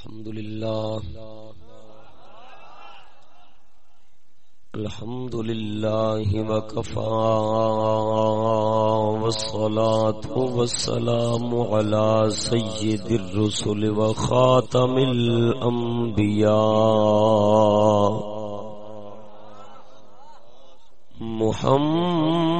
الحمد لله الحمد لله وكفى والصلاة والسلام على سيد الرسل وخاتم الأنبياء محمد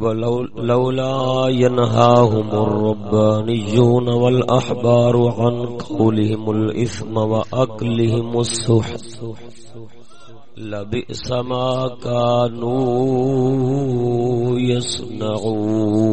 ولولا ينهاهم الربانيون والأحبار عن قولهم الإثم وأكلهم السحت لبئس ما كانوا يصنعون.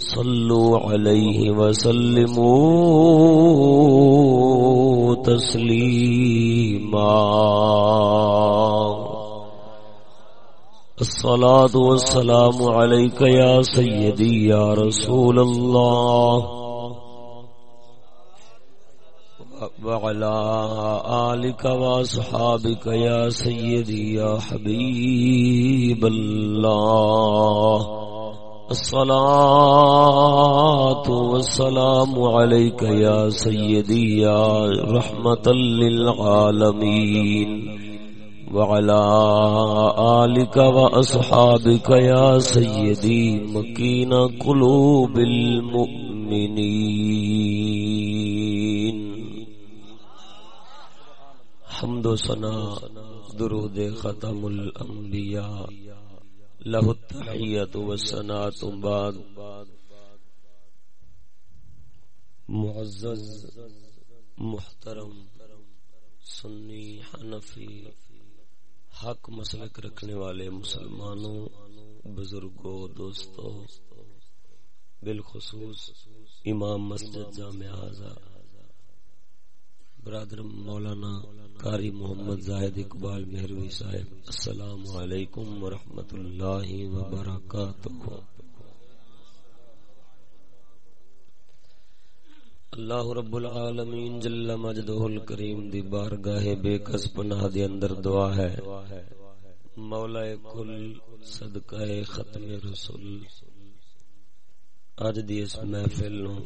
صلوا عليه وسلموا تسليما الصلاة والسلام عليك يا سيدي يا رسول الله. وعلى آلك وأصحابك يا سيدي يا حبيب الله. الصلاة والسلام عليك يا سيدي يا رحمة للعالمين وعلى آلك وأصحابك يا سيدي مكين قلوب المؤمنين. حمد و سنا درود ختم الأنبياء له التحية والسنات بعد. معزز، محترم، سنی، حنفی، حق مسلک رکھنے والے مسلمانوں، بزرگوں، دوستوں، بالخصوص امام مسجد جامع آزاد برادر مولانا قاری محمد زاہد اقبال مہروی صاحب، السلام علیکم ورحمۃ اللہ وبرکاتہ۔ اللہ رب العالمین جل مجدہ الکریم دی بارگاہ بے کس پناہ دی اندر دعا ہے۔ مولا کل صدقہ ختم رسول۔ اج دی اس محفل نو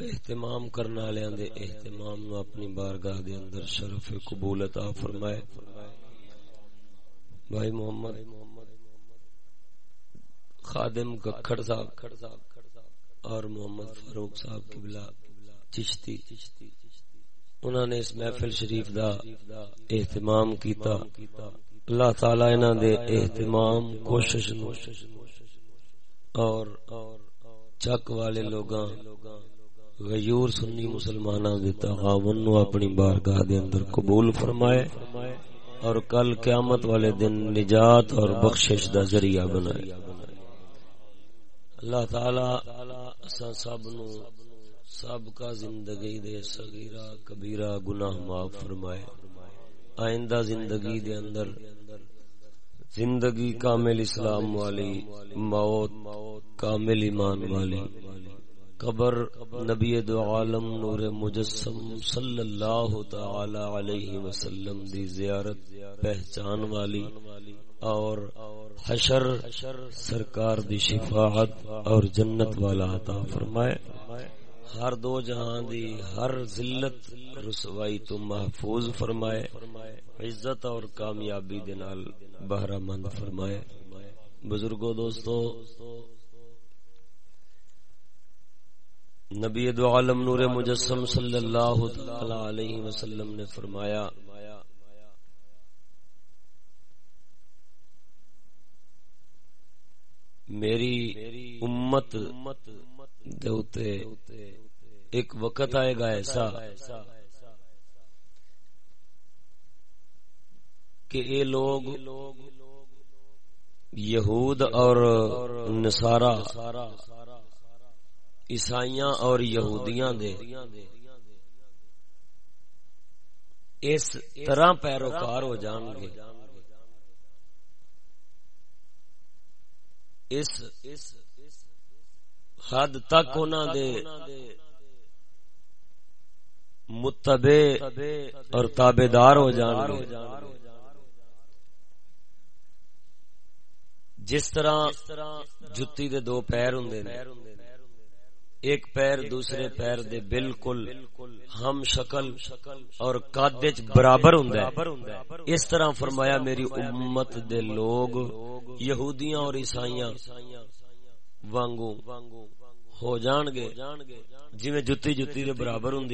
اہتمام کرنے والے دے اہتمام نو اپنی بارگاہ دے اندر شرف قبولت آ فرمائے۔ بھائی محمد، خادم ککھڑ صاحب اور محمد فاروق صاحب کی بلا چشتی انہوں نے اس محفل شریف دا اہتمام کیتا۔ اللہ تعالی انہاں دے اہتمام، کوشش نو اور چک والے لوگاں غیور سنی مسلمانہ دے تعاون نو اپنی بارگاہ دے اندر قبول فرمائے اور کل قیامت والے دن نجات اور بخشش دا ذریعہ بنائے۔ اللہ تعالی اسا سب نو سب کا زندگی دے صغیرہ، کبیرہ گناہ معاف فرمائے۔ آئندہ زندگی دے اندر زندگی کامل اسلام والی، موت کامل ایمان والی۔ قبر، نبی دو عالم، نور مجسم، صلی اللہ تعالی علیہ وسلم دی زیارت، پہچان والی اور حشر سرکار دی شفاعت اور جنت والا عطا فرمائے۔ ہر دو جہاں دی ہر ذلت رسوائی تو محفوظ فرمائے۔ عزت اور کامیابی دے نال بہرہ مند فرمائے۔ بزرگوں دوستو نبی دو عالم نور مجسم صلی اللہ تعالی علیہ وسلم نے فرمایا، میری امت دوتے ایک وقت آئے گا ایسا کہ یہ لوگ یہود اور نصارہ عیسائیاں اور یہودیاں دے۔ اس طرح پیروکار ہو جان گے۔ اس حد تک انہوں دے متبے اور تابے دار ہو جان گے۔ جس طرح جتی دے دو پیر ہوں ایک پیر دوسرے پیر دے بالکل ہم شکل اور قد برابر ہوں اس طرح فرمایا میری امت دے لوگ یہودیاں اور عیسائیاں وانگو ہو جان گے۔ جی جتی جتی دے برابر ہوں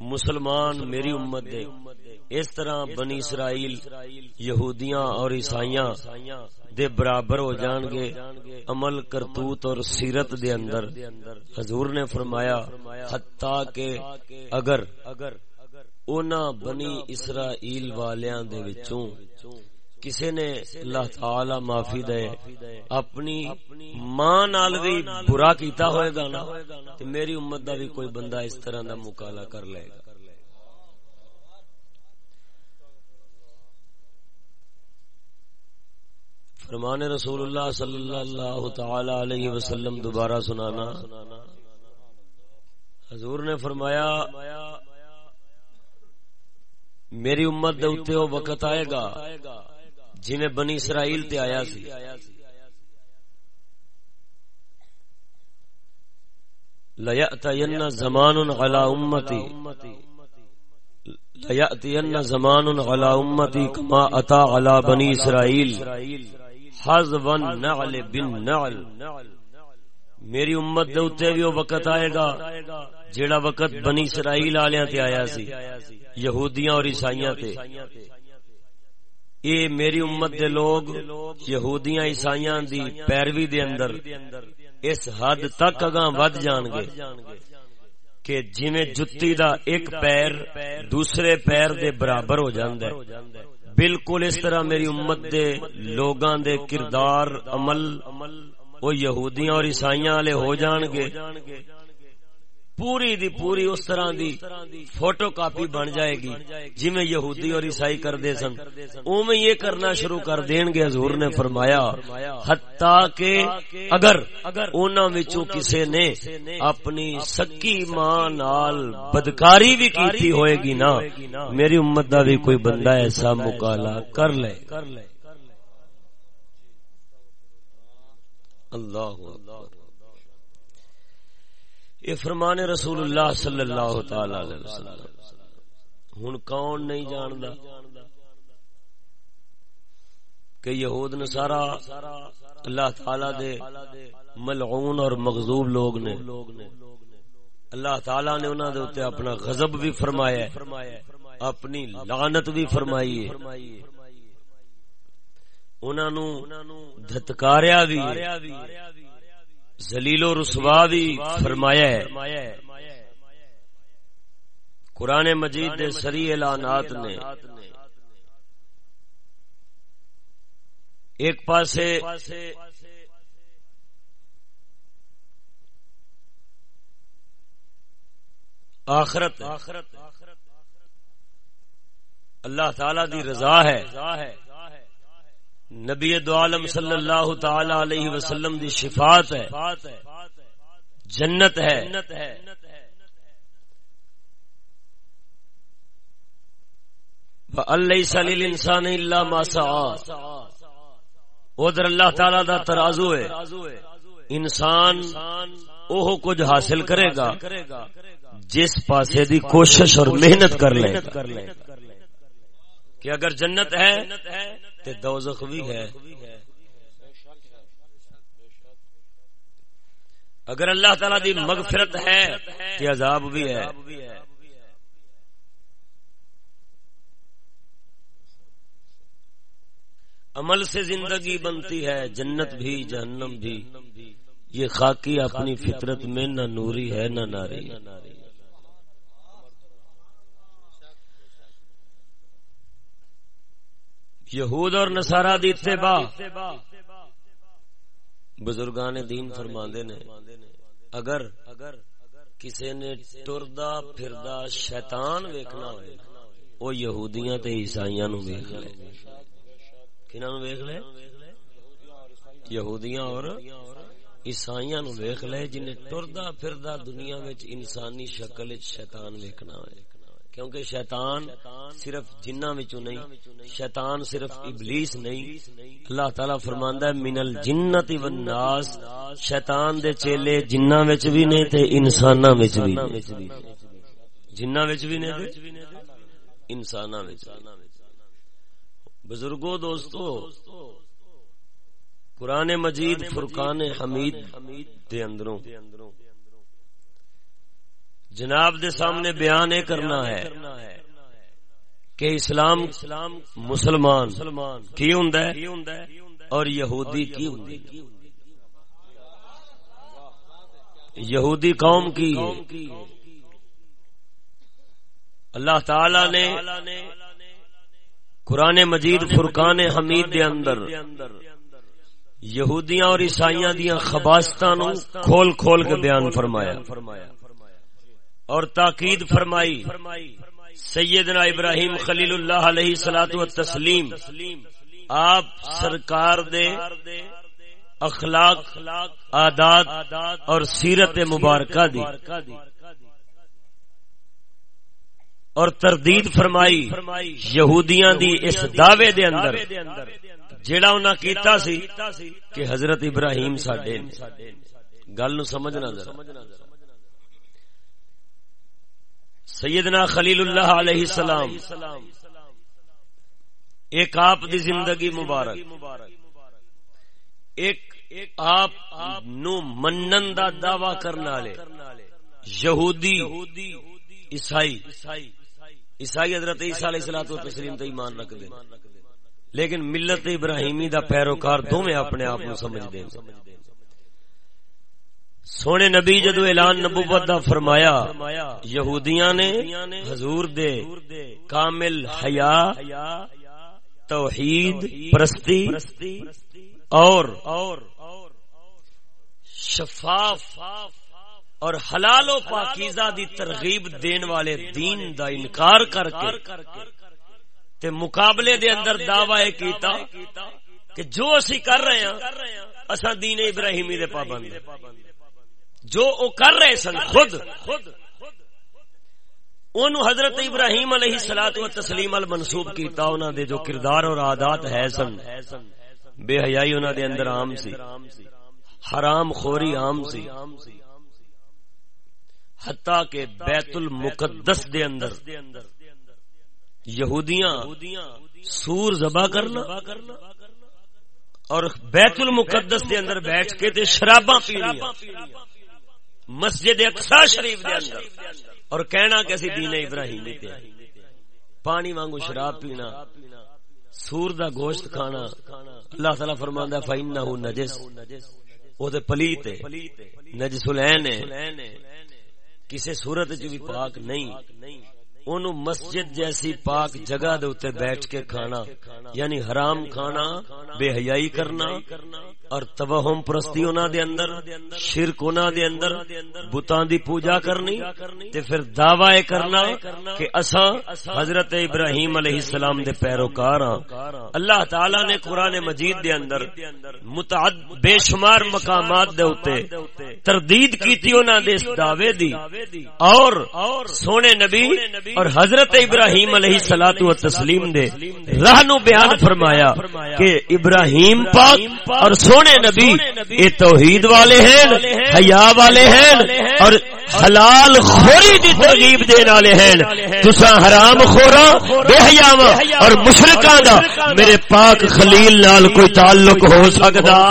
مسلمان میری امت دے۔ اس طرح بنی اسرائیل یہودیاں اور عیسائیاں دے برابر ہو جان گے عمل کرتوت اور سیرت دے اندر۔ حضور نے فرمایا، حتیٰ کہ اگر اونا بنی اسرائیل والیاں دے وچوں کسی نے اللہ تعالی معافی دے اپنی ماں نال بھی برا کیتا ہوئے گا نا میری امت دا بھی کوئی بندہ اس طرح دا مکالا کر لے گا۔ فرمان رسول اللہ صلی اللہ تعالی علیہ وسلم دوبارہ سنانا۔ حضور نے فرمایا میری امت دے وہ وقت آئے گا۔ جی میں بنی اسرائیل تے آیا سی۔ لیأتین زمان غلا امتی لیأتین زمان غلا امتی کما اتا غلا بنی اسرائیل حزبن نعل بن نعل۔ میری امت دے اوتے بھی وقت آئے گا جیڑا وقت بنی اسرائیل آلیاں تے آیا سی، یہودیاں اور عیسائیاں تے۔ اے میری امت دے لوگ یہودیاں عیسائیاں دی پیروی دے اندر اس حد تک اگاں ود جان گے کہ جویں جتی دا ایک پیر دوسرے پیر دے برابر ہو جاندا ہے۔ بالکل اس طرح میری امت دے لوگاں دے کردار عمل وہ یہودیاں اور عیسائیاں والے ہو جان گے۔ پوری دی پوری اس طرح دی فوٹو کاپی بن جائے گی۔ جی میں یہودی اور عیسائی کر دے سن او میں یہ کرنا شروع کر دین گے، حضور نے فرمایا، حتیٰ کہ اگر اونا وچوں کسے نے اپنی سکی ماں نال بدکاری بھی کیتی ہوئے گی نا، میری امت دا بھی کوئی بندہ ایسا مقالہ کر لے۔ اللہ اللہ یہ فرمان رسول اللہ صلی اللہ تعالی علیہ وسلم۔ ہن کون نہیں جاندا کہ یہود نصارا اللہ تعالی دے ملعون اور مغضوب لوگ نے۔ اللہ تعالی نے انہاں دے اوتے اپنا غضب بھی فرمایا ہے، اپنی لعنت بھی فرمائی ہے۔ انہاں نو دھتکاریا بھی زلیل و رسوا بھی فرمایا ہے۔ قرآن مجید دے سری اعلانات نے ایک پاسے آخرت، اللہ تعالی دی رضا ہے۔ نبی دو عالم صلی اللہ تعالی علیہ وسلم دی شفاعت ہے۔ جنت ہے۔ اللہ سلیل انسان اللہ ماسا ادھر اللہ تعالی دا ترازو ہے۔ انسان وہ کچھ حاصل کرے گا۔ جس پاسے دی کوشش اور محنت کر لے۔ کہ اگر جنت ہے تو دوزخ بھی ہے۔ اگر اللہ تعالی دی مغفرت ہے تو عذاب بھی ہے۔ عمل سے زندگی بنتی ہے، جنت بھی، جہنم بھی۔ یہ خاکی اپنی فطرت میں نہ نوری ہے، نہ ناری۔ یہود اور نسارا دی اتباع۔ بزرگان دین فرما نے، اگر اگر کسی نے ٹردا پھردا شیطان ویکھنا ہوئے، وہ یہودیاں تے عیسائیاں نو ویکھ لے۔ کنہاں نو ویکھ لے؟ یہودیاں اور عیسائیاں نو ویکھ لے جن ٹردا پھردا دنیا وچ انسانی شکل وچ شیطان ویکھنا ہوئے۔ کیونکہ شیطان صرف جنہ وچوں نہیں، شیطان صرف ابلیس نہیں۔ اللہ تعالی فرماندا ہے، من الجنت والناس، شیطان دے چیلے جنہ وچ بھی نہیں تے انساناں وچ بھی۔ جنہ وچ بھی نہیں تے انساناں وچ بزرگوں دوستو، قرآن مجید فرقان حمید دے اندروں۔ جناب دے سامنے بیان یہ کرنا ہے کہ اسلام مسلمان کی ہوں اور یہودی کی ہوں یہودی قوم کی اللہ تعالی نے قرآن مجید فرقان حمید دے اندر یہودیاں اور عیسائیاں دیا خباستان کھول کھول کے بیان فرمایا۔ اور تاکید فرمائی سیدنا ابراہیم خلیل اللہ علیہ سلاۃ و تسلیم آپ سرکار دے اخلاق آداد اور سیرت مبارکہ دی۔ اور تردید فرمائی یہودیاں دی اس دعوے دے اندر جیڑا انہاں کیتا سی کہ حضرت ابراہیم ساڈے گل نو سمجھنا ذرا۔ سیدنا خلیل اللہ علیہ السلام، ایک آپ دی زندگی مبارک، ایک آپ نو منن دا دعوی کرنے والے، یہودی، عیسائی عیسائی حضرت عیسیٰ علیہ الصلوۃ والتسلیم تے ایمان رکھ دے، لیکن ملت ابراہیمی دا پیروکار دوویں اپنے آپ نو سمجھ دے۔ سونے نبی جدو اعلان نبوت دا فرمایا، یہودیاں نے حضور دے کامل حیا، توحید، پرستی اور شفاف اور حلال و پاکیزہ دی ترغیب دین والے دین دا انکار کر کے تے مقابلے دے اندر دعوی کیتا کہ جو اسی کر رہے ہیں اسا دین ابراہیمی دے پابند جو او کر رہے سن، خود۔ اونو حضرت ابراہیم علیہ الصلوۃ والتسلیم المنسوب کیتا انہاں دے جو کردار اور عادات ہے سن، بے حیائی انہاں دے اندر عام سی۔ حرام خوری عام سی۔ حتیٰ کہ بیت المقدس دے اندر یہودیاں سور زبا کرنا اور بیت المقدس دے اندر بیٹھ کے تے شراباں پینیاں مسجد اقصا شریف دے اندر۔ اور کہنا کہ اسی دین ابراہیم تے۔ پانی وانگو شراب پینا، سور دا گوشت کھانا۔ اللہ تعالی فرماندا ہے فینہ نجس۔ او تے پلیت ہے۔ نجس العین ہے۔ کسی صورت وچ بھی پاک نہیں۔ اونو مسجد جیسی پاک جگہ دے اوتے بیٹھ کے کھانا یعنی حرام کھانا، بے حیائی کرنا۔ اور توہم پرستی انہاں دے اندر، شرک انہاں دے اندر، بتاں دی پوجا کرنی تے پھر دعوی کرنا کہ اساں حضرت ابراہیم علیہ السلام دے پیروکار ہاں۔ اللہ تعالی نے قرآن مجید دے اندر متعد بے شمار مقامات دے اوتے تردید کی تھی انہوں نے اس دعوے دی۔ اور سونے نبی اور حضرت ابراہیم علیہ سلاط و تسلیم دے راہ نو بیان فرمایا کہ ابراہیم پاک اور سونے سونے نبی، یہ توحید والے ہیں، حیا والے ہیں اور حلال خوری دی ترغیب دین والے ہیں۔ تسا حرام خورا بے حیاواں اور مشرکاں دا میرے پاک خلیل نال کوئی تعلق ہو سکدا۔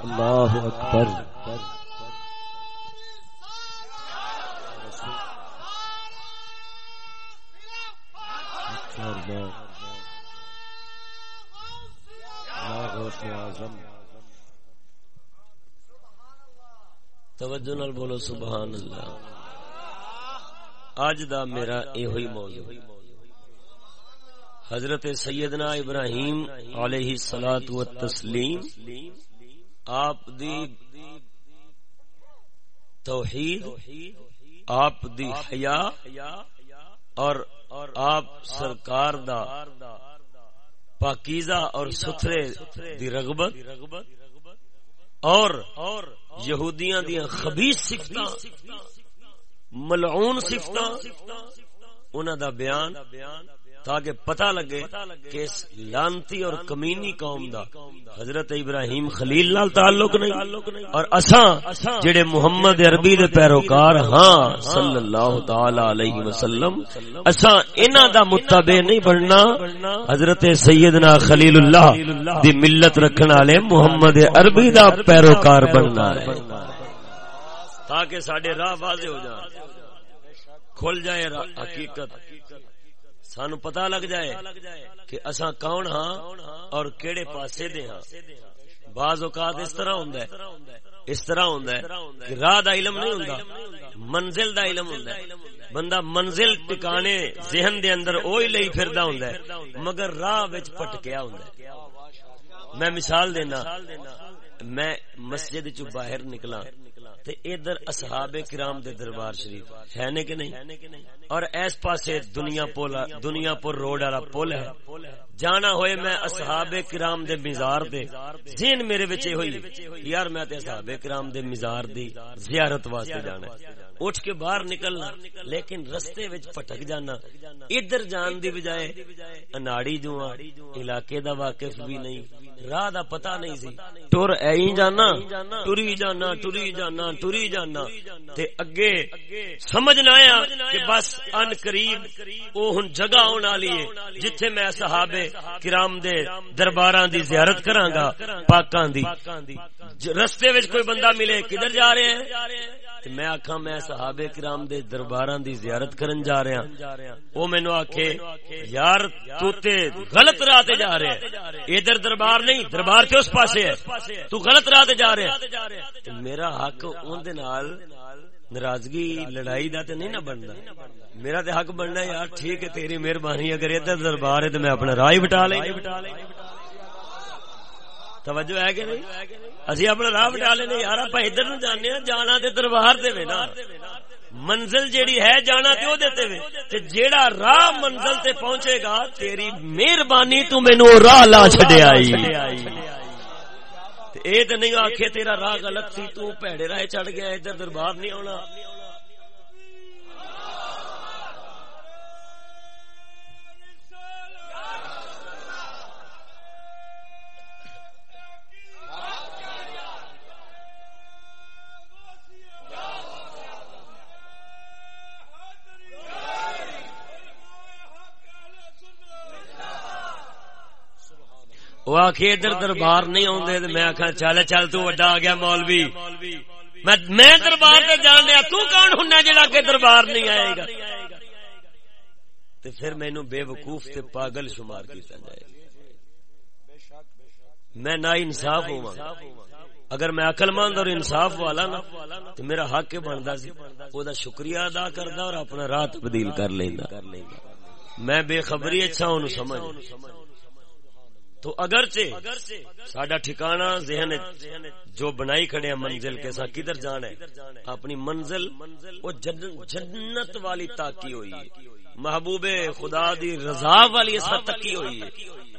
اللہ اکبر۔ توجہ نال بولو، سبحان اللہ۔ اج دا میرا یہ موضوع۔ حضرت سیدنا ابراہیم علیہ الصلات والتسلیم، آپ دی توحید، آپ دی حیا، اور آپ سرکار دا پاکیزہ اور ستھرے دی رغبت، اور یہودیاں دیا خبیص سفت ملعون سفت انہوں دا بیان تاکہ پتہ لگے کہ اس لانتی اور کمینی قوم دا حضرت ابراہیم خلیل نال تعلق نہیں اور اساں جڑے محمد عربی دے پیروکار ہاں صلی اللہ تعالی علیہ وسلم اساں انہاں دا متبع نہیں بننا حضرت سیدنا خلیل اللہ دی ملت رکھن والے محمد عربی دا پیروکار بننا ہے۔ تاکہ ساڈے راہ واضح ہو جائے کھل جائے حقیقت۔ سانو پتا لگ جائے کہ اصا کون ہاں اور کیڑے پاسے دے ہاں۔ بعض اوقات اس طرح ہوں اس طرح ہوں راہ دا علم نہیں ہوں منزل دا علم ہوں بندہ منزل ٹکانے ذہن دے اندر اوہی لئی پھردا ہوں مگر راہ وچ پٹکیا ہوں میں مثال دینا، میں مسجد چ باہر نکلا تے ادھر اصحاب کرام دے دربار شریف۔ ہے نے کہ نہیں؟ اور اس پاسے دنیا پول دنیا پور روڈ والا پل ہے۔ جانا ہوئے میں اصحاب کرام دے مزار دے۔ ذہن میرے وچ ہوئی، یار میں تے اصحاب کرام دے مزار دی زیارت واسطے جانا اٹھ کے باہر نکلنا، لیکن رستے وچ پٹک جانا۔ ادھر جان دی بجائے اناڑی جو علاقے دا واقف بھی نہیں۔ راہ دا پتہ نہیں سی۔ ٹر ای جانا ٹری جانا۔ ٹری جانا ٹری جانا تے اگے سمجھ نہ آیا کہ بس ان قریب او ہن جگہ آن والی ہے جتھے میں صحابے کرام دے درباراں دی زیارت کراں گا پاکاں دی۔ رستے وچ کوئی بندہ ملے کدھر جا رہے ہیں؟ میں آخا میں صحابہ کرام دے درباراں دی زیارت کرن جا رہا ہاں۔ او مینو آکھے، یار، تو تے غلط راہ تے جا رہا ہے۔ ادھر دربار نہیں، دربار تے اس پاسے ہے۔ تو غلط راہ تے جا رہا ہے۔ میرا حق اون دے نال ناراضگی، لڑائی دا تے نہیں نہ بننا میرا تے حق بننا یار، ٹھیک ہے، تیری مہربانی، اگر ادھر دربار ہے تو میں اپنا راہ بٹا لیں توجہ ہے کہ نہیں؟ اسی اپنا راہ بٹا لینے یار، آپ ادھر نو جانے جانا تے دربار دے نا۔ منزل جیڑی ہے، جانا تے او دیتے وے۔ تے جیڑا راہ منزل تے پہنچے گا، تیری مہربانی تو مینوں راہ لا چھڈیا ائی اے تے نہیں آکھے تیرا راہ غلط سی، تو پیڑے راہ چڑھ گیا، ادھر دربار نہیں آنا وہ آخ ادھر دربار نہیں آدھے میں آخا چل چل تو وڈا آ گیا مولوی۔ میں دربار سے جان لیا تو کون ہوں جا کے دربار نہیں آئے گا؟ پھر مینو بے وقوف تے پاگل شمار کیتا جائے۔ میں نا انصاف ہوا اگر میں عقل مند اور انصاف والا نا تو میرا حق بنتا سی وہ شکریہ ادا کردا اور اپنا راہ تبدیل کر لینا میں بے خبری اچھا سمجھ۔ تو اگرچہ ساڈا ٹھکانا ذہن جو بنائی کھڑے ہیں منزل کے ساتھ، کدھر جانا ہے؟ اپنی منزل، وہ جنت والی تاکی ہوئی ہے۔ محبوب خدا دی رضا والی ساتھ تکی ہوئی ہے۔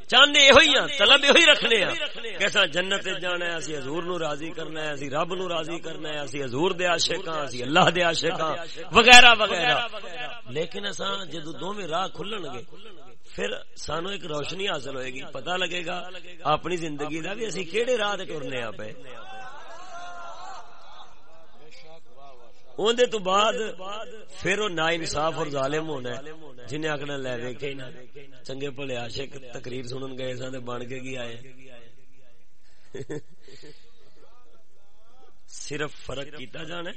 چاہتے یہ طلب یہ رکھنے ہیں۔ کیسا جنت جانا ہے، اسی حضور نو راضی کرنا ہے، اسی رب نو راضی کرنا ہے، اسی حضور دے عاشق ہاں اسی اللہ دے عاشق ہاں وغیرہ وغیرہ۔ لیکن اساں جدو دوویں راہ کھلن گے پھر سانو ایک روشنی حاصل ہوئے گی پتہ لگے گا اپنی زندگی دا بھی اسی کیڑے راہ تے ٹرنے آ پے اندے تو بعد پھر وہ نا انصاف اور ظالم ہونا ہے، جنہیں آخنا لے ویکے نا چنگے بھلے عاشق تقریر سنن گئے سن بن کے گی آئے۔ صرف فرق کیتا جانا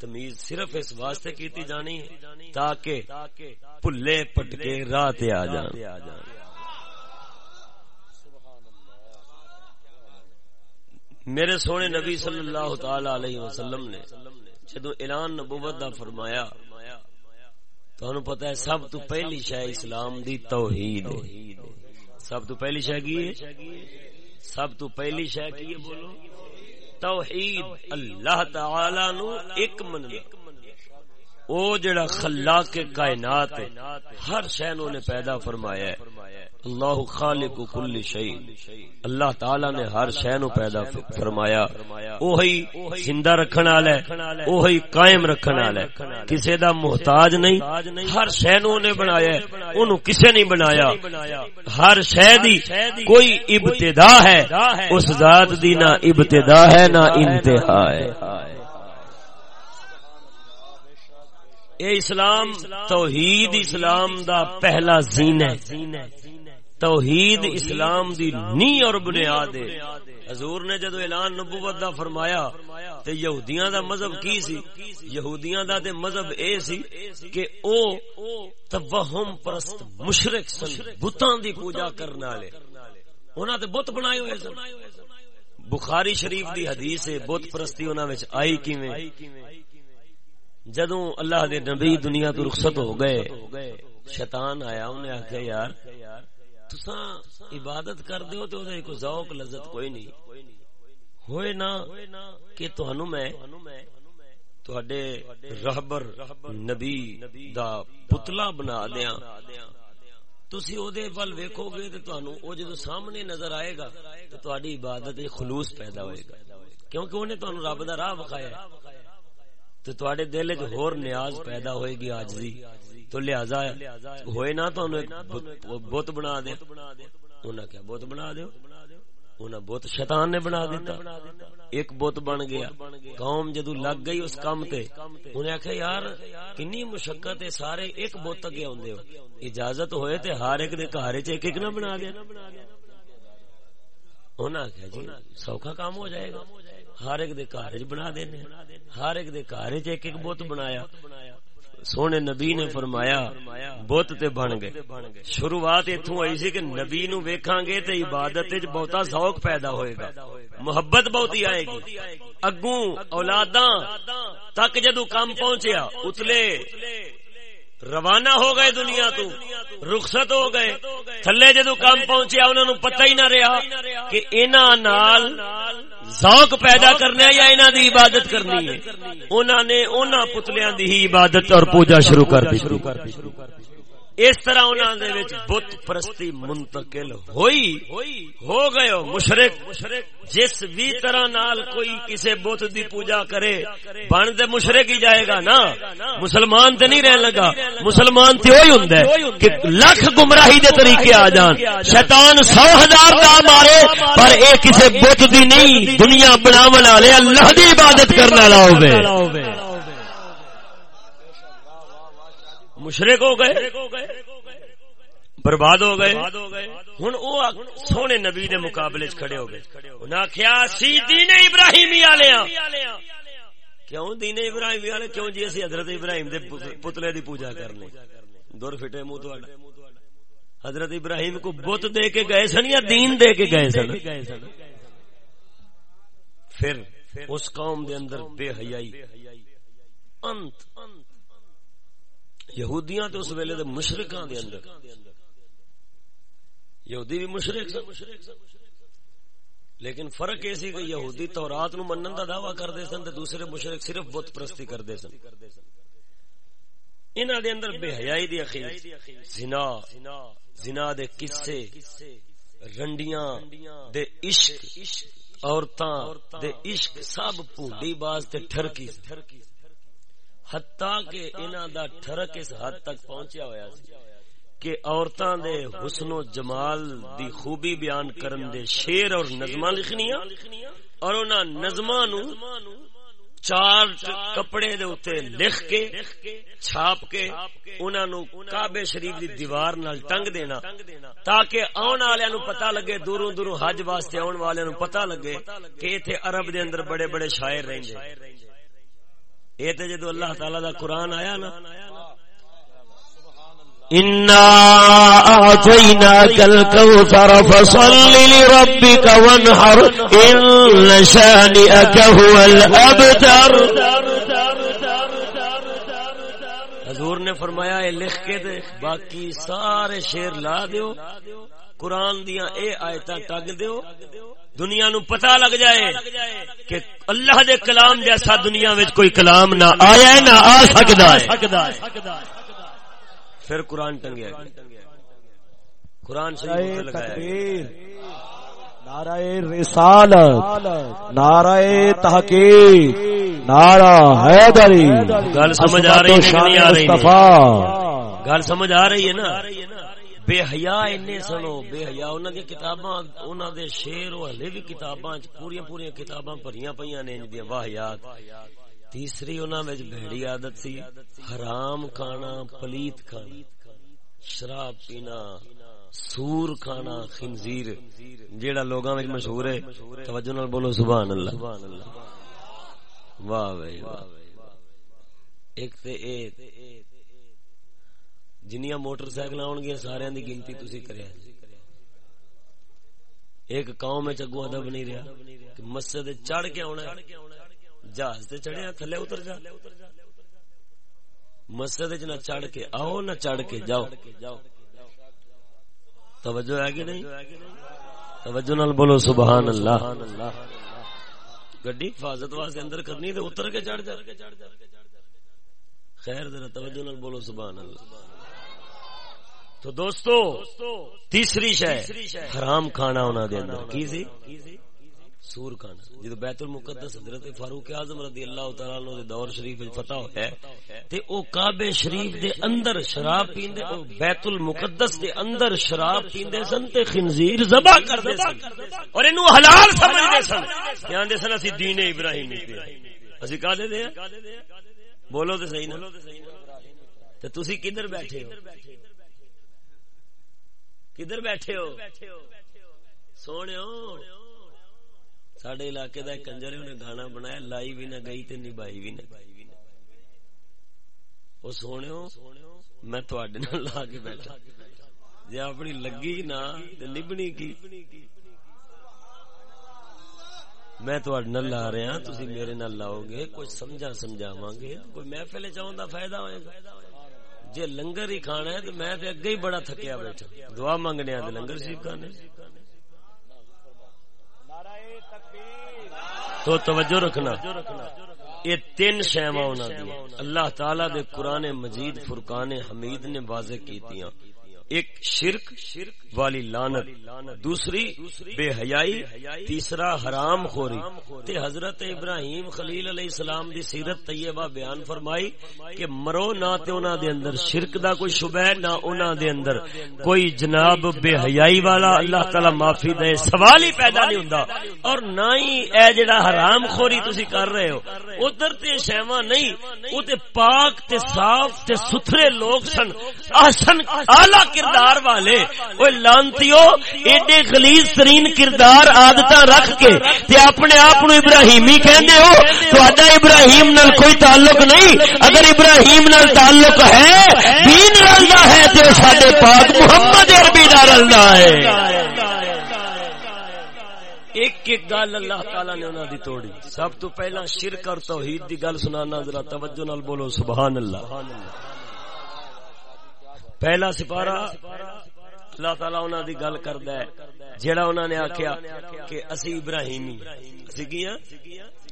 تمیز صرف اس واسطے کیتی جانی ہے تاکہ پلے پٹکے راہ تے آ جان۔ میرے سونے نبی صلی اللہ تعالی علیہ وسلم نے جدو اعلان نبوت دا فرمایا تو پتا ہے سب تو پہلی شہ اسلام دی توحید سب تو پہلی شہ کی سب تو پہلی شہ کی بولو؟ توحید اللہ تعالی نو ایک من او جڑا خلاق کے کائنات ہر شہ نے پیدا فرمایا ہے۔ اللہ خالق کل شیء اللہ تعالی نے ہر شے نو پیدا فرمایا۔ اوہی زندہ رکھن والا ہے، اوہی قائم رکھن والا ہے۔ کسے دا محتاج نہیں، ہر شے نو نے بنایا ہے۔ اونوں کسے نہیں بنایا۔ ہر شے دی کوئی ابتدا ہے، اس ذات دی نہ ابتدا ہے، نہ انتہا ہے۔ اے اسلام، توحید اسلام دا پہلا زین ہے۔ توحید اسلام دی نی اور بنیاد ہے۔ حضور نے جدو اعلان نبوت دا فرمایا، تے یہودیاں دا مذہب کی سی؟ یہودیاں دا تے مذہب اے سی کہ او توہم پرست مشرک سن، بتاں دی پوجا کرنے والے۔ انہاں تے بت بنائے ہوئے سن۔ بخاری شریف دی حدیث ہے، بت پرستی انہاں وچ آئی کیویں؟ جدوں اللہ دے نبی دنیا تو رخصت ہو گئے، شیطان آیا انہیں آخیا یار تسا عبادت کر دیو تو دے کوئی ذوق، لذت کوئی نہیں۔ ہوئے نا کہ تہنوں میں تواڈے رہبر نبی دا پتلا بنا دیاں۔ تسی او دے ول ویکھو گے تے تانوں او جدوں سامنے نظر آئے گا تے تہاڈی عبادت وچ خلوص پیدا ہوئے گا۔ کیونکہ اونے تانوں رب دا راہ بخایا ہے۔ تے تواڈے دل وچ ہور نیاز پیدا ہوئے گی عاجزی تو لہذا ہوئے نا تو بت بنا دے۔ انہیں کیا بت بنا دو انہیں بت شیطان نے بنا دیتا۔ ایک بت بن گیا۔ قوم جدو لگ گئی اس کام تے، انہیں آخیا یار کنی مشقت ہے؟ سارے ایک بت اگے آدھے ہو۔ اجازت ہوئے تے ہر ایک دے گھر چ ایک ایک نہ بنا دیا انہیں آخیا جی سوکھا کام ہو جائے گا۔ ہر ایک دے گھر بنا دینے ہر ایک دے گھر ایک ایک بت بنایا۔ سونے نبی نے فرمایا، بت تے بن گئے۔ شروعات اتوں آئی سی کہ نبی نو ویکھاں گے تے عبادت وچ بہتا ذوق پیدا ہوئے گا۔ محبت بہت آئے گی۔ اگوں اولاداں تک جدو کم پہنچیا، اتلے روانہ ہو گئے دنیا تو، رخصت ہو گئے۔ تھلے جدو کام پہنچیا انہوں نے پتہ ہی نہ رہا کہ انہاں نال ذوق پیدا کرنا یا انہاں دی عبادت کرنی ہے۔ انہاں نے انہاں پتلیاں دی ہی عبادت اور پوجا شروع کر دی اس طرح انہوں نے بت پرستی منتقل ہوئی، ہو گئے مشرق، جس بھی طرح نال کوئی کسی بت دی پوجا کرے، بن دے مشرق ہی جائے گا نا۔ مسلمان تے نہیں رہن لگا۔ مسلمان تے وہی ہوں کہ لکھ گمراہی دے طریقے آ جان۔ شیطان سو ہزار کا مارے، پر اے کسی بت دی نہیں، دنیا بنا بنا لے اللہ دی عبادت کرنے والا ہوگی مشرق ہو گئے، برباد ہو گئے۔ ہوں وہ سونے نبی دے مقابلے کھڑے ہو گئے۔ انہیں آخیا سی دین ابراہیمی والے کیوں دین ابراہیم والے کیوں جی اسی حضرت ابراہیم دے پتلے دی پوجا کرنے؟ دور فٹے منہ تو حضرت ابراہیم کو بت دے کے گئے سن یا دین دے کے گئے سن؟ پھر اس قوم دے اندر بے حیائی، انت یہودیاں تے اس ویلے دے مشرکاں دے اندر یہودی بھی مشرق سن لیکن فرق یہ سی کہ یہودی تورات نو منن دا دعویٰ کردے سن تے دوسرے مشرق صرف بت پرستی کردے سن انہاں دے اندر بے حیائی دی اخیر زنا زنا دے قصے رنڈیاں دے عشق عورتاں دے عشق سب پونڈی باز تے ٹھرکی حتیٰ کہ انہاں دا ٹھرک اس حد تک پہنچیا ہویا سی کہ عورتاں دے حسن و جمال دی خوبی بیان کرن دے شیر اور نظماں لکھنیاں اور انہاں نظماں نو چار کپڑے دے اتے لکھ کے، چھاپ کے، انہاں نو کعبے شریف دی دیوار نال ٹنگ دینا تاکہ آن والے نو پتہ لگے، دوروں دوروں حج واسطے آن والے نو پتہ لگے کہ ایتھے عرب دے اندر بڑے بڑے شاعر رہندے۔ اے تے جدو اللہ تعالی دا قرآن آیا نا أعطيناك الكوثر فصل لربك وانحر إن شانئك هو الأبتر حضور نے فرمایا اے لکھ کے دے باقی سارے شیر لا دیو۔ قرآن دیا اے آیتا ٹگ دیو دنیا نو پتہ لگ جائے کہ اللہ دے کلام جیسا دنیا میں کوئی کلام نہ آیا نہ آ سکتا ہے۔ پھر قرآن ٹنگیا قرآن تکبیر نعرہ رسالت نعرہ تحقیق نعرہ حیدری گل سمجھ آ رہی ہے آ رہی؟ گل سمجھ آ رہی ہے نا؟ بے حیا اینے سنو بے حیا انہاں دی کتاباں، انہاں دے شعر او ہلے بھی کتاباں پوری پوری کتاباں بھریاں پیاں نے ان دی واہیات تیسری انہوں میں بھڑی عادت سی، حرام کھانا، پلیت کھانا، شراب پینا، سور کھانا، خنزیر، جیڑا لوگاں میں مشہور ہے۔ توجہ نال بولو، سبحان اللہ۔ واہ بھائی واہ ایک تے اے جنیاں موٹر سائیکل آن گیا سارے دی گنتی تسی کریا۔ ایک قوم میں چگو ادب نہیں رہا کہ مسجد چڑھ کے آنا جہاز تے چڑھیا، تھلے اتر جا۔ مسجد نہ چڑھ کے آؤ، نہ چڑھ کے جاؤ۔ توجہ ہے کہ نہیں؟ توجہ نال بولو، سبحان اللہ۔ گڈی حفاظت واسطے اندر کرنی تے اتر کے چڑھ جا۔ خیر، ذرا توجہ نال بولو، سبحان اللہ۔ تو دوستو، تیسری شے، حرام کھانا انہاں دے اندر۔ کی سی سور کھانا۔ جدو بیت المقدس حضرت فاروق اعظم رضی اللہ تعالی عنہ دے دور شریف وچ فتح ہویا ہے، تے او کعبے شریف دے اندر شراب پیندے، او بیت المقدس دے اندر شراب پیندے سن تے خنزیر ذبح کردے سن۔ اور اینو حلال سمجھدے سن۔ کہندے دے سن، اسی دین ابراہیمی تے اسی کا دے دے بولو تے صحیح نا۔ تے تسی کدھر بیٹھے ہو؟ کدھر بیٹھے ہو؟ سونے سڈے علاقے کا کنجر انہیں گانا بنایا، لائی بھی نہ گئی تے نبائی بھی نہ وہ سونے میں تھوڑے لا کے بیٹھا۔ جی اپنی لگی نہ نبنی کی۔ میں تھوڑے نال لا رہا ہاں، تھی میرے نال لاؤ گے، کوئی سمجھا سمجھاوا گے، کوئی محفل چاہوں کا فائدہ ہوئے گا۔ جی لنگر ہی کھانا ہے تو میں اگے ہی بڑا تھکیا بیٹھا۔ دعا منگنے لنگر سی کھانے۔ تو توجہ رکھنا۔ یہ تین شہوا اللہ تعالی دے قرآن مجید، فرقان حمید نے واضح کیتیاں۔ ایک شرک شرک والی لانت دوسری بے حیائی، تیسرا حرام خوری۔ تے حضرت ابراہیم خلیل علیہ السلام دی سیرت طیبہ بیان فرمائی کہ مرو نہ تے انہاں دے اندر شرک دا کوئی شبہ ہے، نہ انہاں دے اندر کوئی جناب بے حیائی والا۔ اللہ تعالی معافی دے، سوال ہی پیدا نہیں ہوندا۔ اور نہ ہی اے جڑا حرام خوری تسی کر رہے ہو، ادھر تے شیواں نہیں، او تے پاک تے صاف تے ستھرے لوگ سن۔ احسن، اعلی کردار والے۔ وہ لانتیو، ایڈے خلیز ترین کردار آدت رکھ کے تے اپنے آپ ابراہیمی کہندے ہو تو ابراہیم نال کوئی تعلق نہیں۔ اگر ابراہیم نال تعلق ہے، دین رلنا ہے تو سڈے پاک محمد عربی نہ رلنا ہے۔ ایک ایک گل اللہ تعالی نے انہوں دی توڑی۔ سب تو پہلا شرک اور توحید دی گل سنانا، ذرا توجہ نال بولو سبحان اللہ سبحان اللہ۔ پہلا سپارہ اللہ تعالی انہاں دی گل کردا ہے جیڑا انہاں نے آکھیا کہ اسی ابراہیمی۔ اسی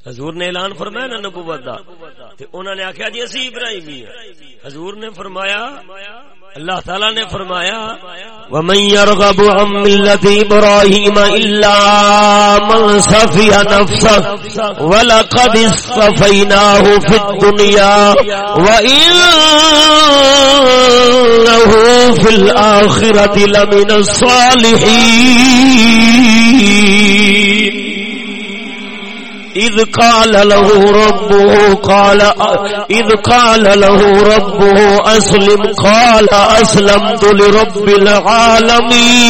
حضور نے اعلان فرمایا نا نبوت دا تے انہاں نے آکھیا جی اسی ابراہیمی ہیں۔ حضور نے فرمایا اللہ تعالی نے فرمایا، ومن يرغب عن ملة إبراهيم إلا من صفي نفسه، ولقد اصطفيناه في الدنيا، وإنه في الآخرة لمن الصالحين إذ قال له ربه قال إذ قال له ربه أسلم قال أسلمت لرب العالمين.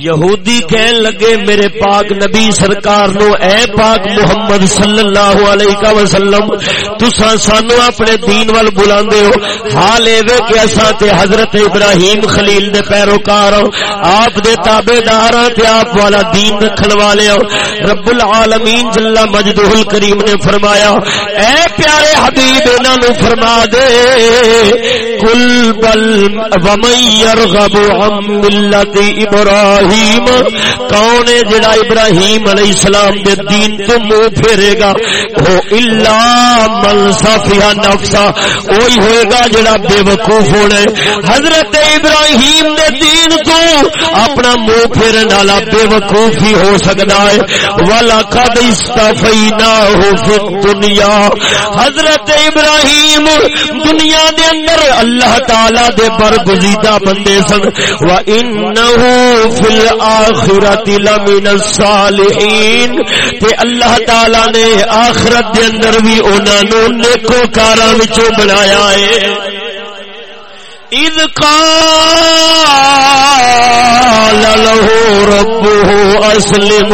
یہودی کہن لگے، میرے پاک نبی سرکار نو، اے پاک محمد صلی اللہ علیہ وسلم تسا سانو اپنے دین وال بلاندے ہو۔ حال اے کہ اساں تے حضرت ابراہیم خلیل دے پیروکار ہوں آپ دے تابعدار ہاں تے آپ والا دین رکھن والے ہاں۔ ہو رب العالمین جل مجدہ الکریم نے فرمایا، اے پیارے حبیب، انہاں نو فرما دے۔ کل بل ومن يرغب عن ملت ابراہیم ابراہیم کون ہے جڑا ابراہیم علیہ السلام دے دین تو منہ پھیرے گا وہ الا من صفیا نفسا وہی ہوئے گا جڑا بے وقوف ہونا حضرت ابراہیم دے دین تو اپنا منہ پھیرن والا بے وقوف ہی ہو سکتا ہے والا قد استفیناہ فی الدنیا حضرت ابراہیم دنیا دے اندر اللہ تعالی دے برگزیدہ بندے سن و انہو فی الآخرت لمن الصالحین تے اللہ تعالی نے آخرت دے اندر بھی انہاں نو نیکوکاراں وچوں بنایا ہے۔ اذ قال له ربه اسلم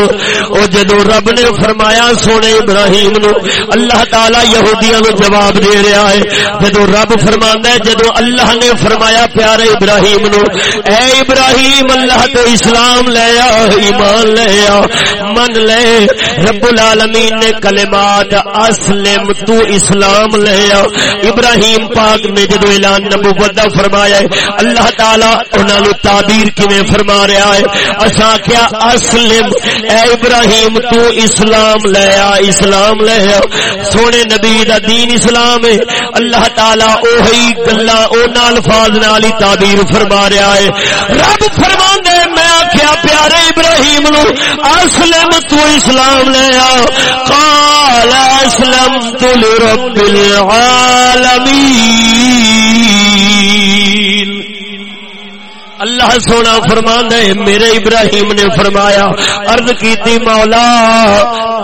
او جدو رب نے فرمایا، سونے ابراہیم نو، اللہ تعالی یہودیاں نو جواب دے رہا ہے۔ جدو رب فرماندا ہے، جدو اللہ نے فرمایا، پیارے ابراہیم نو، اے ابراہیم، اللہ تو اسلام لے آ، ایمان لے آ، من لے۔ رب العالمین نے کلمات اسلم، تو اسلام لے آ۔ ابراہیم پاک نے جدو اعلان نبوت دا فرمایا ہے، اللہ تعالی انہاں نو تعبیر کیویں فرما رہا ہے؟ اسا کیا اسلم؟ اے ابراہیم تو اسلام لے آ، اسلام لے آ۔ سونے نبی دا دین اسلام ہے۔ اللہ تعالی اوہی گلاں انہاں الفاظ نال ہی تعبیر فرما رہا ہے۔ رب فرماندا ہے میں آکھیا پیارے ابراہیم نو، اسلم تو اسلام لے آ۔ قال اسلمت لرب العالمین۔ اللہ سونا فرمان ہے۔ میرے ابراہیم نے فرمایا، عرض کیتی مولا،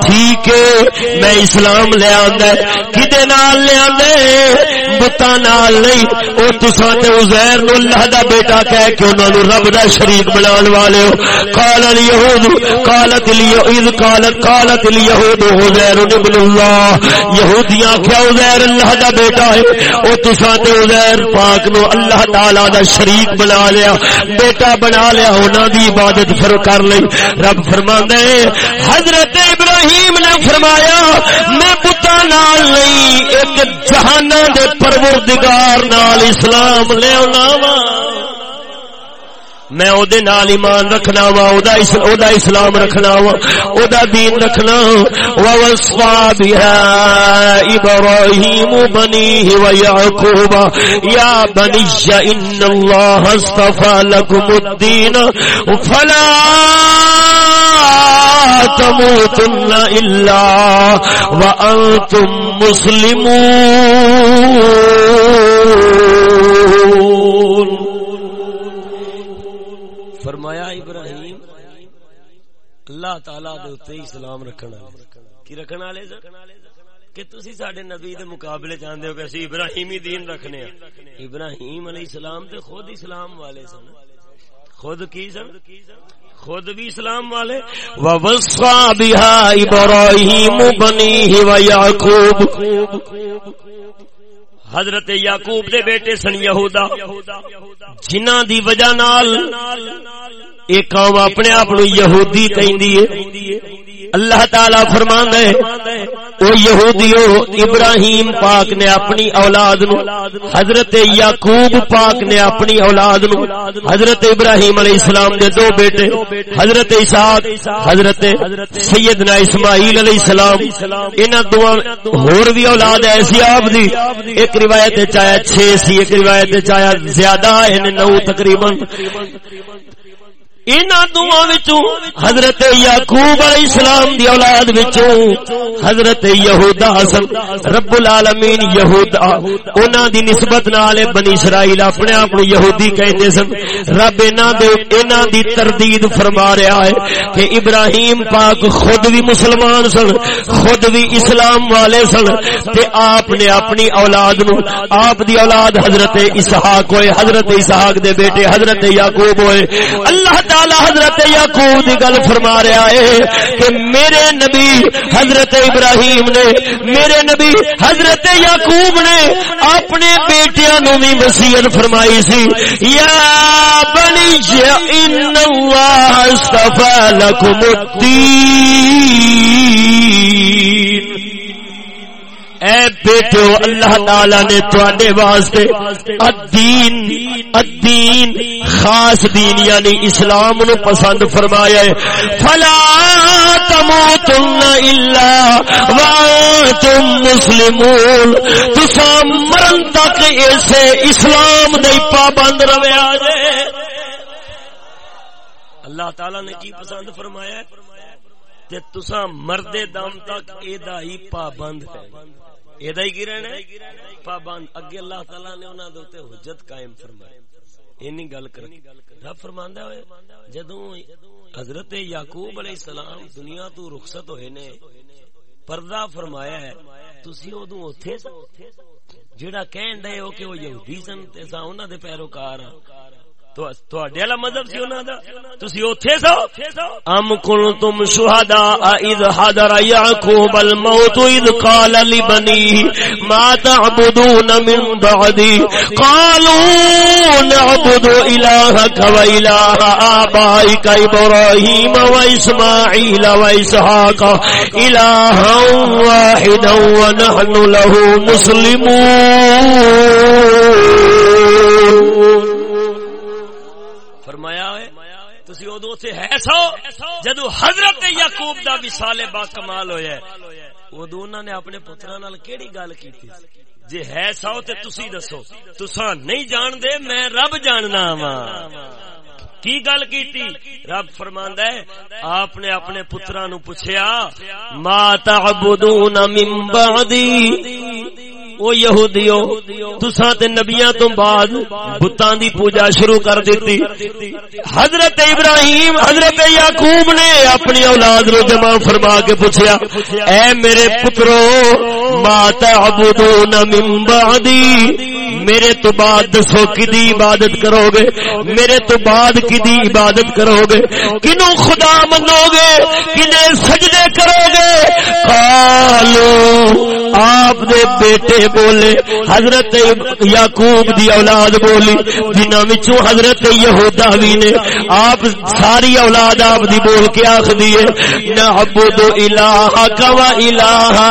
ٹھیک ہے، میں اسلام لے آندا کدے نال لے آندے بتا نال نہیں۔ او تساں تے عزیر نو اللہ دا بیٹا کہہ کے انہاں نو رب دا شریک بنان والے ہو۔ قال الیہود قالت الیہود قالت قالت الیہود عزیر ابن اللہ۔ یہودیاں کیا عزیر اللہ دا بیٹا ہے؟ او تساں تے عزیر پاک نو اللہ تعالی دا شریک بنا لیا۔ بیٹا بنا لیا، انہاں دی عبادت فر کر لئی رب فرماندا ہے حضرت ابراہیم نے فرمایا، میں بتا نال نہیں، ایک جہاناں دے پروردگار نال اسلام لے وا۔ میں او دے نال ایمان رکھنا وا او دا او دا اسلام رکھنا وا او دا دین رکھنا وا۔ وصفا بها ابراہیم بنیہ و یعقوب یا بنی ان اللہ اصطفى لكم الدین فلا تموتن الا وانتم مسلمون فرمایا، ابراہیم، اللہ تعالی دے اوتے اسلام رکھن والے کی رکھن والے کہ تسی ساڈے نبی دے مقابلے چاہندے ہو کہ اسی ابراہیمی دین رکھنے ہیں۔ ابراہیم علیہ السلام تے خود اسلام والے سن۔ خود کی سن؟ خود بھی اسلام والے۔ ووصى بها ابراہیم بنیہ و یعقوب حضرت یعقوب دے بیٹے سن یہودا جنہ دی وجہ نال ایک قوم اپنے آپ نو یہودی کہندی ہے۔ اللہ تعالی فرما دے او یہودیو، ابراہیم پاک نے اپنی اولاد نو، حضرت یعقوب پاک نے اپنی اولاد نو، حضرت ابراہیم علیہ السلام دے دو بیٹے، حضرت اسحاق، حضرت سیدنا اسماعیل علیہ السلام۔ انہاں دو ہور بھی اولاد ایسی آپ دی۔ ایک روایت چایا چھ سی، ایک روایت چایا زیادہ ہے نو تقریباً۔ وچوں حضرت یعقوب علیہ السلام دی اولاد وچوں حضرت یہودا حسن رب العالمین یہودا انہاں دی نسبت نال بنی اسرائیل اپنے آپ کو یہودی کہندے سن۔ رب انہاں دے انہاں دی تردید فرما رہا ہے کہ ابراہیم پاک خود بھی مسلمان سن، خود بھی اسلام والے سن تے آپ نے اپنی اولاد نو، آپ دی اولاد حضرت اسحاق ہوئے، حضرت اسحاق دے بیٹے، حضرت یعقوب ہوئے۔ اللہ تعالی تعالی حضرت یعقوب دی گل فرما رہا ہے کہ میرے نبی حضرت ابراہیم نے، میرے نبی حضرت یعقوب نے اپنے بیٹیاں نو بھی وصیت فرمائی سی۔ یا بنی ان اللہ اصطفى لكم الدین۔ اے بیٹو اللہ تعالی نے تواڈے واسطے الدین الدین خاص دین یعنی اسلام نو پسند فرمایا ہے۔ فلا تموتن الا وانتم مسلمون۔ تسا مرن تک ایسے اسلام دے پابند رہیا جے اللہ تعالی نے کی پسند فرمایا ہے؟ تے تسا مرد دم تک اے دا ہی پابند ہے۔ پابند، اگے اللہ تعالی نے انہوں نے حجت قائم فرمائی۔ اینی گل کر رب فرماندا ہوئے، جدوں حضرت یعقوب علیہ السلام دنیا تو رخصت ہوئے نے، پردہ فرمایا ہے، تسی اودوں اوتھے جڑا کہن دے ہو کہ وہ یہودی سن، تے سا انہاں دے پیروکار ہاں۔ تواڈے والا مذہب سی انہاں دا؟ تسی اوتھے سو؟ ام کنتم شہداء اذ حضر یعقوب الموت اذ قال لبنی ما تعبدون من بعدی. قالوا نعبد الہک و الہ آبائک ابراہیم و اسماعیل و اسحاق. الہا واحدا له مسلمون. تسی ادو سے ہے سو جدو حضرت یعقوب دا وصال با کمال ہویا ہے ادو انہاں نے اپنے پتراں نال کیڑی گل کیتی؟ جے ہے سو تے تسی دسو، تساں نہیں جان دے میں رب جاننا وا کی گل کیتی؟ رب فرماندا ہے، آپ نے اپنے پتراں نو پوچھیا، ما تعبدون من بعدی؟ او یہودیو، تساں تے نبیاں تو بعد بتاں دی پوجا شروع کر دتی حضرت ابراہیم، حضرت یعقوب نے اپنی اولاد نو جمع فرما کے پوچھیا، اے میرے پترو ما تعبدون من بعدی. میرے تو بعد دسو کدی عبادت کرو گے؟ میرے تو بعد کدی عبادت کرو گے؟ کنو خدا منو گے؟ کنے سجدے کرو گے؟ کالو آپ دے بیٹے بولے، حضرت یعقوب دی اولاد بولی جنہ وچوں حضرت یہودا بھی نے، آپ ساری اولاد آپ دی بول کے آخ دیے نعبد الہ کا و الہ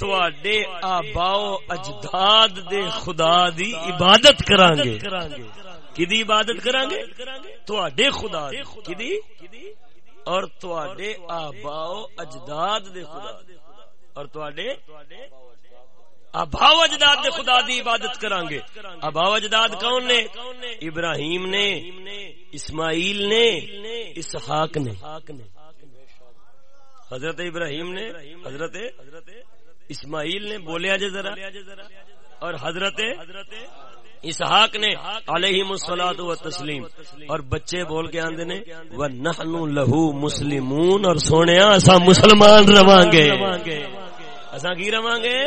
سونے آباؤ اجداد دے خدا دی عبادت کران گے کدی عبادت کران گے تواڈے خدا دی۔ کدی اور تواڈے آباؤ اجداد دے خدا اور تواڈے اباؤ اجداد دے خدا دی عبادت کران گے اباؤ اجداد کون نے؟ ابراہیم نے، اسماعیل نے، اسحاق نے۔ حضرت ابراہیم نے، حضرت اسماعیل نے بولیا جے ذرا، اور حضرت اسحاق نے علیہ مسلات و تسلیم اور بچے بول کے آندے نے وہ نہ لہو مسلمون اور سونے اسا مسلمان رواں گے۔ اصا کی رواں گے؟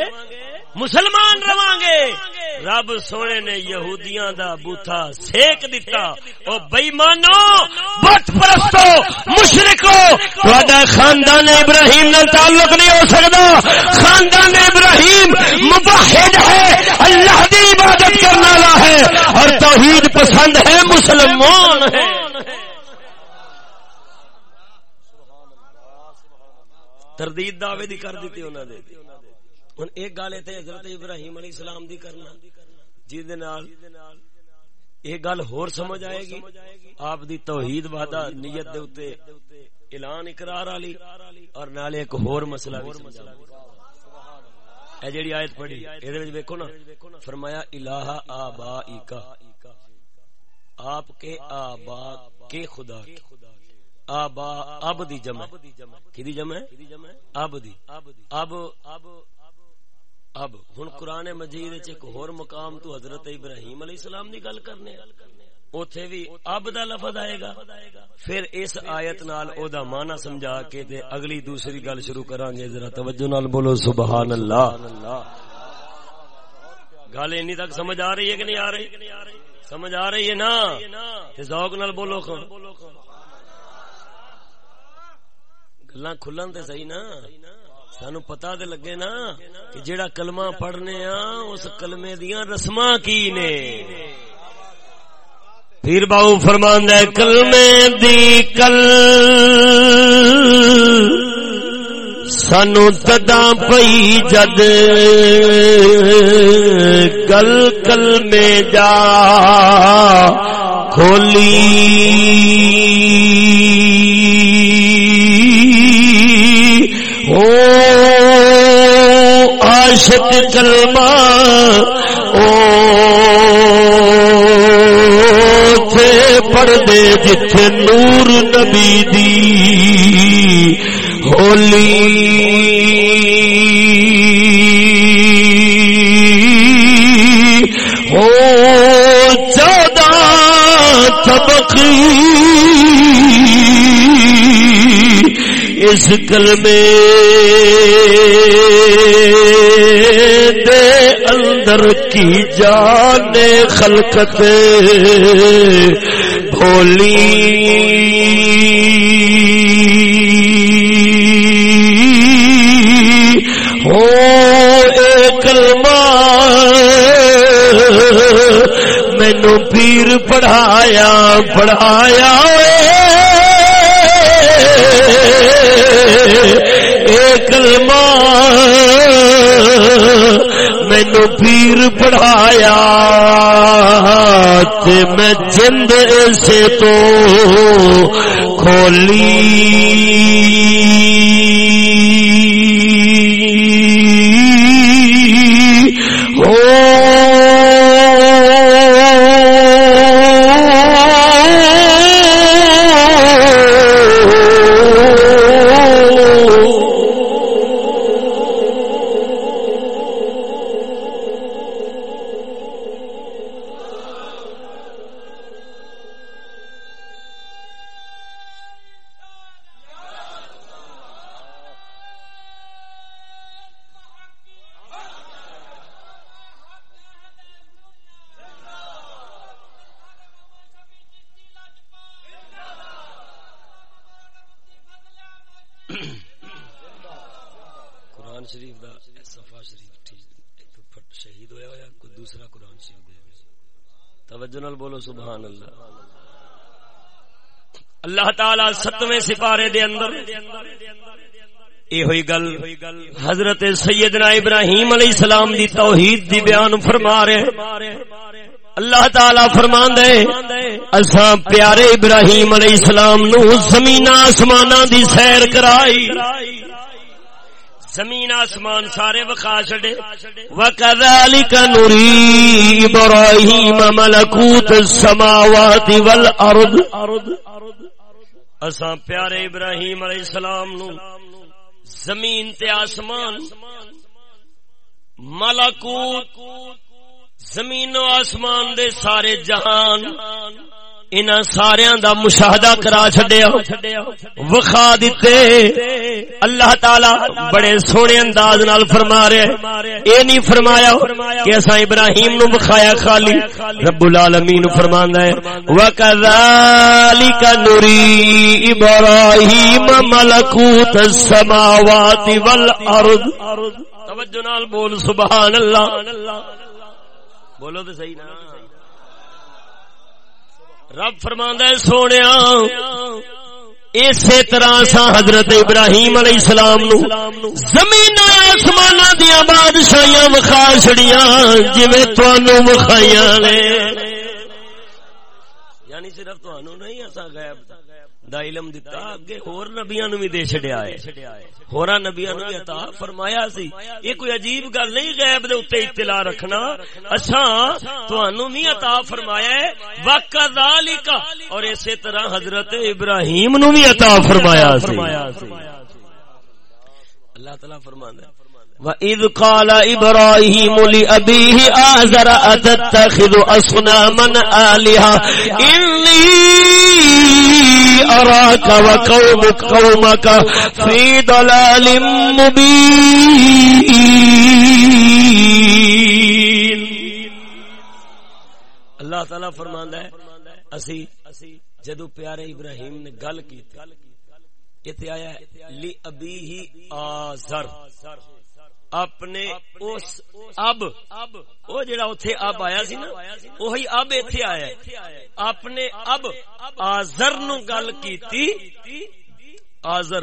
مسلمان رواں گے۔ رب سونے نے یہودیاں دا بوتھا سیک دیتا او بےمانو بت پرستو، مشرکو تہاڈا خاندان ابراہیم نال تعلق نہیں ہو سکدا۔ خاندان ابراہیم موحد ہے، اللہ دی عبادت کرنے والا ہے۔ اور توحید پسند ہے، مسلمان ہے۔ تردید دعوے دی کر دیتی انہوں نے ہوں ایک گل اتنے حضرت ابراہیم علیہ السلام دی کرنا جی ایک گل ہور سمجھ آئے گی، آپ دی توحید وعدہ نیت دے اتے اعلان اقرار والی اور نال ایک ہور مسئلہ بھی سمجھا۔ اے جیڑی آیت پڑھی اے وچ ویکھو نا، فرمایا الہ آبا کا آپ کے آبا کے خدا کے۔ آبا اب دی جمع کی دی جمع اب دی اب اب ہن قرآن مجید ایک ہور مقام تو حضرت ابراہیم علیہ السلام دی گل کرنے اوتھے بھی اب دا لفظ آئے گا۔ پھر اس آیت نال او دا معنی سمجھا کے تے اگلی دوسری گل شروع کران گے ذرا توجہ نال بولو، سبحان اللہ۔ گل اینی تک سمجھ آ رہی ہے کہ نہیں آ رہی؟ سمجھ آ رہی ہے نا؟ تے ذوق نال بولو خان۔ گلا کھلن تے صحیح نا؟ سانو پتا تے لگے نا کہ جیڑا کلمہ پڑھنے آ اس کلمے دیاں رسماں کی نے؟ پیر باؤ فرمان ہے، کلمے دی کل سانو تدا پئی جد کل کل میں جا کھولی۔ عاشق کلمہ او تھے پردے جتھے نور نبی دی ہولی۔ ہو چودہ طبقی اس کلمے دے اندر کی جان خلقت؟ بھولی۔ ہو کلمہ مینو پیر پڑھایا پڑھایا ماں مینو پیر پڑھایا میں جند سے تو کھولی۔ ستویں سپارے دے اندر یہ ہوئی گل حضرت سیدنا ابراہیم علیہ السلام دی توحید دی بیان فرما رہے اللہ تعالی فرمان دے اساں پیارے ابراہیم علیہ السلام نو زمین آسمان دی سیر کرائی۔ زمین آسمان سارے وکھا چڈے وکذالک نوری ابراہیم ملکوت السماوات والارض اساں پیارے ابراہیم علیہ السلام نو زمین تے آسمان ملکوت زمین و آسمان دے سارے جہان ان سارا دا مشاہدہ کرا چڈیا وخا دیتے اللہ تعالی بڑے سونے انداز نال فرما رہے اے نہیں فرمایا کہ اسا ابراہیم نو وخایا خالی۔ رب العالمین فرماندا ہے۔ وکذالک نری ابراہیم ملکوت السماوات والارض توجہ نال بول، سبحان اللہ۔ بولو تو صحیح نا۔ رب فرماندا سونے اسی طرح سا حضرت ابراہیم علیہ السلام نو زمین آسمان دیا بادشاہیاں وکھا چڑیاں جی تنوع وکھائیاں نے۔ یعنی صرف تہن نہیں ایسا غیب دا علم دتا، اگے ہور نبیاں نو بھی دے چھڈیا ہے۔ ہورا نبیاں نو عطا فرمایا سی۔ یہ کوئی عجیب گل نہیں، غیب دے اوتے اطلاع رکھنا۔ اچھا، اساں تانوں بھی عطا فرمایا ہے۔ وکذالک اور اسی طرح حضرت ابراہیم نو بھی عطا فرمایا سی۔ اللہ تعالی فرماندا ہے۔ وَإِذْ قَالَ إِبْرَاهِيمُ لِأَبِيهِ آزَرَ أَتَتَّخِذُ أَصْنَامًا آلِهَةً إِنِّي أراك وقومك قومك في ضلال مبين اللہ تعالی فرماندا ہے، اسی جدو پیارے ابراہیم نے گل کی ایتھے آیا لی ابی ہی آزر اپنے اس اب، وہ جڑا اتنے اب آیا سی نا، وہی اب اتے آیا ہے۔ اپنے اب آزر نو گل کی آزر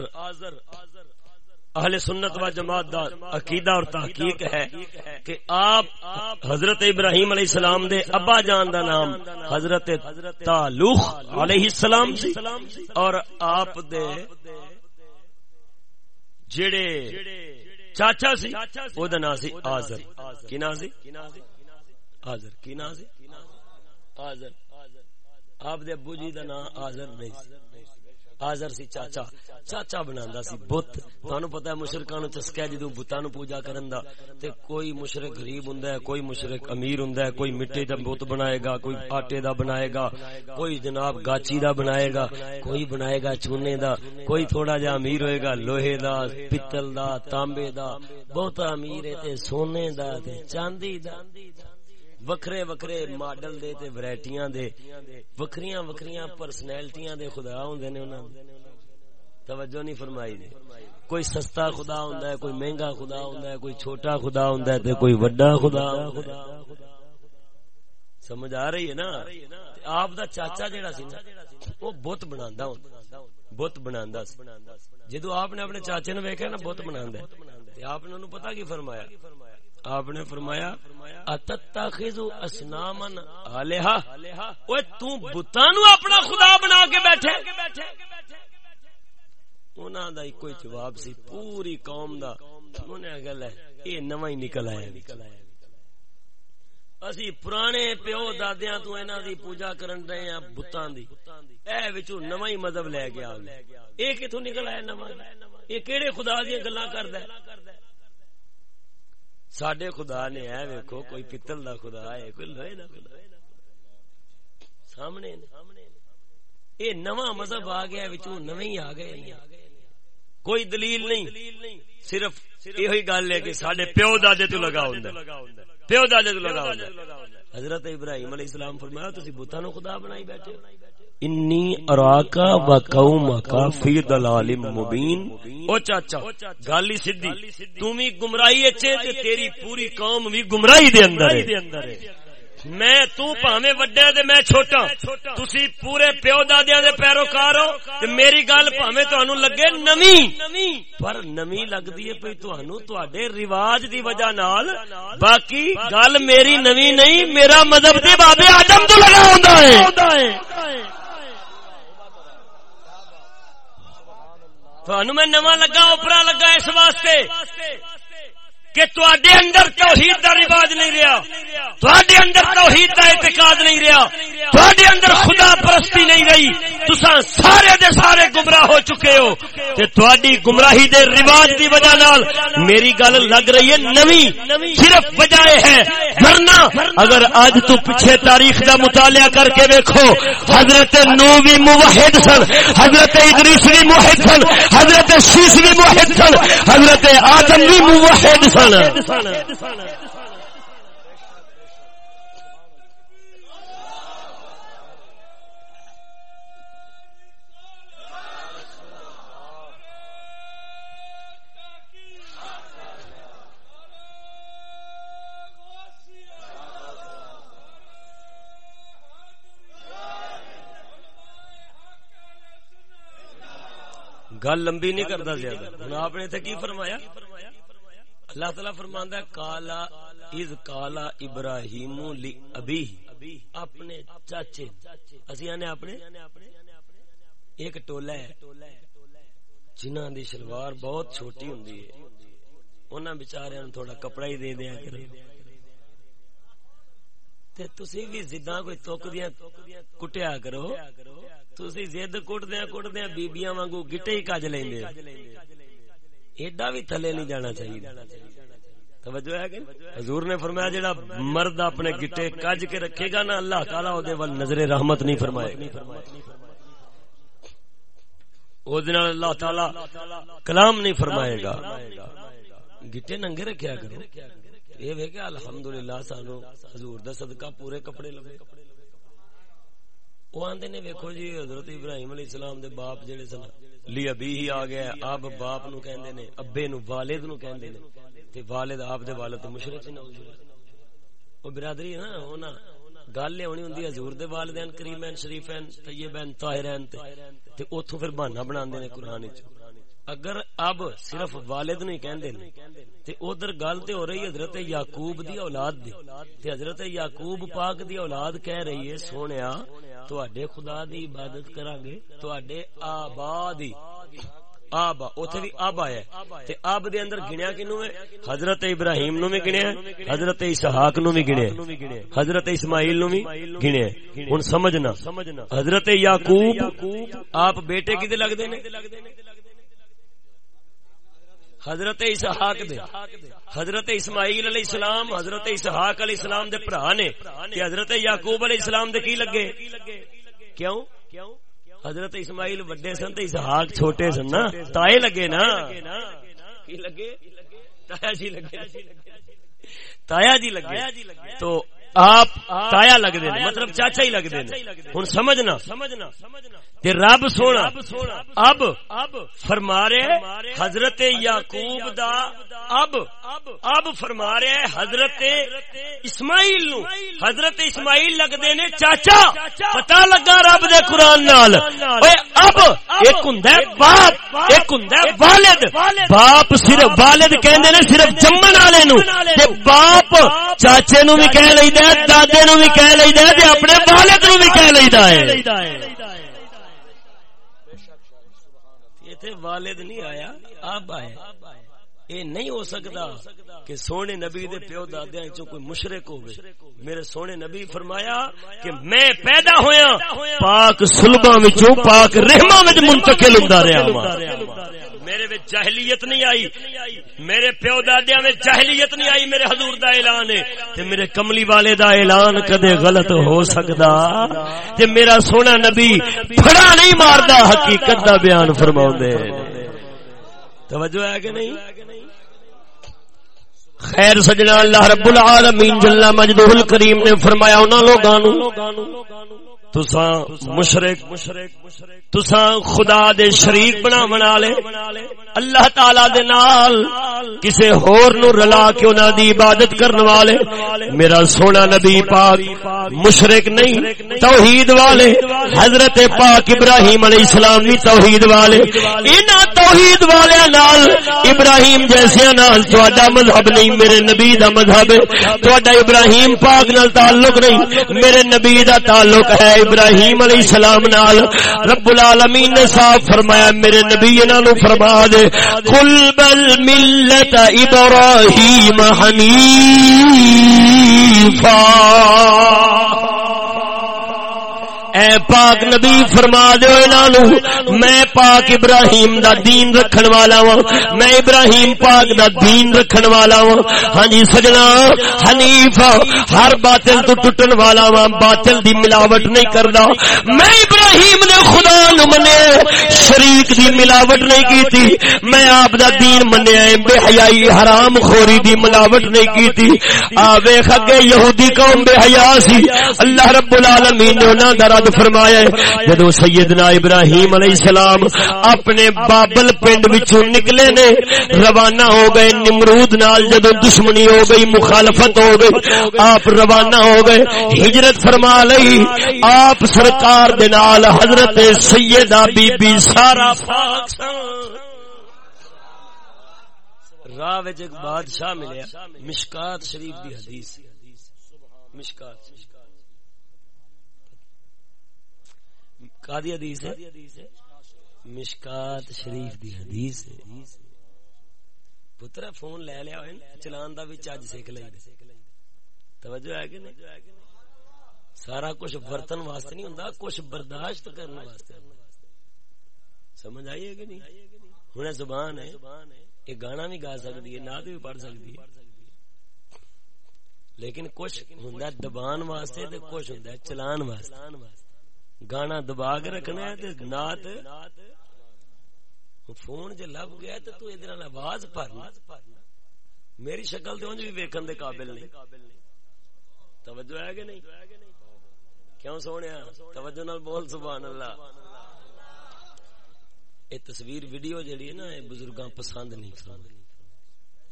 اہل سنت و جماعت دا عقیدہ اور تحقیق ہے کہ آپ حضرت ابراہیم علیہ السلام دے ابا جان دا نام حضرت تعلق علیہ السلام سی۔ اور آپ دے جڑے چاچا سی او دا نام سی آزر کی نام سی؟ آزر کی نام سی؟ آزر آپ دے ابو جی دا نام آزر نہیں سی۔ آزر سی چاچا چاچا بناندا سی بت۔ تانوں پتہ ہے مشرکاں نو چسکا جدوں بتاں نو پوجا کرن دا۔ تے کوئی مشرک غریب ہوندا ہے، کوئی مشرک امیر ہوندا ہے، کوئی مٹی دا بت بنائے گا، کوئی آٹے دا بنائے گا، کوئی جناب گاچی دا بنائے گا، کوئی بنائے گا چونے دا، کوئی تھوڑا جا امیر ہوئے گا، لوہے دا، پتل دا، تانبے دا۔ بہت امیر ہے تے سونے دا تے چاندی دا۔ وکھرے وکھرے ماڈل دے تے ورائٹیاں دے، وکھریاں وکھریاں پرسنالٹیاں دے خدا ہوندے نے انہاں توجہ نہیں فرمائی دے۔ کوئی سستا خدا ہوندا ہے، کوئی مہنگا خدا ہوندا ہے، کوئی چھوٹا خدا ہوندا ہے تے کوئی بڑا خدا ہوندا ہے۔ سمجھ آ رہی ہے نا؟ آپ دا چاچا جیڑا سی نا، وہ بت بناندا ہوندا بت بناندا سی۔ جدو آپ نے اپنے چاچے نو ویکھیا نا، بت بناندا ہے۔ تے آپ نے انہوں پتہ کی فرمایا؟ آپ نے فرمایا، اتتخذو اسنامن الہا اوے تو بتاں نو اپنا خدا بنا کے بیٹھے۔ انہاں دا کوئی جواب سی، پوری قوم دا۔ انہاں گل ہے اے نواں ہی نکل آیا اسی پرانے پیو دادیاں تو انہاں دی پوجا کرن رہے ہیں بتاں دی۔ اے وچوں نواں ہی مذہب لے گیا اے کتھوں نکل آیا نواں؟ اے کیڑے خدا دی گلاں کردا ہے سڈے خدا نے ہے ویکو کوئی پتل دا خدا ہے، کوئی لوہے دا خدا سامنے اے نواں مذہب آ گیا وچوں نویں ہی آ گئے۔ کوئی دلیل نہیں، صرف یہ گل ہے کہ سڈے پیو دادے تو لگا ہوں پیو دادے تو لگا ہوں حضرت ابراہیم علیہ السلام فرمایا، تسی بتاں نو خدا بنائی بیٹھے انی اراکا و قومکا فی دلال مبین۔ او چاچا گالی سدھی۔ تو بھی گمراہی اچے تے تیری پوری قوم بھی گمراہی دے اندر ہے۔ میں تو پاویں وڈا تے میں چھوٹا۔ تسی پورے پیو دادیاں دے پیروکار ہو تے میری گل پاویں تانوں لگے نمی۔ پر نمی لگدی ہے پئی تانوں تواڈے رواج دی وجہ نال۔ باقی گل میری نمی نہیں، میرا مذہب تے بابے آدم تو لگا ہوندا ہے۔ تھانوں میں نواں لگا اوپرا لگا اس واسطے۔ کہ تواڈے اندر توحید دا رواج نہیں رہیا تواڈے اندر توحید دا اعتقاد نہیں رہیا تھوڑے اندر خدا پرستی نہیں رہی۔ تسا سارے دے سارے گمراہ ہو چکے ہو۔ تے تھوڑی گمراہی دے رواج دی وجہ نال میری گل لگ رہی ہے نوی، صرف وجہ ہے۔ ورنہ اگر آج تو پیچھے تاریخ دا مطالعہ کر کے دیکھو حضرت نو بھی موحد سن، حضرت ادریس بھی موحد سن، حضرت شیش بھی موحد سن، حضرت آدم بھی موحد سن۔ سن۔ گل لمبی نہیں کرتا زیادہ۔ ہوں آپ نے کی فرمایا؟ اللہ تعالی فرماندا ہے، کالا از کالا ابراہیم لی ابی اپنے چاچے، اسی آنے اپنے، ایک ٹولا ہے، جنہاں دی شلوار بہت چھوٹی ہوندی ہے۔ انہاں بیچاریاں نوں تھوڑا کپڑا ہی دے دیا کرو۔ تے تسی بھی زداں کوئی توک دیاں کٹیا کرو۔ تسی زد کٹ دیا کٹ دیا بیبیاں وانگو گٹے ہی کج لیں ایڈا بھی تھلے نہیں جانا چاہیے۔ توجہ ہے کہ حضور نے فرمایا جڑا مرد اپنے گٹے کج کے رکھے گا نا، اللہ تعالی او دے ول نظر رحمت نہیں فرمائے او دن اللہ تعالی کلام نہیں فرمائے گا۔ گٹے ننگے رکھیا کرو۔ یہ وے کہ الحمدللہ سانو حضور دا صدقہ پورے کپڑے لگے وہ آندے نے ویکھو جی حضرت ابراہیم علیہ السلام دے باپ جڑے سن لی ابھی ہی آ گیا، اب باپ نو کہندے نے، ابے نو والد نو کہندے نے، تے والد آپ دے والد تے مشرک نہ او برادری ہے نا ہونا گل ہونی ہوندی حضور دے والدین کریمین شریفین طیبین طاہرین تے تے اوتھوں پھر بہانہ بناندے نے قران وچ۔ اگر اب صرف والد نہیں کہندے نے تے ادھر گل تے ہو رہی حضرت یعقوب دی اولاد دی، تے حضرت یعقوب پاک دی اولاد کہہ رہی ہے، سونیا، تواڈے خدا دی عبادت کران گے تواڈے آبا دی، آبا، اوتھے بھی آبا ہے، تے آب دے اندر گنیا کینو ہے حضرت ابراہیم نو بھی گنیا حضرت اسحاق نو بھی گنیا حضرت اسماعیل نو بھی گنیا ہن سمجھنا، حضرت یعقوب، آپ بیٹے کدے لگدے نے؟ حضرت اسحاق دے، حضرت اسماعیل علیہ السلام، حضرت اسحاق علیہ السلام دے بھرا نے کہ حضرت یعقوب علیہ السلام دے کی لگے؟ کیوں؟ حضرت اسماعیل وڈے سن تے اسحاق چھوٹے سن نا، تائے لگے نا۔ کی لگے؟ تایا جی لگے۔ تایا جی لگے۔ تو آپ تایا لگ دے مطلب چاچا ہی لگ دے ہن سمجھنا۔ سمجھنا تے رب سونا، اب فرما رہے حضرت یعقوب دا اب اب فرما رہے حضرت اسماعیل نو۔ حضرت اسماعیل لگ دے نے چاچا، پتہ لگا رب دے قرآن نال۔ اب ایک ہوندا ہے باپ، ایک ہوندا ہے والد۔ باپ صرف والد کہندے نے، صرف جمن والے نو۔ تے باپ چاچے نو بھی کہہ لیندا ہے، دادے نو بھی کہہ لیندا ہے تے اپنے والد نو بھی کہہ لیندا ہے۔ والد نہیں آیا اب آیا یہ نہیں ہو سکتا کہ سونے نبی دے پیو دادیا چو کوئی مشرق ہو میرے سونے نبی فرمایا کہ میں پیدا ہویا، پاک سلبا پاک رحما منتقل ہوں رہا میرے وچ جاہلیت نہیں آئی۔ میرے پیو دادیا میں جاہلیت نہیں آئی، میرے حضور دا اعلان ہے۔ تے میرے کملی والے دا اعلان کدے غلط ہو سکدا؟ تے میرا سونا نبی پھڑا نہیں ماردا، حقیقت دا بیان فرماوندے توجہ ہے کہ نہیں؟ خیر سجنا، اللہ رب العالمین جل مجدہ الکریم نے فرمایا، انہاں لوگاں نو تساں مشرک، تساں خدا دے شریک بنا بنا لے اللہ تعالی دے نال کسے ہور نو رلا کے انہاں دی عبادت کرن والے، میرا سونا نبی پاک مشرک نہیں، توحید والے، حضرت پاک ابراہیم علیہ السلام بھی توحید والے۔ انہاں توحید والے نال ابراہیم جیسے نال تہاڈا مذہب نہیں، میرے نبی دا مذہب ہے۔ تہاڈا ابراہیم پاک نال تعلق نہیں، میرے نبی دا تعلق ہے ابراہیم علیہ السلام نال رب العالمین نے صاف فرمایا، میرے نبی انہاں نو فرما دے، قل بل ملت ابراہیم حنیفا۔ اے پاک نبی فرما دیو انہاں میں پاک ابراہیم دا دین رکھن والا ہوں میں ابراہیم پاک دا دین رکھن والا ہوں ہاں جی سجنا حنیف ہر باطل تو ٹٹن والا ہوں باطل دی ملاوٹ نہیں کردا۔ میں ابراہیم ابراہیم نے خدا نو منے، شریک دی ملاوٹ نہیں کیتی۔ میں آپ دا دین منیا بے حیائی حرام خوری دی ملاوٹ نہیں کیتی۔ آ ویکھ اگے یہودی قوم بے حیا سی۔ اللہ رب العالمین نے انہاں دا رد فرمایا ہے۔ جدوں سیدنا ابراہیم علیہ السلام اپنے بابل پنڈ وچوں نکلے نے، روانہ ہو گئے، نمرود نال جدوں دشمنی ہو گئی، مخالفت ہو گئی، آپ روانہ ہو گئے۔ ہجرت فرما لئی، آپ سرکار دے نال نال حضرت سیدہ بی بی سارا پاک راہ ایک بادشاہ ملیا، مشکات شریف دی حدیث۔ مشکات کادی حدیث ہے؟ مشکات شریف دی حدیث ہے۔ پترا فون لے لیا ہوئے، چلان دا بھی چاج سیکھ لے توجہ ہے کہ نہیں؟ سارا کچھ برتن واسطے نہیں ہوندا، کچھ برداشت کرنے واسطے۔ سمجھ آئی ہے کہ نہیں؟ ہن زبان ہے، یہ گانا بھی گا سکتی ہے، نعت بھی پڑھ سکتی ہے۔ لیکن کچھ ہوں دبان واسطے تے کچھ ہوں چلان واسطے۔ گانا دبا کے رکھنا ہے نعت، فون جے لب گیا تو تو ادھر آواز پڑھنا میری شکل تو بھی ویکن دے قابل نہیں۔ توجہ ہے کہ نہیں؟ کیوں سونے؟ توجہ نال بول، سبحان اللہ۔ یہ تصویر ویڈیو جڑی ہے نا، یہ بزرگاں پسند نہیں فرمائی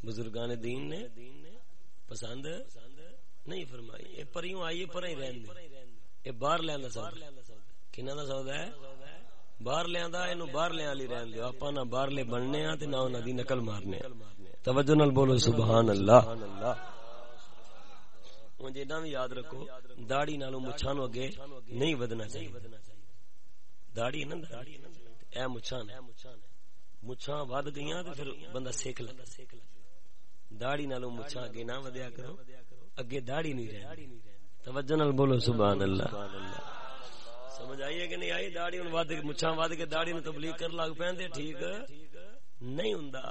بزرگاں نے دین نے پسند نہیں فرمائی۔ یہ پریوں آئیے پر ہی رہن دے۔ یہ باہر لینا سودا کنا دا سودا ہے؟ باہر لیندا اینو باہر لے والی رہن دیو اپا نہ باہر لے بننے ہاں تے نہ انہاں دی نقل مارنے توجہ نال بولو، سبحان اللہ۔ ہن جے بھی یاد رکھو داڑھی نالوں مچھاں نو اگے نہیں ودنا چاہیے داڑھی نا داڑھی اے مچھان مچھان ود گئی تو پھر بندہ سیکھ لگا داڑی نالو مچھان اگے نہ ودیا کرو اگے داڑی نہیں رہی توجہ نال بولو سبحان اللہ سمجھ آئیے کہ نہیں آئی داڑی ہن ود مچھان ود کے داڑی نو تبلیغ کر لگ پیندے ٹھیک نہیں ہوندا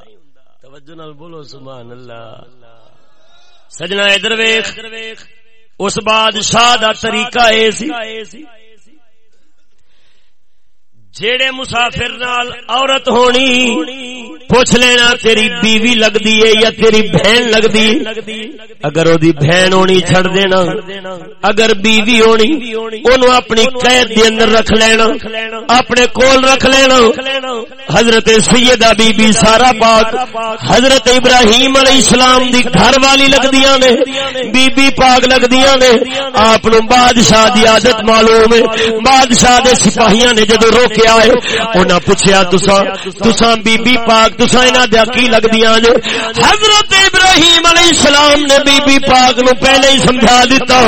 توجہ نال بولو سبحان اللہ سجنا ادھر ویخ۔ اس بادشاہ دا طریقہ اے سی۔ جیڑے مسافر نال عورت ہونی پوچھ لینا تیری بیوی لگ دی ہے یا تیری بہن لگ دی اگر او دی بہن ہونی چھڑ دینا، اگر بیوی ہونی، اونوں اپنی قید دے اندر رکھ لینا، اپنے کول رکھ لینا۔ حضرت سیدہ بی بی سارا پاک، حضرت ابراہیم علیہ السلام دی گھر والی لگ دیاں نے بی بی پاک لگ دیاں نے۔ آپ نو بادشاہ دی عادت معلوم ہے۔ بادشاہ دے سپاہیاں نے جدو روکیا ہے، انہاں پوچھیا، تساں تساں بی بی پاک تسا انہاں دے کی لگدیاں جے حضرت ابراہیم علیہ السلام نے بی بی پاک نو پہلے ہی سمجھا دیتا۔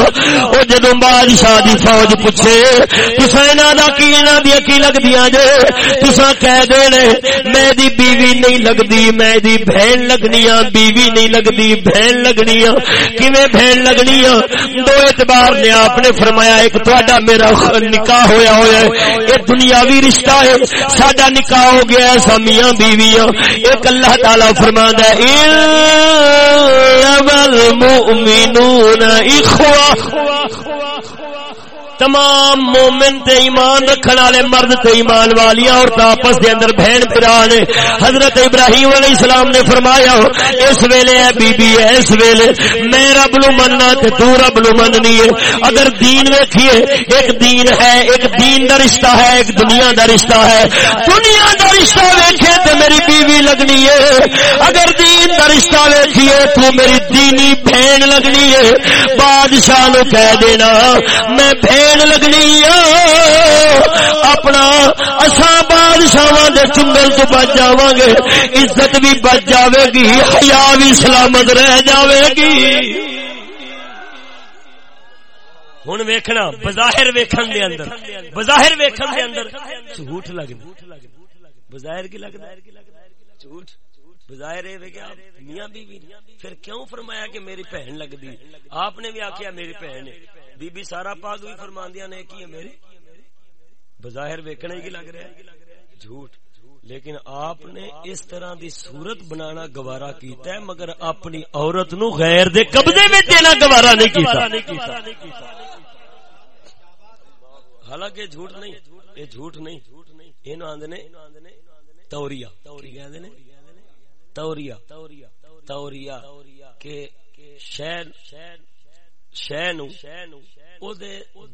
او جدوں بادشاہ دی فوج پوچھے تسا انہاں دا کی انہاں دی کی لگدیاں جے تسا کہہ دے نے میں دی بیوی نہیں لگدی، میں دی بہن لگنیاں، بیوی نہیں لگدی، بہن لگنیاں۔ کیویں بہن لگنیاں؟ دو اعتبار نے آپ نے فرمایا، ایک تہاڈا میرا نکاح ہویا ہویا ہے یہ دنیاوی رشتہ ہے۔ ساڈا نکاح ہو گیا ہے سامیاں بیویاں۔ ایک اللہ تعالی فرما ہے المؤمنون اخوہ تمام مومن تے ایمان رکھن والے مرد تے ایمان والی عورت آپس دے اندر بہن بھرا نے حضرت ابراہیم علیہ السلام نے فرمایا، اس ویلے ہے بی بی ہے اس ویلے میں رب نو مننا تے تو رب نو مننی ہے اگر دین ویکھیے، ایک دین ہے، ایک دین دا رشتہ ہے، ایک دنیا دا رشتہ ہے۔ دنیا دا رشتہ ویکھے تے میری بیوی لگنی ہے اگر دین دا رشتہ ویکھیے تو میری دینی بہن لگنی ہے بادشاہ نو کہہ دینا، میں بہن لگنی اپنا اصا بادشاہ کے چنگل تو بچ جا گے عزت بھی بچ جاوے گی حیا بھی سلامت رہ جاوے گی ہوں ویکھنا بظاہر ویکھن دے اندر بظاہر ویکھن دے اندر جھوٹ لگنا بظاہر کی لگتا جھوٹ بظاہر میاں بیوی پھر کیوں فرمایا کہ میری بہن لگ دی آپ نے بھی آخیا میری بہن ہے بی بی سارا پاک بھی فرماندیا نے کی ہے میری؟ بظاہر ویکنا ہی لگ رہا ہے۔ جھوٹ۔ لیکن آپ نے اس طرح دی صورت بنانا گوارا کیتا ہے، مگر اپنی عورت نو غیر دے قبضے میں دینا گوارا نہیں کیتا۔ حالانکہ جھوٹ نہیں، یہ جھوٹ نہیں۔ یہ آدھے توریا توریا توریا کہ شہر شہ شہ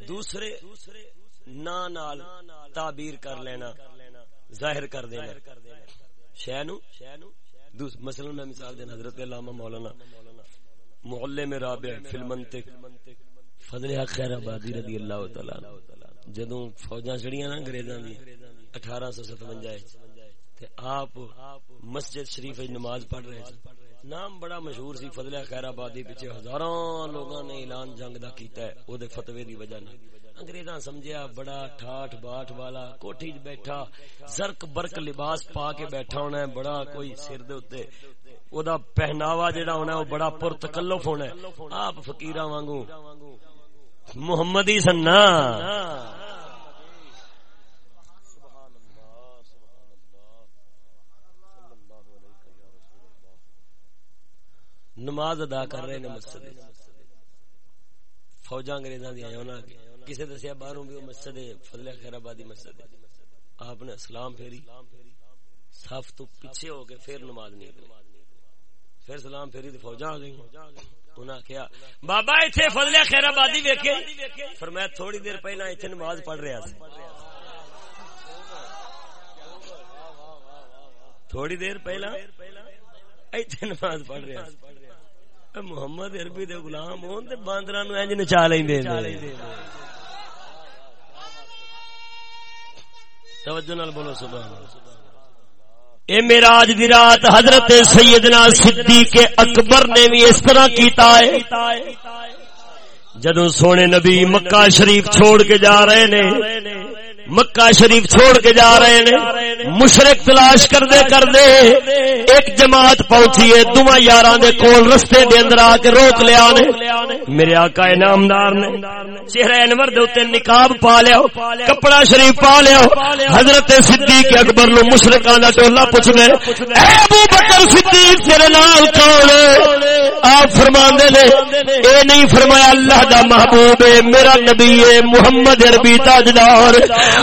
دوسرے نا تعبیر کر لینا، ظاہر کر دینا۔ شہ نو؟ مثلا میں مثال دینا، حضرت علامہ مولانا محلے میں رابع فی المنطق، فضل حق خیر آبادی رضی اللہ تعالی جدوں فوجاں چڑیاں نا انگریزاں دی 1857 تے آپ مسجد شریف نماز پڑھ رہے تھے نام بڑا مشہور سی فضل خیر آبادی پیچھے ہزاراں لوگاں نے اعلان جنگ دا کیتا ہے، او دے فتوی دی وجہ نال۔ انگریزاں سمجھیا بڑا ٹھاٹ باٹ والا کوٹھی وچ بیٹھا زرک برک لباس پا کے بیٹھا ہونا ہے، بڑا کوئی سر دے اوتے۔ او دا پہناوا جڑا ہونا ہے، او بڑا پر تکلف ہونا ہے۔ آپ فقیراں وانگو محمدی سننا۔ نماز ادا کر رہے ہیں مسجد فوجا انگریزاں دی آیا انہاں کسے دسیا باہروں بھی مسجد فضل خیر آبادی مسجد آپ نے سلام پھیری، صف تو پیچھے ہو کے پھر نماز نہیں پڑھی۔ پھر سلام پھیری تے فوجا آ گئی انہاں کہیا بابا ایتھے فضل خیر آبادی ویکھے؟ فرمایا تھوڑی دیر پہلا ایتھے نماز پڑھ رہا سی۔ تھوڑی دیر پہلا ایتھے نماز پڑھ رہا سی۔ محمد عربی دے غلام ہون تے باندراں نو انج نچا لیندے توجہ نال بولو، سبحان اے میراج دی رات حضرت سیدنا صدیق اکبر نے بھی اس طرح کیتا ہے۔ جدوں سونے نبی مکہ شریف چھوڑ کے جا رہے نے مکہ شریف چھوڑ کے جا رہے ہیں مشرق تلاش کر دے کر دے ایک جماعت پہنچی ہے دما یار کول رستے دے اندر آ کے روک لیا نے۔ میرے آقا انعامدار نے، چہرہ انور دے اوتے نقاب پا لیا، کپڑا شریف پا لیا۔ حضرت صدیق اکبر نو مشرقاں دا ٹولا پوچھ گئے اے ابو بکر صدیق تیرے نال کون ہے؟ آپ فرماندے نے، اے نہیں فرمایا اللہ دا محبوب ہے، میرا نبی ہے محمد عربی تاجدار۔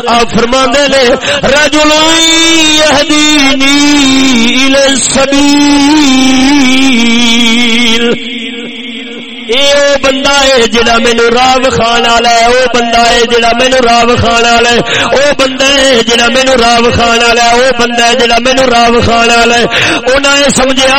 آپ فرما نے رجل یہدینی السبیل. اے او بندہ ہے جڑا مینوں راہ وکھان والا ہے، او بندہ ہے جڑا مینوں راہ وکھان والا ہے۔ او بندہ ہے جڑا مینوں راہ وکھان والا ہے، او بندہ ہے جڑا مینوں راہ وکھان والا ہے۔ انہاں نے سمجھیا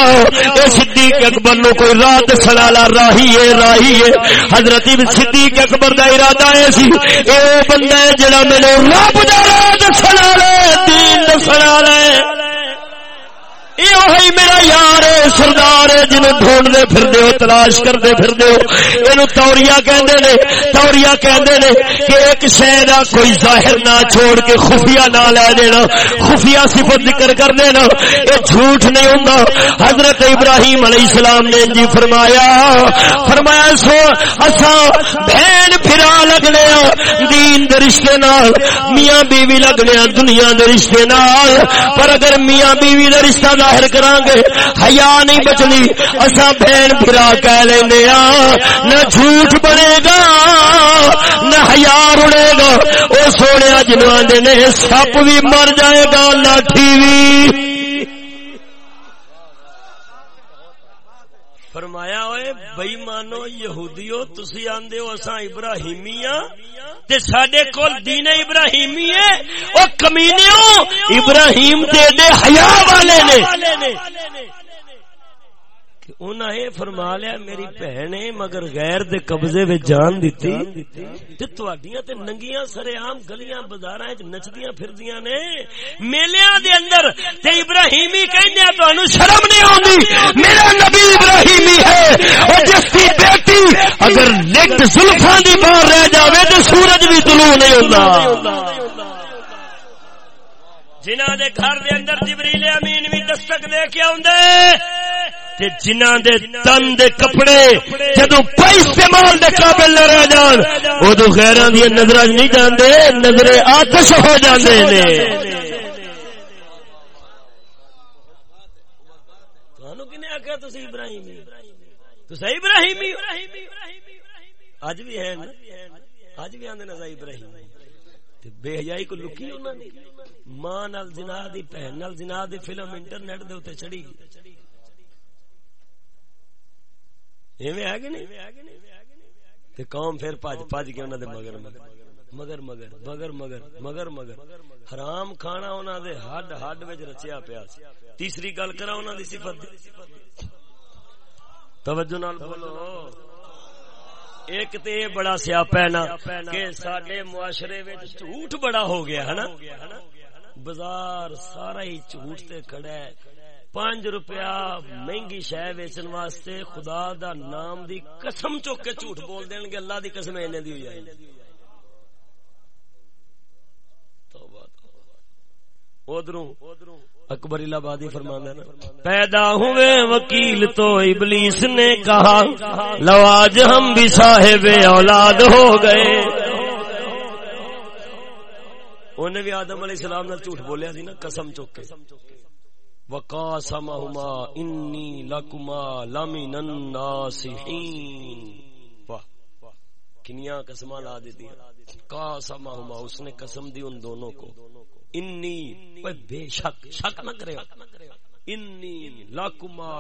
اے صدیق اکبر نو کوئی راہ دسن والا راہی ہے راہی ہے۔ حضرت صدیق اکبر دا ارادہ ہے سی، اے او بندہ ہے جڑا مینوں رب دا راہ دسن والا ہے، دین دسن والا ہے۔ یہ میرا یار ہے، سردار ہے جنہوں ڈھونڈتے پھر دے تلاش کرتے پھر دے توریا کہندے نے توریا کہندے نے کہ ایک شہر کوئی ظاہر نہ چھوڑ کے خفیہ نہ لے دینا خفیہ صفت ذکر کر دینا۔ یہ جھوٹ نہیں ہوں حضرت ابراہیم علیہ السلام نے جی فرمایا فرمایا، سو اصا بہن پھرا لگنے ہاں، دین دے رشتے نال، میاں بیوی لگنے ہاں، دنیا دے رشتے نال۔ پر اگر میاں بیوی دے رشتہ ظاہر کران گے حیا نہیں بچنی۔ اسا بہن بھرا کہہ لیندے ہاں۔ نہ جھوٹ بنے گا نہ حیا رڑے گا او سونے جنواں نے، سپ بھی مر جائے گا، لاٹھی بھی۔ فرمایا ہوئے بئی مانو یہودیو، تسی آندے ہو اساں ابراہیمی ہاں تے ساڈے کول دین ابراہیمی ہے۔ او کمینیو ابراہیم دے دے حیا والے نے۔ انہاں اے فرما لیا، میری بہن مگر غیر دے قبضے وچ جان دتی تے تواڈیاں تے ننگیاں سرے عام گلیاں بازاراں وچ نچدیاں پھردیاں نے میلیاں دے اندر تے ابراہیمی کہندے تانوں شرم نہیں ہوندی میرا نبی ابراہیمی ہے او جس دی بیٹی اگر لکھ زلفاں دی باہر رہ جاوے تے سورج بھی طلوع نہیں ہوندا. جنہاں دے گھر دے اندر جبریل امین بھی دستک دے کے اوندے تے جنہ دے تن دے کپڑے جدو کوئی استعمال دے قابل نہ رہ جان او غیراں دی نظر نہیں جاندے نظر آتش ہو جاندے نے۔ ابراہیمی؟ اج بھی ہے اج بھی بے حیائی کو لکی انہوں نے ماں نال جنا دی، بہن نال دی فلم انٹرنیٹ دے اوتے چڑھی۔ ایویں قوم پھر پج پج کے انہاں مگر مگر۔ مگر مگر مگر مگر مگر حرام کھانا انہاں دے ہڈ ہڈ رچیا پیا۔ تیسری گل کرا انہاں دی صفت۔ توجہ نال بولو۔ ایک تے بڑا سیاپا ہے نا کہ ساڈے معاشرے وچ جھوٹ بڑا ہو گیا ہے نا۔ بازار سارا ہی جھوٹ تے کھڑا ہے۔ پانچ روپیہ مہنگی شہ ویچن واسطے خدا دا نام دی قسم چوک کے جھوٹ بول دین گے، اللہ دی قسم اینے دی ہو جائے ادھروں اکبر آبادی فرمانا نا، پیدا ہوئے وکیل تو ابلیس نے کہا، لو آج ہم بھی صاحب اولاد ہو گئے۔ انہیں بھی آدم علیہ السلام نے جھوٹ بولیا سی نا، قسم چوک وقاسمہما انی لکما لمن الناسحین واہ، کنیاں قسماں لا دیتی ہیں قاسمہما اس نے قسم دی ان دونوں کو. انی بے شک شک نہ کرے انی لاکما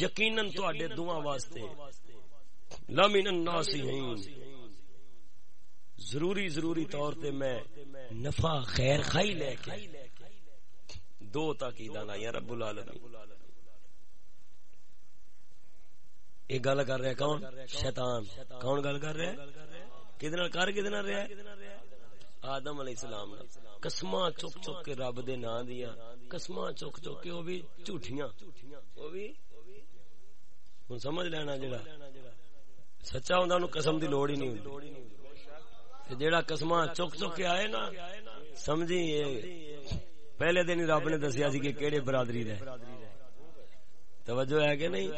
یقیناً تواڈے دعا واسطے. لمن الناسین ضروری ضروری طور تے میں نفع خیر خائی لے کے دو تاکیداں یا رب العالمین۔ یہ گل کر رہا کون؟ شیطان۔ کون گل کر رہا ہے کدے کر، کدے رہا ہے؟ آدم علیہ السلام قسم چک چک کے رب دے نا دیا قسم چک چک کے وہ بھی جھوٹیاں۔ وہ بھی ہوں سمجھ لینا جڑا سچا ہوں قسم دی لوڑ ہی نہیں ہوتی جڑا قسم چک چک کے آئے نا، سمجھی پہلے دن ہی رب نے دسیا سی کہ کہڑے برادری دے۔ توجہ ہے کہ نہیں؟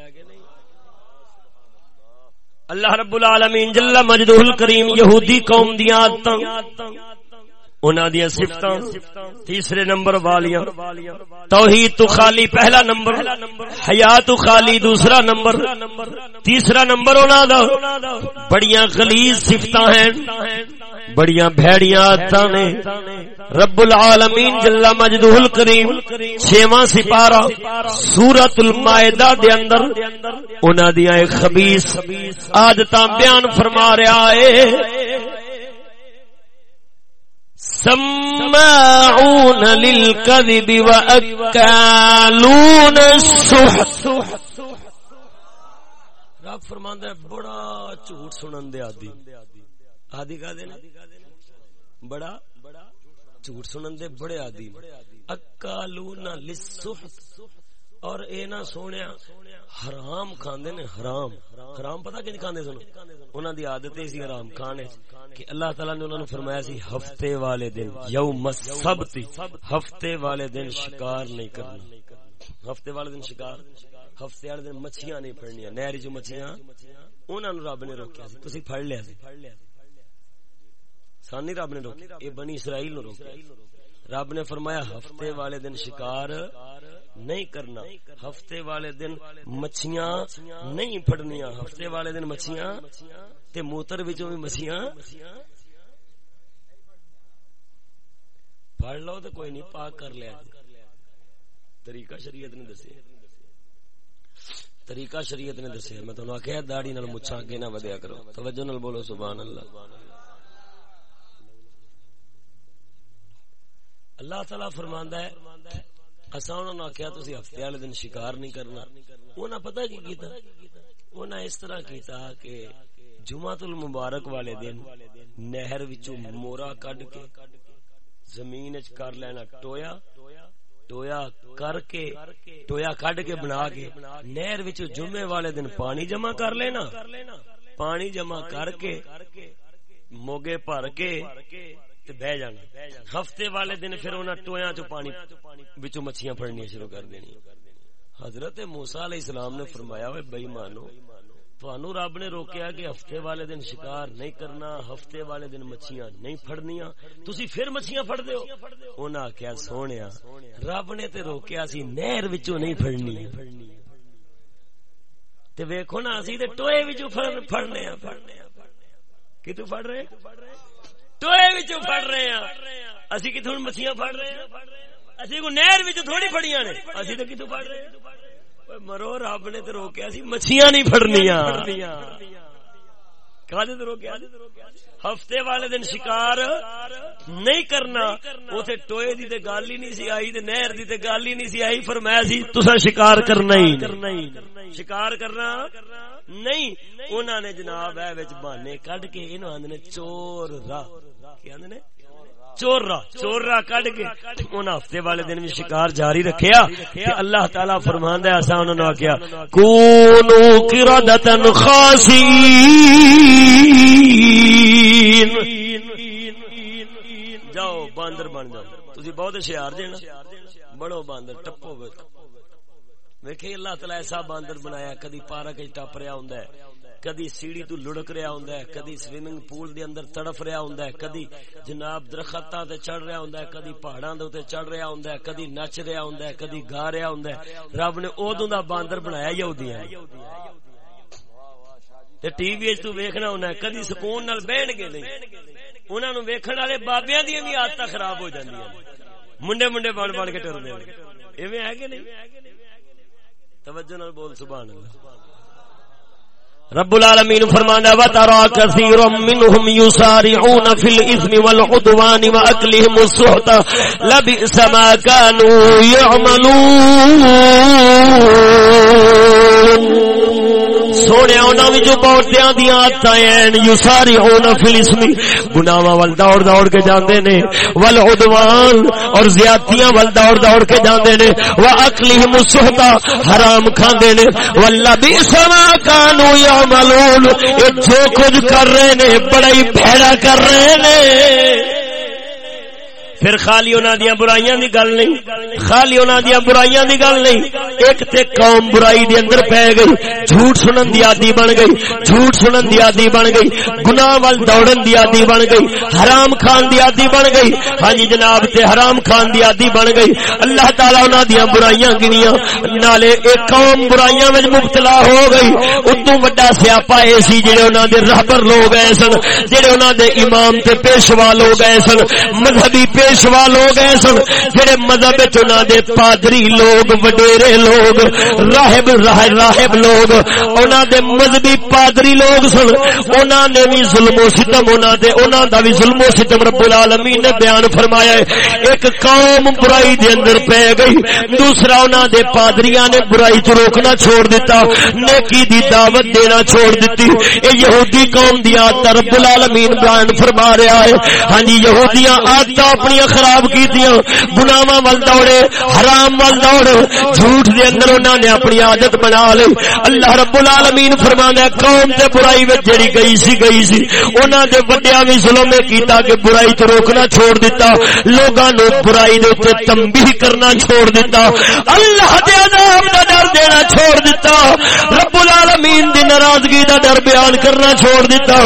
اللہ رب العالمین جل مجدہ الکریم یہودی قوم دیاں عادتاں انہاں دی صفتاں تیسرے نمبر والیاں۔ توحید تو خالی پہلا نمبر حیا تو خالی دوسرا نمبر۔ تیسرا نمبر انہاں دا۔ بڑیاں غلیظ صفتاں ہیں، بڑیاں بھڑیاں عادتاں نے۔ رب العالمین جل مجدہ الکریم چھواں سپارہ سورۃ المائدہ دے اندر۔ انہاں دی ایک خبیث عادتاں بیان فرما رہا ہے۔ سماعون للكذب واكالون السحت. رب فرماندا ہے، بڑا جھوٹ سنن دے عادی عادی کا دے بڑا جھوٹ سنن دے بڑے عادی اکالون للسحت۔ اور اے نہ سونیا حرام کھاندے نے، حرام۔ حرام پتہ کہ کھاندے سن؟ انہاں دی عادت سی حرام کھانے کہ اللہ تعالی نے انہاں نو فرمایا سی، ہفتے والے دن، یوم السبت۔ ہفتے والے دن شکار نہیں کرنا۔ ہفتے والے دن شکار۔ ہفتے والے دن مچھیاں نہیں پھڑنیاں۔ نہر جو مچھیاں، انہاں نو رب نے روکیا سی۔ تسی پھڑ لیا سی۔ سانی رب نے روکیا۔ اے بنی اسرائیل نو روکیا۔ رب نے فرمایا، ہفتے والے دن شکار نہیں کرنا. ہفتے والے دن مچھیاں نہیں پھڑنیاں. ہفتے والے دن مچھیاں تے موتر وچوں بھی مچھیاں پڑھ لو تو کوئی نہیں، پاک کر لیا۔ طریقہ شریعت نے دسے۔ طریقہ شریعت نے دسے۔ میں تمہیں آخیا داڑی نال مچھا اگے نہ ودیا کرو۔ توجہ نال بولو، سبحان اللہ۔ اللہ تعالی فرماندا ہے اساں انہاں نوں آکھیا تسی ہفتے والے دن شکار نہیں کرنا۔ انہاں پتہ کی کیتا؟ انہاں اس طرح کیتا کہ جمعۃ المبارک والے دن نہر وچوں مورا کڈ کے زمین وچ کر لینا ٹویا ٹویا کر کے، ٹویا کڈ کے بنا کے نہر وچوں جمعے والے دن پانی جمع کر لینا۔ پانی جمع کر کے موگے بھر کے بہ جانا۔ ہفتے والے دن پھر انہاں ٹویاں چ پانی وچوں مچھیاں پھڑنی شروع کر دینی۔ حضرت موسا علیہ السلام نے فرمایا ہوئے بئی مانو تھانو رب نے روکیا کہ ہفتے والے دن شکار نہیں کرنا، ہفتے والے دن مچھیاں نہیں پھڑنیاں۔ تسی پھر مچھیاں پھڑ دیو انہاں آکھیا، سونیا، رب نے تے روکیا سی، نہر وچوں نہیں پھڑنی۔ تے ویکھو نا، اسی تے ٹوئے وچوں پھڑنے ہیں پھڑنے ہیں کتوں پھڑ رہے ٹوئے وچوں پھڑ رہے ہیں اسی کتوں مچھیاں پھڑ رہے ہیں اسی کو نہر وچوں تھوڑی پھڑیاں نے۔ اسی تے کتوں پھڑ رہے ہیں مرو، رب نے تو روکیا سی، مچھیاں نہیں پھڑنیا ہفتے والے دن شکار نہیں کرنا۔ اتنے ٹوئے دی تے گل ہی نہیں سی آئی، تے نہر دی تے گل ہی نہیں سی آئی۔ فرمایا سی تسا شکار کرنا ہی شکار کرنا نہیں انہوں نے جناب ہے بہانے کڈ کے انہوں چور راہ کیا چورا چورا کڈ کے۔ ان ہفتے والے دن بھی شکار جاری رکھیا کہ اللہ تعالی فرماندا ہے اساں انہاں نو کیا کونو قردتن خاسین جاؤ، باندر بن جاؤ۔ تسی بہت ہوشیار جے نا۔ بڑو باندر، ٹپو ویکھے اللہ تعالی ایسا باندر بنایا، کدی پارک وچ ٹپ رہا ہوندا ہے، کدی سیڑھی تو لڑک رہا ہوں کدی سویمنگ پول دے اندر تڑف رہا ہوں کدی جناب درختاں تے چڑھ رہا ہوں کدی پہاڑاں دے اوتے چڑھ رہا ہوں کدی نچ رہا ہوں کدی گا رہا ہوں رب نے اودوں دا باندر بنایا یہودیاں تے ٹی وی وچ تو ویکھنا ہوندا کدی سکون نال بیٹھ گے نہیں۔ انہاں نو ویکھن والے بابیاں دی بھی عادتاں خراب ہو جاندیاں۔ منڈے منڈے بن بن کے ٹردے ایویں ہے کہ نہیں؟ توجہ نال بول سبحان اللہ۔ رب العالمین فرمانا وترى كثيرا منهم يسارعون في الاثم والعدوان واكلهم السحت لبئس ما كانوا يعملون سونے انہاں وچ بہتیاں دی عادتاں ہیں یسارعون فی الاسم گناہاں ول دوڑ دوڑ کے جاندے نے۔ ول والعدوان اور زیادتیاں ول دوڑ دوڑ کے جاندے نے۔ واکلہم السحت، حرام کھاندے نے۔ واللہ بئس ما كانوا يعملون اے جو کچھ کر رہے نے، بڑا ہی بھڑا کر رہے نے۔ پھر خالی انہاں دیاں برائیاں دی گل نہیں، خالی انہاں دیاں برائیاں دی گل نہیں۔ ایک تے قوم برائی دے اندر پے گئی، جھوٹ سنن دی عادی بن گئی، جھوٹ سنن دی عادی بن گئی، گناہ ول دوڑن دی عادی بن گئی، حرام کھان دی عادی بن گئی۔ ہاں جی جناب، تے حرام کھان دی عادی بن گئی۔ اللہ تعالی انہاں دیاں برائیاں گنیاں، نالے ایک قوم برائیاں وچ مبتلا ہو گئی۔ اتوں وڈا سیاپا اے سی جڑے انہاں دے رہبر لوگ اے سن، جڑے انہاں دے امام تے پیشوا لوگ اے سن، مذہبی پیشوا لوگ ہیں سن، جڑے مذہب چنا دے پادری لوگ، وڈیرے لوگ، راہب، راہ، راہب لوگ، انہاں دے مذہبی پادری لوگ سن، انہاں نے بھی ظلم و ستم، انہاں دے، انہاں دا بھی ظلم و ستم رب العالمین نے بیان فرمایا ہے۔ ایک قوم برائی دے اندر پہ گئی، دوسرا انہاں دے پادریاں نے برائی تو روکنا چھوڑ دیتا، نیکی دی دعوت دینا چھوڑ دیتی۔ اے یہودی قوم دی عادت رب العالمین بیان فرما رہا ہے۔ ہاں جی یہودیاں عادت اپنی خراب کی گناواں ول دوڑے، حرام ول دوڑ، جھوٹ دے اندر انہوں نے اپنی عادت بنا لی۔ اللہ رب العالمین فرمانا قوم تے برائی میں جڑی گئی سی گئی سی۔ انہوں نے وڈیا بھی ظلم کیتا کہ برائی تو روکنا چھوڑ دیتا لوگاں نو برائی دے تے تنبیہ کرنا چھوڑ دیتا اللہ دے عذاب دا ڈر دینا چھوڑ دیتا رب العالمین دی ناراضگی دا ڈر بیان کرنا چھوڑ دیتا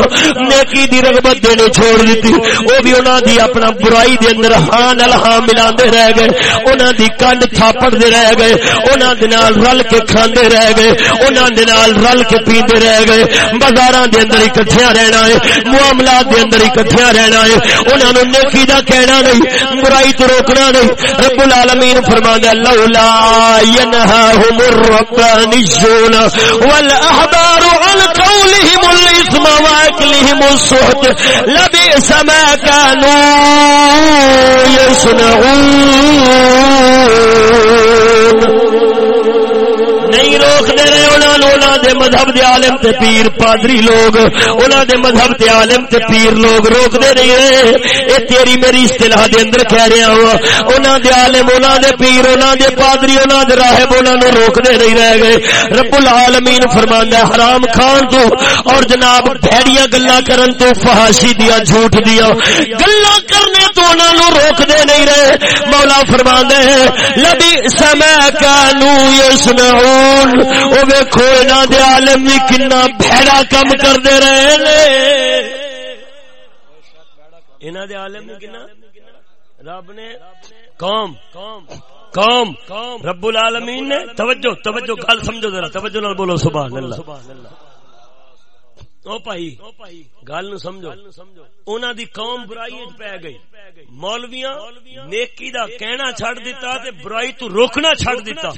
نیکی دی رغبت دینے چھوڑ دیتی او بھی انہاں دی اپنا برائی دے اندر ہاں ملاندے رہ گئے، انہاں دی کنڈ تھاپڑ دے رہ گئے، انہاں دے نال رل کے کھاندے رہ گئے، انہاں دے نال رل کے پیندے رہ گئے، بازاراں دے اندر اکٹھیاں رہنا ہے، معاملات دے اندر اکٹھیاں رہنا ہے، انہاں نو نیکی دا کہنا نہیں، برائی تو روکنا نہیں۔ رب العالمین فرماندا لولا ينهاهم الربانيون والاحبار عن قولهم الاثم وأكلهم السحت لبئس ما كانوا يصنعون. نہیں رو روک دے رہے انہوں دے مذہب دے عالم تے پیر، پادری لوگ۔ انہوں دے مذہب دے عالم تے پیر لوگ روک دے نہیں رہے۔ اے تیری میری اصطلاح دے اندر کہہ رہا ہوا انہوں دے عالم انہوں دے پیر انہوں دے پادری انہوں دے راہب انہوں نے روک دے نہیں رہ گئے۔ رب العالمین فرماندا حرام کھان تو اور جناب بھڑیاں گلاں کرن تو، فحاشی دیا، جھوٹ دیا۔ گلاں کرنے تو انہوں نے روک دے نہیں رہے۔ مولا فرماندا ہے لبی سمع کانو یسمعون۔ او ویکھو انہاں دے عالم وی کنا بھڑا کم کردے رہے نے۔ انہاں دے عالم وی کنا رب نے قوم قوم، رب العالمین نے توجہ توجہ، گل سمجھو ذرا، توجہ نال بولو، سبحان اللہ۔ او بھائی گل نو سمجھو انہاں دی قوم برائی وچ پے گئی۔ مولویاں نیکی دا کہنا چھڑ دیتا تے برائی تو روکنا چھڑ دیتا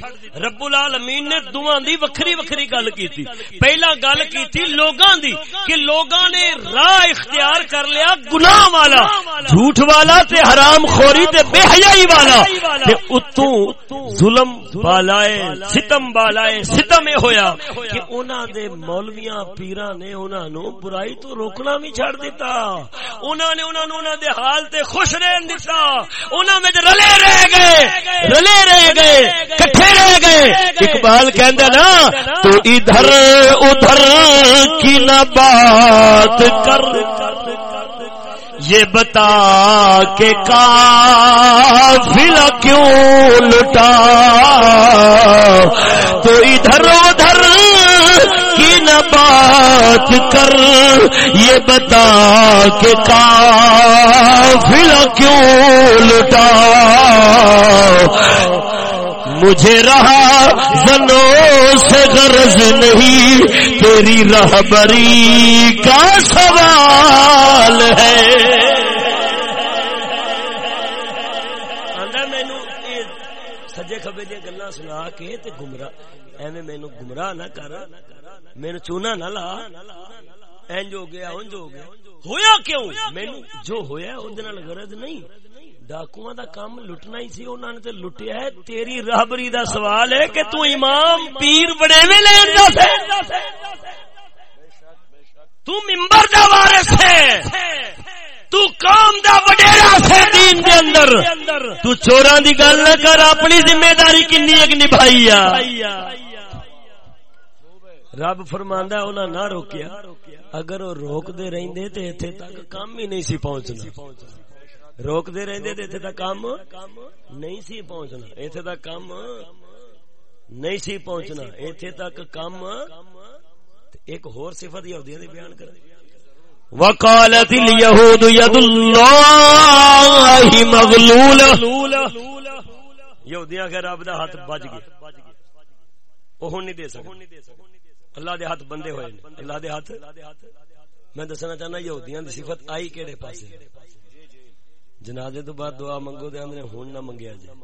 رب العالمین نے دوواں دی وکھری وکھری گل کیتی۔ پہلا گل کیتی لوگاں دی کہ لوگاں نے راہ اختیار کر لیا گناہ والا، جھوٹ والا تے حرام خوری تے بے حیائی والا۔ تے اتوں ظلم بالائے، ستم بالائے ستم ہویا کہ انہاں دے مولویاں، پیراں نے انہاں نو برائی تو روکنا بھی چھڑ دیتا انہاں نے انہاں نو انہاں دے حال تے خوش رہن دیتا انہاں میں رلے رہ گئے۔ رلے رہ گئے۔ کٹھے رہ گئے۔ اقبال کہندا نا، تو ادھر ادھر کی نہ بات کر۔ یہ بتا کہ کافلا کیوں لٹا۔ تو ادھر ادھر کی بات کر، یہ بتا کہ کافلا کیوں لٹا؟ مجھے رہا زنوں سے غرض نہیں، تیری رہبری کا سوال ہے۔ سجے کبے دیا گلا سنا کے گمراہ، ایویں مینو گمراہ نہ کر۔ مینو چونا نہ لا۔ اینج ہو گیا انج ہو گیا۔ ہویا کیوں؟ مینو جو ہویا اندر غرض نہیں۔ ڈاکو دا کام لٹنا ہی سی انہوں نے تے لٹیا ہے۔ تیری راہبری دا سوال ہے کہ تو امام پیر بڑے میں لین دا سے تو ممبر دا وارث ہے۔ تو قوم دا وڈیرا سے دین دے اندر۔ تو چوراں دی گل نہ کر، اپنی ذمہ داری کنی ایک نبھائی آ۔ رب فرماندا ہے، انہاں نہ روکیا۔ اگر وہ روک دے رہندے تے ایتھے تک کام ہی نہیں سی پہنچنا۔ روک دے رہندے تے ایتھے تک کام نہیں سی پہنچنا۔ ایتھے تک کام نہیں سی پہنچنا۔ ایتھے تک کام ایک ہور صفت یہودیاں دی بیان کر۔ وقالت اليهود يد الله مغلولة۔ یہودیاں کہ رب دا ہاتھ بج گیا۔ وہ ہن نہیں دے سکتے۔ اللہ دے ہاتھ بندے ہوئے اللہ دے ہاتھ۔ میں دسنا چاہنا یہودیاں دی صفت آئی کیڑے پاسے؟ جنازے تو بعد دعا منگو دے اندر ہون نہ منگیا جائے۔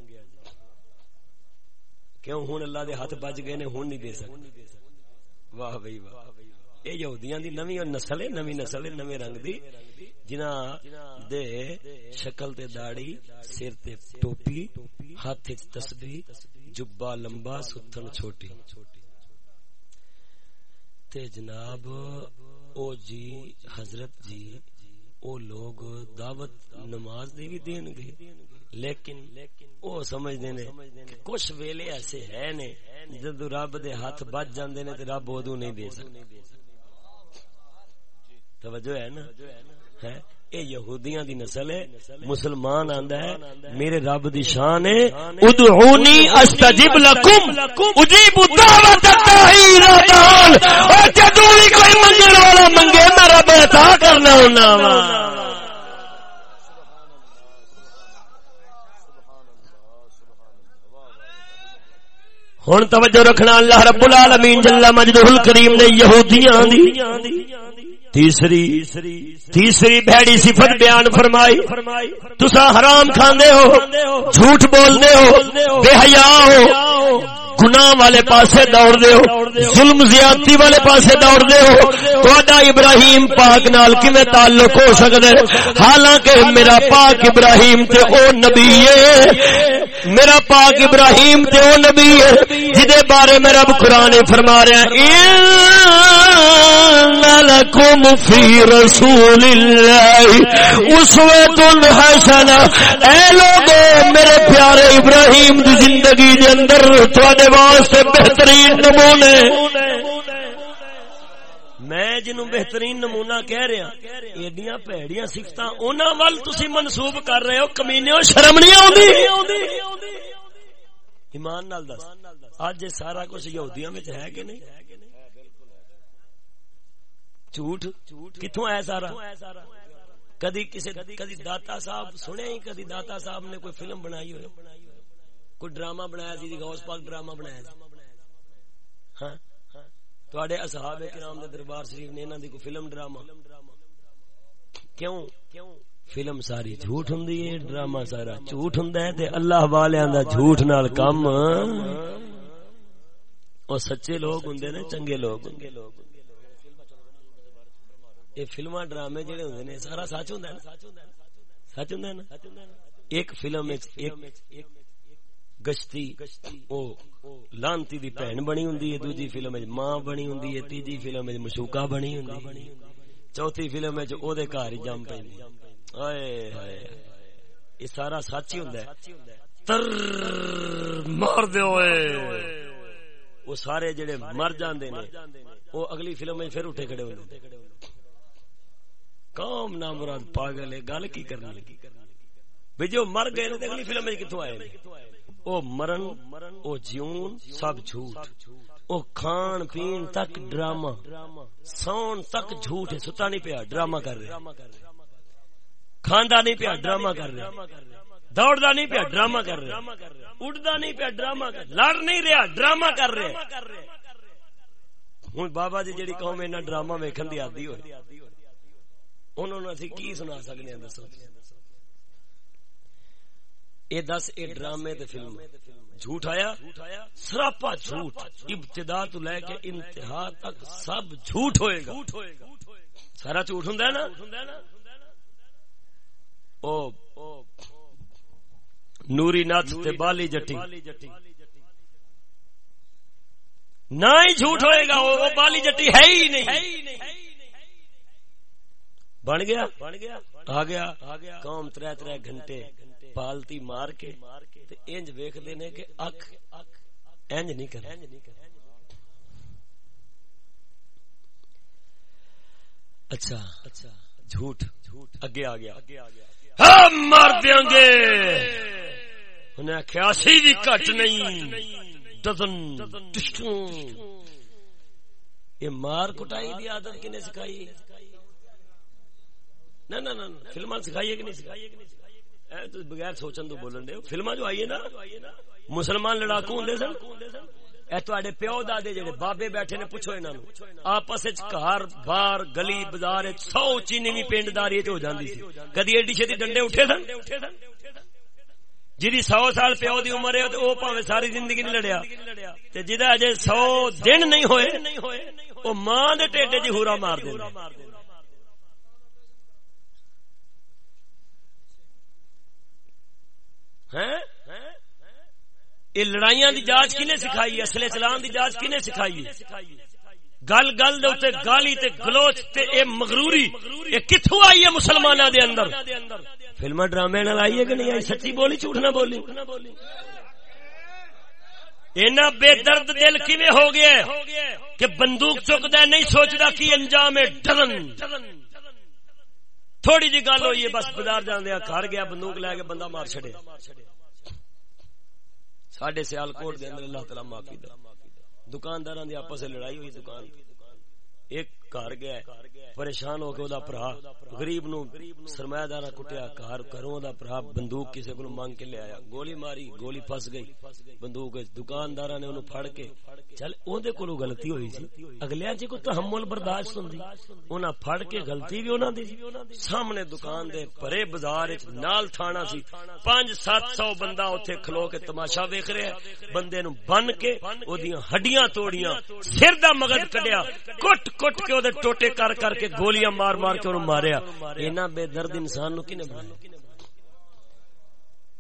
کیوں؟ ہون اللہ دے ہاتھ بج گئے نے، ہون نہیں دے سکتے۔ واہ بھائی واہ۔ یہ یہودیاں دی نوی نسل ہے نوی نسل ہے نوے رنگ دی جنہ دے شکل تے داڑی سر تے ٹوپی، ہاتھ وچ تسبیح جبا لمبا، ستھن چھوٹی۔ تے جناب، او جی حضرت جی او لوگ دعوت نماز دی بھی دین گے، لیکن او سمجھ دینے کہ کچھ ویلے ایسے ہے نے جدو رب دے ہاتھ بچ جاندے نے تے رب ادو نہیں دے سکتا۔ توجہ ہے نا؟ ہے؟ اے یہودیاں دی نسل ہے مسلمان آندا ہے میرے رب دی شان ہے ادعونی استجب لکم اجیب دعوت الداعی اذا دعان او جدو بھی کوئی منگن والا منگے میں رب عطا کرنا ہونا وا۔ ہن توجہ رکھنا اللہ رب العالمین جل مجدہ الکریم نے یہودیاں دی۔ تیسری تیسری بھڑی صفت بیان فرمائی۔ تسا حرام کھاندے ہو، جھوٹ بولنے ہو، بے حیا ہو۔ گناہ والے پاسے دوڑ دے ہو، ظلم زیادتی والے پاسے دوڑ دے ہو۔ تہاڈا ابراہیم پاک نال کیویں تعلق ہو سکدا ہے حالانکہ میرا پاک ابراہیم تے او نبی ہے۔ میرا پاک ابراہیم تے او نبی ہے۔ جدے بارے میں رب قرآن فرما رہا لکم فی رسول اللہ اسوۃ الحسنہ اے لوگو، میرے پیارے ابراہیم دی زندگی دے اندر تواڈے واسطے بہترین نمونے۔ میں جنوں بہترین نمونہ کہہ رہا ایڈیاں پیڑیاں سفت انہوں وال تھی منسوب کر رہے ہو کمینے شرم نہیں آتی ایمان نال دس اج سارا کچھ یہودیاں وچ ہے کہ نہیں؟ جھوٹ؟ کتوں آیا سارا؟ کدی کسی کدی داتا صاحب سنے ہی، کدی داتا صاحب نے کوئی فلم بنائی ہوئے۔ کوئی ڈرامہ بنایا سی غوث پاک ڈرامہ بنایا ہاں؟ تھوڑے اصحاب کرام دے دربار شریف نے انہاں دی کوئی فلم ڈرامہ؟ کیوں؟ فلم ساری جھوٹ ہوں ڈرامہ سارا جھوٹ ہوں تے اللہ والیاں دا جھوٹ نال کم۔ او سچے لوگ ہوں نے، چنگے لوگ یہ فلما ڈرامے جڑے ہوں نے، سارا سچ ہوں سچ ہوں نا؟ ایک فلم ایک گشتی، او لانتی دی بہن بنی ہوں دوجی فلم ماں بنی ہوں تیجی فلم مشوکا بنی ہوں چوتھی فلم او دے گھر ہی جم پی یہ سارا سچ ہی ہوں تر مار دے دو وہ سارے جڑے مر جاندے نے، وہ اگلی فلم میں پھر اٹھے کھڑے ہوتے کام نام مراد پاگل ہے، گل کی کرنی بھی جو مر گئے اگلی فلم میں کتوں آئے او مرن، او جیون، سب جھوٹ۔ او کھان پین تک ڈرامہ۔ سون تک جھوٹ ہے، ستا نہیں پیا، ڈرامہ کر رہے۔ کھاندا نہیں پیا، ڈرامہ کر رہے۔ دوڑدا نہیں پیا، ڈرامہ کر رہے۔ اٹھدا نہیں پیا، ڈرامہ کر لڑ نہیں رہا، ڈرامہ کر رہے۔ ہوں بابا جی جیڑی قوم اینا ڈرامہ ویکھن دی عادی ہوئی انہوں نے کی سنا سکتے ہیں، دسو۔ اے دس، اے ڈرامے تے فلم۔ جھوٹ آیا؟ سراپا جھوٹ۔ ابتدا تو لے کے انتہا تک سب جھوٹ ہوئے گا۔ سارا جھوٹ ہوں نا؟ او، نوری ناتھ تے بالی جٹی۔ نہ ہی جھوٹ ہوئے گا، وہ بالی جٹی ہے ہی نہیں۔ بن گیا؟ آ گیا۔ قوم تر تر گھنٹے۔ پالتی مار کے تے انج ویخ دینے کہ اک انج نہیں کر اچھا اچھا جھوٹ جھوٹ اگے آ گیا۔ ہم مار دیں گے۔ انہیں آخیا سی بھی کٹ نہیں ڈزن یہ مار کٹائی دی عادت کنے سکھائی؟ نہ نہ فلم سکھائیے کہ نہیں سکھائیے؟ بغیر سوچن تو بولن دے فلما جو آئی ہے نا، مسلمان لڑاکو ہوں سن۔ اے تے پیو دادے جڑے بابے بیٹھے نے، پوچھو انہوں آپس گھر بار، گلی، بازار سو چینی بھی پنڈ داری ہو جاتی سی۔ کدی ایڈی چھتی ڈنڈے اٹھے سن؟ جی سو سال پیو دی عمر ہے وہ پاوے ساری زندگی نہیں لڑیا۔ جہاں اجے سو دن نہیں ہوئے وہ ماں دے ٹیڈے جی ہورا مار دے یہ لڑائیاں دی جانچ کنے سکھائی اصل چلان دی جانچ کنے سکھائی گل گل دے گالی تے گلوچ تے اے مغروری، اے کتھوں آئی ہے مسلماناں دے اندر؟ فلم ڈرامے نال آئی ہے کہ نہیں آئی؟ سچی بولی، جھوٹ نہ بولی؟ اینا بے درد دل کیویں ہو گیا کہ بندوق چکدا نہیں سوچدا کی انجام ہے؟ ڈرن۔ تھوڑی جی گل ہوئی ہے بس بازار جانے گھر گیا بندوق لے کے بندہ مار چڑے سڈے سیال کوٹ دے اندر اللہ تعالی معافی دے۔ دی آپس لڑائی ہوئی دکان۔ ایک گھر گیا پریشان ہو کے دا پرا غریب نو سرمایہ دار کٹیا گھر کروں دا پرا بندوق کسی کو مانگ کے لے آیا گولی ماری گولی پھس گئی بندوق دکاندار نے انہوں پھڑ کے چل اندر کو غلطی ہوئی سی اگلے جی کو تحمل برداشت ہوں انہاں پھڑ کے غلطی بھی انہاں دی سامنے دکان دے پرے بازار نال تھانا سی پانچ سات سو بندہ اتنے کھلو کے تماشا ویخ رہا بندے نو بن کے وہ ہڈیاں توڑیاں سر دا مغد کڈیا کٹ کٹ کے دے ٹوٹے کر کر کے گولیاں مار مار کے انہوں ماریا اینا بے درد انسان نو کنے بنایا۔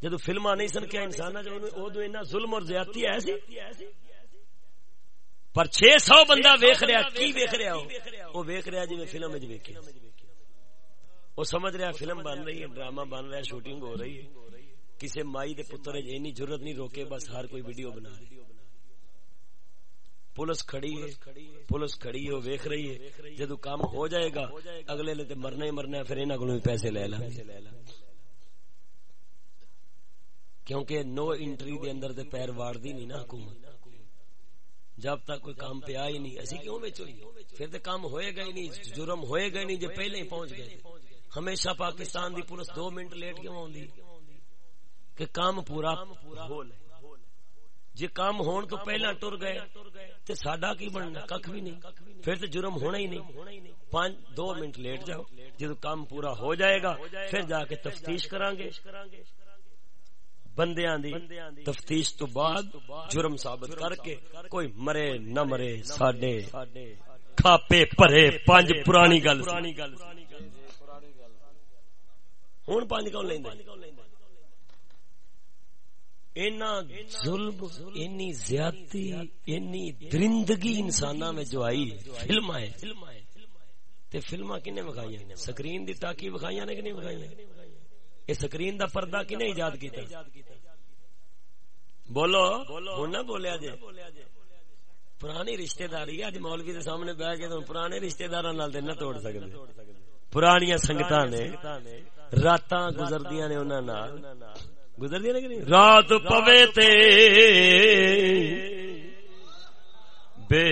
جدو فلما نہیں سن کیا انسان ادو اینا ظلم اور زیادتی ہے سی۔ پر چھ سو بندہ ویخ رہا، کی ویخ رہا ہو وہ ویخ رہا جی میں فلم ویکھے۔ وہ سمجھ رہا فلم بن رہی ہے، ڈرامہ بن رہا ہے، شوٹنگ ہو رہی ہے۔ کسی مائی دے پتر اینی ضرورت نہیں، روکے، بس ہر کوئی ویڈیو بنا رہی ہے۔ پولیس کھڑی ہے، پولیس کھڑی ہے، وہ رہی ہے۔ جدو کام ہو جائے گا، اگلے لے مرنا ہی مرنا پھر انہوں کو پیسے لے لیں کیونکہ نو انٹری دے اندر دے پیر واڑ دی نہیں نا حکومت۔ جب تک کوئی کام پہ آئی نہیں ایسی کیوں بچ ہوئی؟ پھر تو کام ہوئے گا ہی نہیں، جرم ہوئے گا ہی نہیں جو پہلے ہی پہنچ گئے۔ ہمیشہ پاکستان دی پولیس دو منٹ لیٹ کیوں آؤں کہ کام پورا ہو لے۔ جی کام ہون تو پہلا ٹر گئے، تے ساڈا کی بننا؟ کھ بھی نہیں۔ پھر تو جرم ہونا ہی نہیں۔ پانچ، دو منٹ لیٹ جاؤ۔ جدو کام پورا ہو جائے گا، پھر جا کے تفتیش کران گے بندیاں دی تفتیش تو بعد جرم ثابت کر کے کوئی مرے نہ مرے، ساڈے کھاپے پرے پانچ پرانی گل ہوں پانچ کون لینا اینا ظلم اینی زیادتی، اینی درندگی انسان میں جو آئی فلم آئے تے فلما کنے بکھائی سکرین دی تاکی بکھائی نے کہ نہیں بکھائی یہ سکرین دا پردہ کنے ایجاد کیتا؟ بولو ہوں نہ بولیا جی پرانی رشتے داری اج مولوی دے سامنے بہ کے پرانے رشتے دار نہ توڑ سکتے پرانیاں سنگت نے رات گزردیا نے انہاں نال۔ انہوں گزردیا نے رات پوے تے بے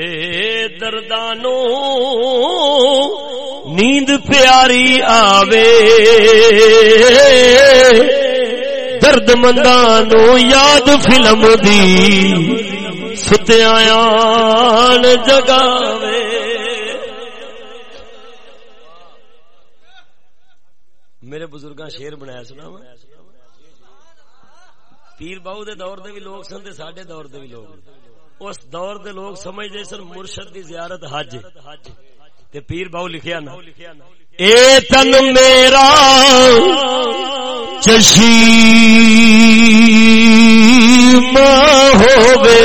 دردانو نیند پیاری آوے درد مندانو یاد فلم دی ستیا جگاوے میرے بزرگاں شیر بنایا سنا پیر باؤ دے دور دے بھی لوگ سن تے ساڈے دور دے بھی لوگ۔ اس دور دے لوگ سمجھدے سن مرشد دی زیارت حج۔ تے پیر باؤ لکھیا نا، اے تن میرا چشی ہوے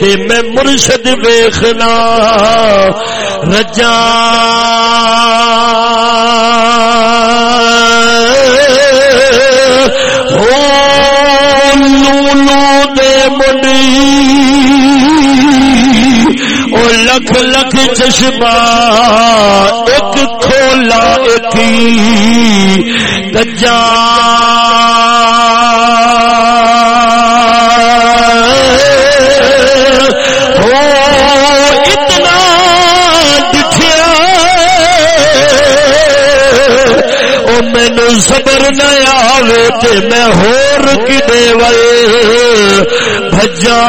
تے میں مرشد ویخنا رجا او لکھ لکھ چشمہ ایک کھولا ایک گجا مینو صبر نہ آوے تے میں ہور کدے وے؟ بجا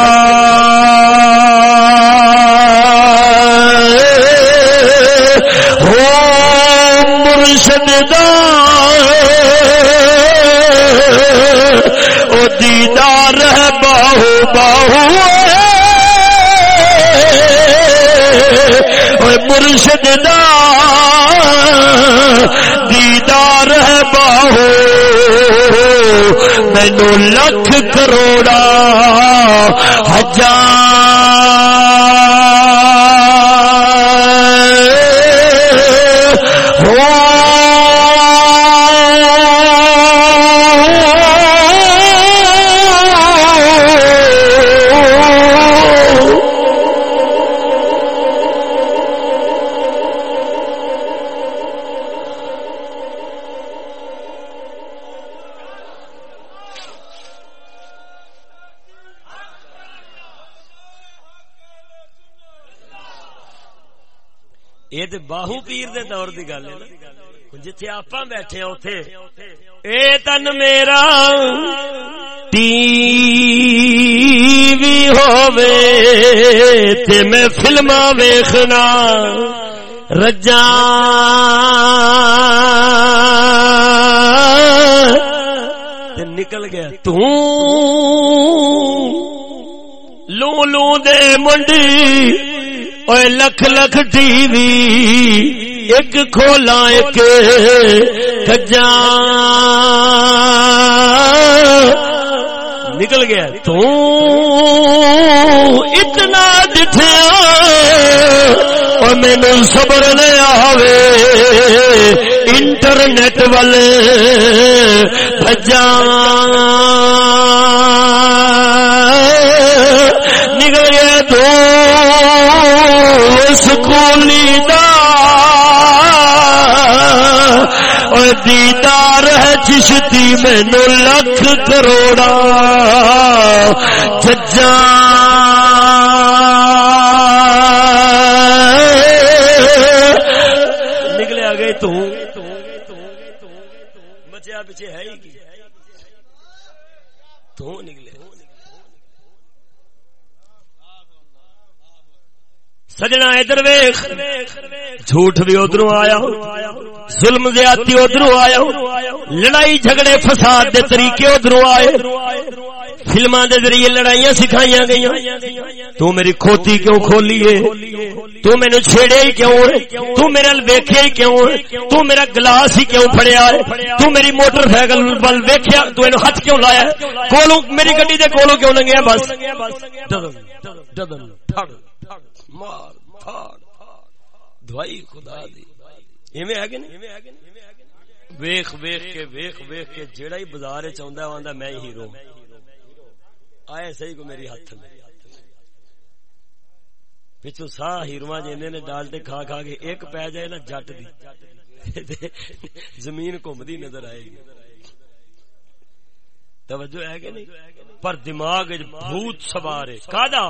او دیدار ہے باہو باہو۔ مرشد دا۔ ہو مینو لکھ کروڑا ہزار جتھے آپ بیٹھے اتے اے تن میرا ٹی وی ہووے تے میں فلما ویخنا رجا نکل گیا تو لو لو دے منڈی اوے لکھ لکھ ٹی وی ایک کھولا ایک کجا نکل گیا۔ تو اتنا دٹھیا اور مینو صبر نے آوے۔ انٹرنیٹ والے بجا نکل گیا تو سکولی دا۔ دیدار ہے چشتی مینو لکھ کروڑا۔ ججا نکلے آ گئے تو۔ بچیا پیچھے ہے ہی تو نکلے۔ سجنا ادھر ویخ جھوٹ بھی ادھر آیا ظلم زیادتی ادھر آیا لڑائی جھگڑے فساد دے طریقے ادھر آئے۔ فلما دے ذریعے لڑائیاں سکھائی گئی تو میری کھوتی کیوں کھولی ہے؟ تو مینو چھیڑے ہی کیوں ہے؟ تو میرے ویکھے ہی کیوں ہے؟ تو میرا گلاس ہی کیوں پھڑیا ہے؟ تو میری موٹر سائیکل بل ویکھیا، تو اینو ہاتھ کیوں لایا کولو میری گڈی دے کولو کیوں لنگیا بس؟ ڈدن ڈدن پھڑ دوائی، خدا دی۔ ایویں ہے کہ نہیں؟ ویخ ویخ کے، ویخ ویخ کے جیڑا ہی بازار چاہندا ہے میں ہی ہیرو۔ آئے صحیح کو میری ہاتھ میں۔ پچھو سا ہیروا جی نے ڈالتے کھا کھا کے ایک پی جائے نا جٹ دی۔ زمین گھومتی نظر آئے گی۔ توجہ ہے کہ نہیں؟ پر دماغ بھوت سوارے کادا؟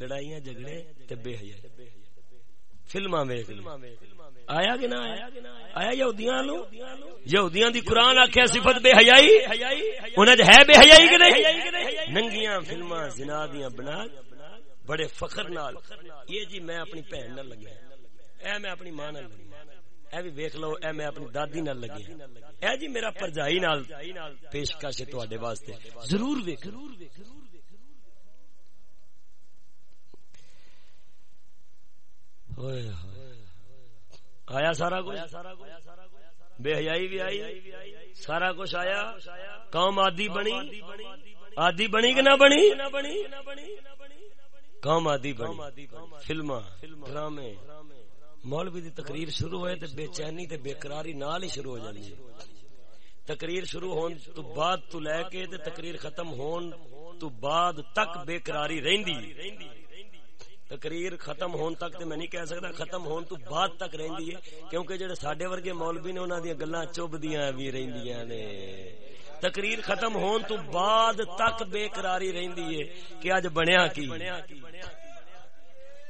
لڑائیاں جھگڑے تے بے حیا فلما ویکھ آیا کہ نہ آیا؟ آیا یہودیاں لو یہودیاں دی قرآن آکھیا صفت بے حیائی۔ انہاں ہے بے حیائی کہ نہیں؟ ننگیاں فلما زنا دیاں بنا بڑے فخر نال۔ یہ جی میں اپنی بہن نال لگیا۔ اے میں اپنی ماں نال لگیا۔ اے بھی ویکھ لو، اے میں اپنی دادی نال لگیا۔ اے جی میرا پرجائی نال پیشکش ہے تواڈے واسطے۔ ضرور ویکھ ضرور ویکھ آیا سارا کچھ؟ بے حیائی بھی آئی، سارا کچھ آیا، قوم آدی بنی آدی بنی کہ نہ بنی؟ قوم آدی بنی فلم ڈرامے، مولوی دی تقریر شروع ہوئے تے بے چینی تے بے قراری نال ہی شروع ہو جاندی تقریر شروع ہون تو بعد تو لے کے تے تقریر ختم ہون تو بعد تک بے قراری رہندی تقریر ختم ہون تک تے میں نہیں کہہ سکتا ختم ہون تو بعد تک رہندی ہے، کیونکہ جڑے ساڈے ورگے مولوی نے انہاں دی گلاں چبدیاں وی رہندیاں نے۔ تقریر ختم ہون تو بعد تک بے قراری رہندی ہے کہ اج بنیا کی۔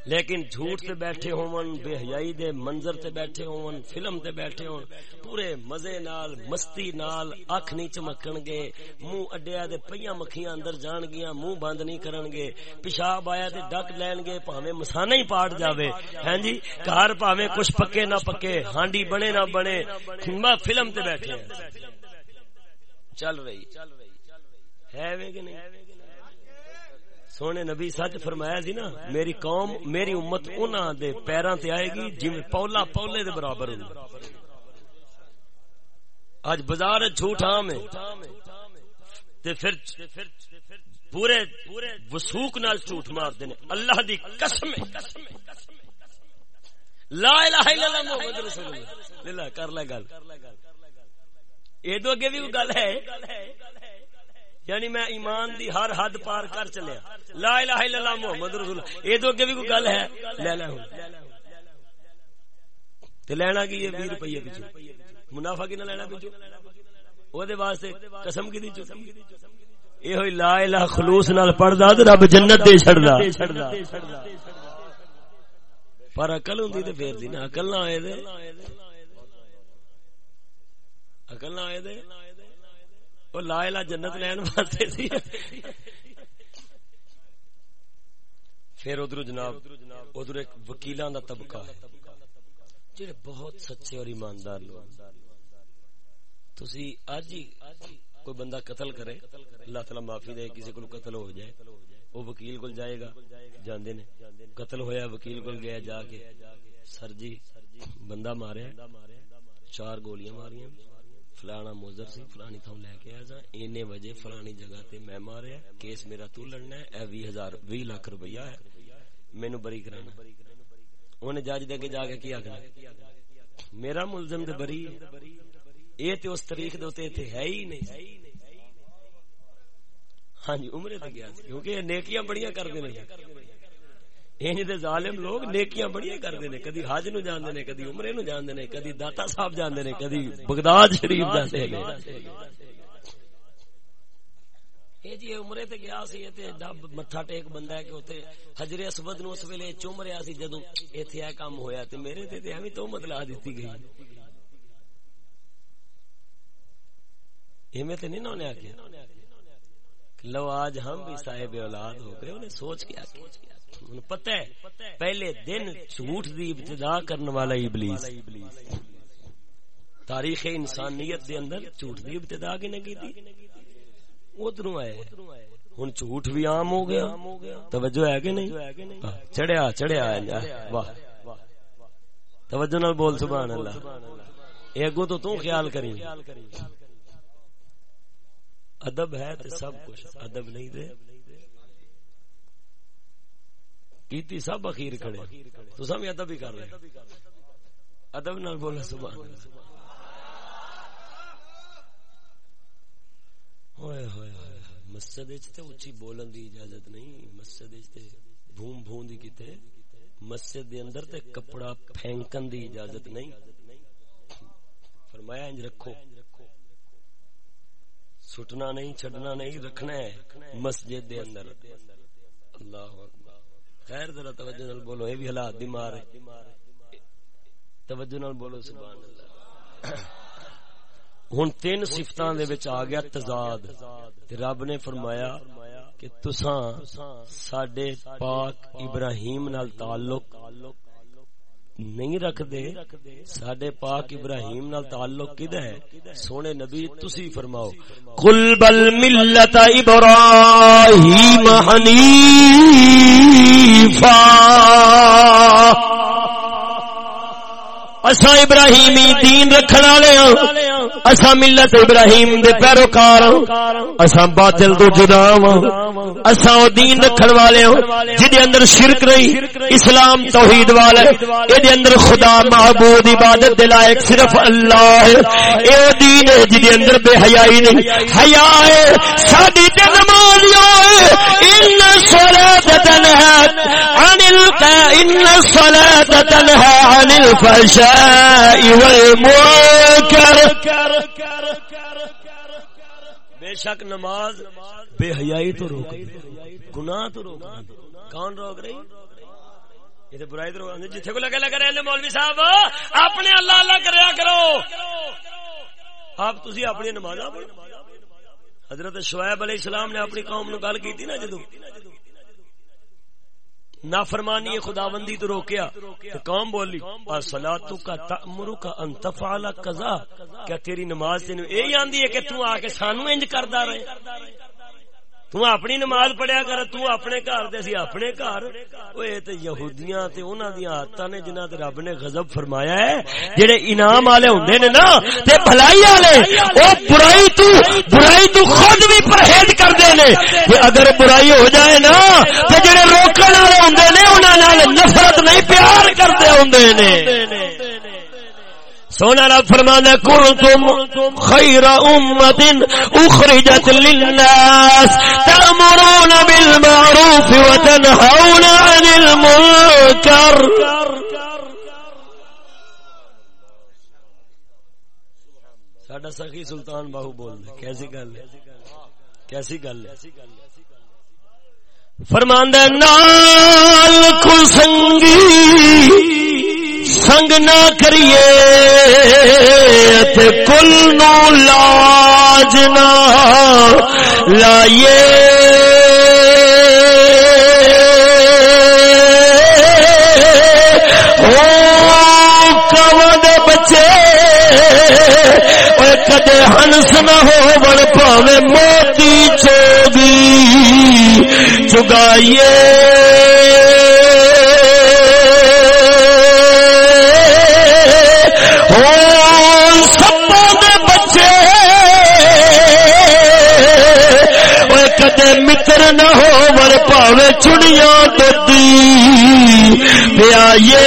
لیکن جھوٹ سے بیٹھے ہون بے حیائی دے منظر تے بیٹھے ہون فلم تے بیٹھے ہون پورے مزے نال مستی نال اکھ نہیں چمکن گے منہ اڈیا دے پیاں مکھیاں اندر جان گیاں منہ بند نہیں کرن گے پیشاب آیا تے ڈک لین گے پاویں مسانہ ہی پاٹ جاوے۔ ہیں جی؟ گھر پاویں کچھ پکے نہ پکے ہانڈی بنے نہ بنے فلم تے بیٹھے ہیں۔ چل رہی ہے۔ کہ نہیں؟ سونے نبی سچ فرمایا سی نا، میری قوم، میری امت انہاں دے پیراں تے آئے گی جویں پولا پولے دے برابر ہوں۔ اج بازار جھوٹ عام ہے۔ تے پھر پورے وسوک نال جھوٹ مارتے ہیں۔ اللہ دی قسم لا الہ الا اللہ محمد رسول اللہ۔ کر لے گل۔ اے دو اگے بھی گل ہے۔ یعنی میں ایمان دی ہر حد پار کر چلیا۔ لا الہ الا اللہ محمد رسول اے تو اگے بھی کوئی گل ہے؟ لے لے ہوں تے لینا کی یہ 20 روپے پیچھے۔ منافع کی نہ لینا پیچھے؟ او دے واسطے قسم کی دی چ اے ہوئی لا الہ خلوص نال پڑھدا تے رب جنت دے چھڑدا۔ پر عقل ہوندی تے پھر دی نہ عقل نہ آئے دے۔ عقل نہ آئے دے۔ وہ لا لا جنت لین واسطے سی پھر ادھر جناب ادھر ایک وکیلاں دا طبقہ ہے جڑے بہت سچے اور ایماندار لوگ تسی اج ہی کوئی بندہ قتل کرے اللہ تعالی معافی دے کسی کو قتل ہو جائے وہ وکیل کو جائے گا جاندے نے قتل ہویا وکیل کو گیا جا کے سر جی بندہ ماریا چار گولیاں ماریاں فلانا موزر سی، فلانی تھا لے کے آیا اینے وجہ فلانی جگہ تے میں ماریا، کیس میرا تو لڑنا ہے، اے وی ہزار، وی لاکھ روپیہ ہے۔ مینو بری کرانا انہیں جج دے کے جا کے کیا کرنا میرا ملزم دے بری اے تے اس تاریخ دے تے تے ہے ہی نہیں۔ ہاں جی عمرے تے گیا کیونکہ نیکیاں بڑیاں کر دے انج دے ظالم لوگ نیکیاں بڑیاں کردے نے، کدی حج نو جاندے نے، کدی عمرے نو جاندے نے، کدی داتا صاحب جاندے نے، کدی بغداد شریف جاندے نے۔ اے جی عمرے تے گیا سی تے دب متھا ٹیک بندہ ہے کہ اوتے حجر اسود نو اس ویلے چوم رہیا سی جدوں ایتھے اے کام ہویا تے میرے تے تے ایویں تو مطلب دتی گئی۔ ایویں تے نہیں نہ نے آکھیا۔ لو آج ہم بھی صاحب اولاد ہو گئے، انہیں سوچ کے آکھیا پتہ ہے، پہلے دن جھوٹ دی ابتدا کرنے والا ابلیس۔ تاریخ انسانیت دے اندر جھوٹ دی ابتدا کی نگی تھی ادھر آئے ہوں جھوٹ بھی عام ہو گیا۔ توجہ ہے کہ نہیں؟ چڑھیا چڑھیا واہ۔ توجہ نال بول، سبحان اللہ۔ اے اگو تو تو خیال کریں۔ ادب ہے تو سب کچھ۔ ادب نہیں دے کیتی سب اخیر کھڑے۔ تو سب ادب ہی کر رہے ادب نال بولا سبحان اللہ۔ ہوئے ہوئے مسجد تے اچھی بولن دی اجازت نہیں۔ مسجد تے بھوم بھون دی کیتے۔ مسجد دے اندر تے کپڑا پھینکن دی اجازت نہیں۔ فرمایا، انج رکھو۔ سٹنا نہیں، چھڈنا نہیں، رکھنا ہے مسجد دے اندر۔ اللہ خیر، ذرا توجہ نال بولو اے بھی حالات دی مار توجہ نال بولو، سبحان اللہ۔ ہن تین صفتاں دے وچ آ گیا تضاد۔ تے رب نے فرمایا کہ تساں ساڈے پاک ابراہیم نال تعلق نہیں رکھ دے ساڈے پاک ابراہیم نال تعلق کدا ہے؟ سونے نبی، تسی فرماؤ۔ قل بل ملت ابراہیم حنیفا اسا ابراہیمی دین رکھن والے ہاں اسا ملت ابراہیم دے پیروکار ہاں اسا باطل تو جدا ہاں اسا او دین رکھن والے ہاں جدے اندر شرک نہیں اسلام توحید والا ہے اے دے اندر خدا معبود عبادت دے لائق صرف اللہ ہے۔ اے دین ہے جدے اندر بے حیائی نہیں۔ حیا ہے، ساڈی تے نماز ہے۔ ان صلاۃ تنہا عن القا ان الصلاۃ تنہا عن الفحشاء والمنکر بے شک نماز بے حیائی تو روک گناہ تو روک کون روک رہی؟ یہ تو برائی تو روک جتھے کو لگے لگا رہے مولوی صاحب، اپنے اللہ اللہ کریا کرو۔ آپ تسی اپنی نماز حضرت شعیب علیہ السلام نے اپنی قوم نو گل کی نا جدو نافرمانی خداوندی تو روکیا تو قوم بولی سلاتو کا تأمرو کا انتفعلا قضا کیا تیری نماز تینو اے آندی ہے کہ تو آ کے سانو انج کردا رہے؟ تو اپنی نماز پڑھیا کر تو اپنے گھر دے سی اپنے گھر اوے تے یہودیاں تے انہاں دی عادتاں نے جنہاں تے رب نے غضب فرمایا ہے جڑے انعام والے ہوندے نے نا تے بھلائی والے او برائی تو برائی تو خود بھی پرہیز کردے نے کہ اگر برائی ہو جائے نا تے جڑے روکن والے ہوندے نے انہاں نال نفرت نہیں پیار کردے ہوندے نے سونا رب فرمانا کنتم خیر امت أخرجت للناس تأمرون بالمعروف وتنهون عن المنکر ساڈا سخی سلطان باہو بول دے کیسی گل؟ ہے کیسی گل؟ ہے فرماندہ نال کو سنگی۔ سنگ نہ کریے کل نو لاج نہ لائیے۔ بچے کدے ہنس نہ ہو بڑ پاوے موتی چوگی چگائیے۔ متر نہ ہو مر پاوے چڑیا دودی پیائیے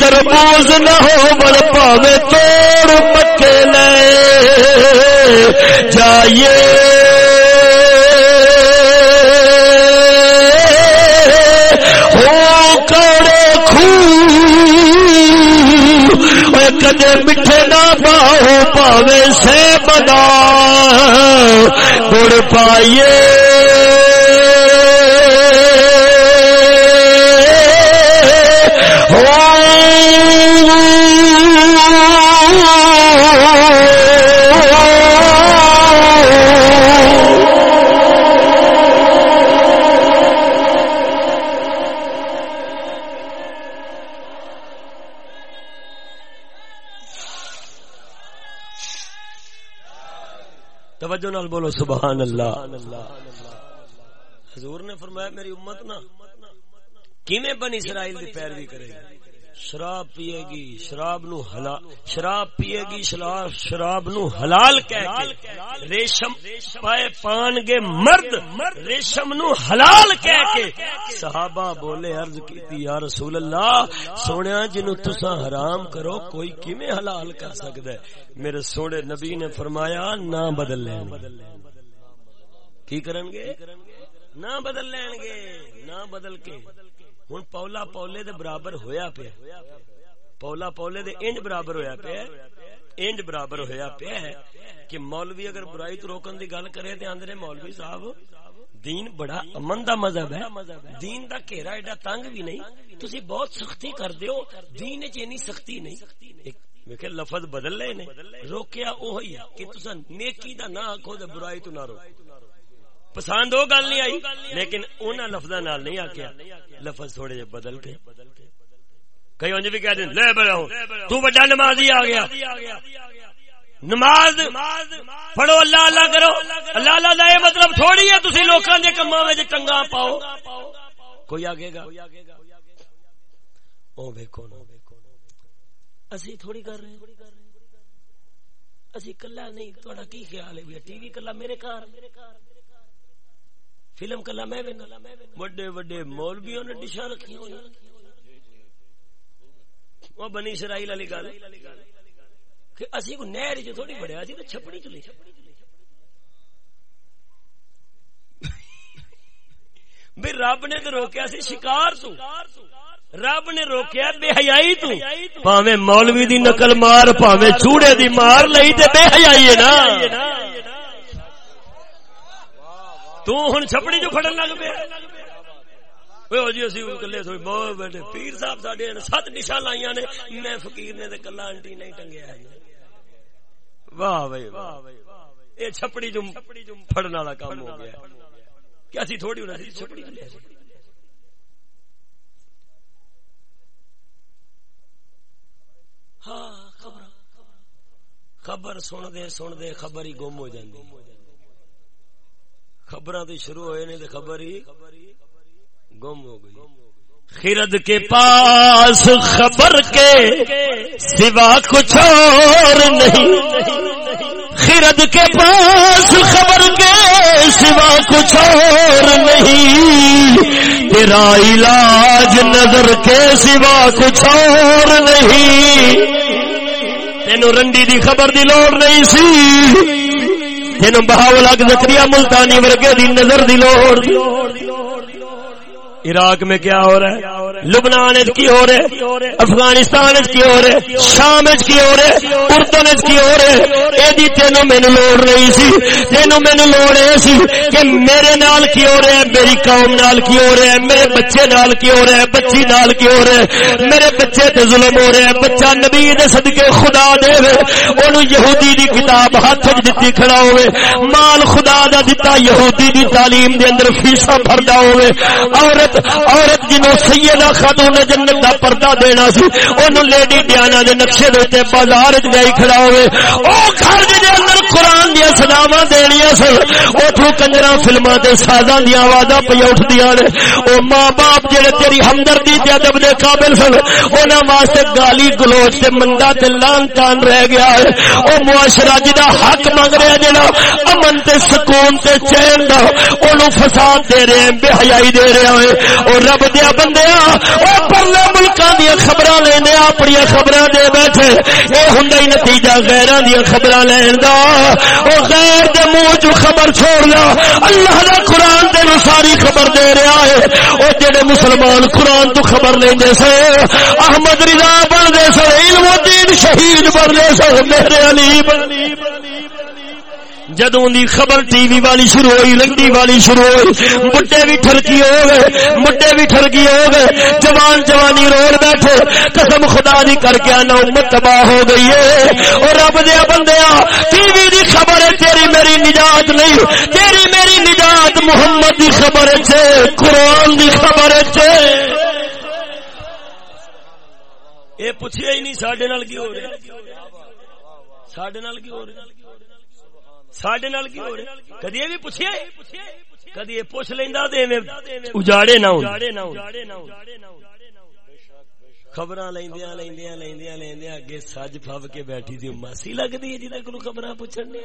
تربوز نہ ہو بڑ پاوے توڑ مکے لے جائیے کدے میٹھے نہ پاؤ پاوے سے بنا۔ گڑ پائیے۔ توجہ بولو سبحان اللہ۔ حضور نے فرمایا میری امت نا، کیویں بنی اسرائیل دی پیروی کرے گی؟ شراب پیے گی، شراب نو حلال شراب پیے گی شراب نو حلال کہہ کے ریشم پائے پان گے مرد، ریشم نو حلال کہہ کے صحابہ بولے عرض کی یا رسول اللہ سونیا جنو تسا حرام کرو، کوئی کیویں حلال کر سکدا ہے میرے سونے نبی نے فرمایا، نہ بدل لین کی کرن گے؟ نہ بدل لین گے، نہ بدل کے۔ ہوں پولا پولے دے برابر ہویا پیا۔ پولا پولے دے انج برابر ہویا پیا۔ انج برابر ہویا پیا کہ مولوی اگر برائی تو روکن دی گل کرے تے اندر مولوی صاحب دین بڑا امن دا مذہب ہے۔ دین دا گھیرا ایڈا تنگ بھی نہیں۔ تسی بہت سختی کر دیو دین وچ اتنی سختی نہیں۔ کہ لفظ بدل لے نے۔ روکیا اوہی کہ تسا نیکی دا نہ آکھو تے برائی تو نہ روکو۔ پسند وہ گل نہیں آئی، لیکن انہوں لفظ نال نہیں آکیا لفظ تھوڑے جے بدل کے۔ کئی انج بھی کہہ دیں لے بڑا ہوں۔ تو بڑا نمازی آ گیا۔ نماز پڑھو، اللہ اللہ کرو۔ اللہ اللہ دا یہ مطلب تھوڑی ہے، تسی لوکاں دے کماں وچ ٹنگا پاؤ۔ کوئی آگے گا؟ او ویکھو نا۔ اسی تھوڑی کر رہے ہیں۔ اسی کلا نہیں تھوڑا کی خیال ہے؟ ٹی وی کلا میرے گھر فلم کلا میں وڈے وڈے مولویوں نے ڈشا رکھی ہوئی۔ وہ بنی اسرائیل والی گل۔ کہ اسی کو نہر چ تھوڑی بڑھیا سی تو چھپڑی چلی۔ بھی رب نے تو روکیا سی شکار تو۔ رب نے روکیا بے حیائی تو۔ پاویں مولوی دی نقل مار، پاویں چوڑے دی مار لئی تے بے حیائی ہے نا۔ تو ہوں چھپڑی جو فٹن لگ پیا۔ جی اسی کلے تھوڑی بہت بیٹھے۔ پیر صاحب ساڈے سات ڈشا لائی نے۔ میں فقیر نے تے کلا آنٹی نہیں ٹنگیا ہے واہ بھائی واہ یہ چھپڑی جو فڑن والا کام ہو گیا کیا سی تھوڑی ہونا سی چھپڑی ہاں خبر خبر سن دے سن دے خبر ہی گم ہو جاندی خبر شروع ہوئے نے خبر ہی گم ہو گئی خرد کے پاس خبر کے سوا کچھ اور نہیں۔ خرد کے پاس خبر کے سوا کچھ اور نہیں۔ تیرا علاج نظر کے سوا کچھ اور نہیں۔ تینو رنڈی دی خبر دی لوڑ نہیں سی۔ تین بہاول اگ زکری ملتانی ورگے دی نظر دی لوڑ۔ عراق میں کیا ہو رہا ہے لبنان کی ہو رہے افغانستان کی ہو رہے شام کی ہو رہے اردن کی ہو رہے یہ تینوں مینو لوڑ رہی سی تینوں مینو لوڑ یہ سی کہ میرے نال کی ہو رہا ہے میری قوم نال کی ہو رہا ہے میرے بچے نال کی ہو رہا ہے بچی نال کی ہو رہا ہے میرے بچے تے ظلم ہو رہا ہے بچہ نبی دے صدقے خدا دے اونوں یہودی دی کتاب ہاتھ وچ دتی کھڑا ہوے مال خدا دا دتا یہودی دی تعلیم دے اندر فیسا بھردا ہوے عورت عورت عورت جنوں سیدہ خاتون جنت دا پردہ دینا سی، اونوں لیڈی ڈیانا دے نقشے دے تے بازار وچ گئی کھڑا ہوئے۔ او گھر دے اندر قران دی صداواں دینیاں سن، اوتھوں کنجراں فلماں تے سازاں دی آوازاں پئی نے۔ او ماں باپ جڑے تیری ہمدردی تے ادب دے قابل سن انہاں واسطے گالی گلوچ تے مندا تے لان تان رہ گیا ہے۔ او معاشرہ جدا حق منگ رہا جڑا امن تے سکون تے چین دا، اونوں فساد دے رہے ہیں، بے حیائی دے رہے ہیں۔ او رب دیا بندیا او پرلے ملکاں دی خبراں لیندے اپنی خبراں دے بیٹھے۔ اے ہوندا ہی نتیجہ غیراں دی خبراں لین دا۔ او غیر دے منہ چ خبر چھوڑ لا۔ اللہ دا قران تے ساری خبر دے رہا ہے۔ او جڑے مسلمان قران تو خبر لیندے سے احمد رضا بن دے سے علم و دین شہید بن دے سے میرے علی بن جدوں دی خبر ٹی وی والی شروع ہوئی لنگی والی شروع ہوئی بڈے بھی ٹھرکی ہو گئے بڈے بھی ٹھرکی ہو گئے جوان جوانی روڑ بیٹھے، قسم خدا دی کر کے آنا، امت تباہ ہو گئی ہے۔ اور رب دیا بندیا ٹی وی دی خبر ہے، تیری میری نجات نہیں، تیری میری نجات محمد دی خبر ہے قرآن دی خبر ہے یہ پوچھے ہی نہیں سڈے کی ہو رہا سڈے کی ہو رہا سڈے نال کی ہو رہا کدی یہ بھی پوچھے کدی یہ پوچھ لینا اجاڑے نہ خبر لیندیا لیندیا لیندیا لیندیا اگے سج پب کے بیٹھی تھی ماسی لگتی ہے جہاں کو خبر پوچھنے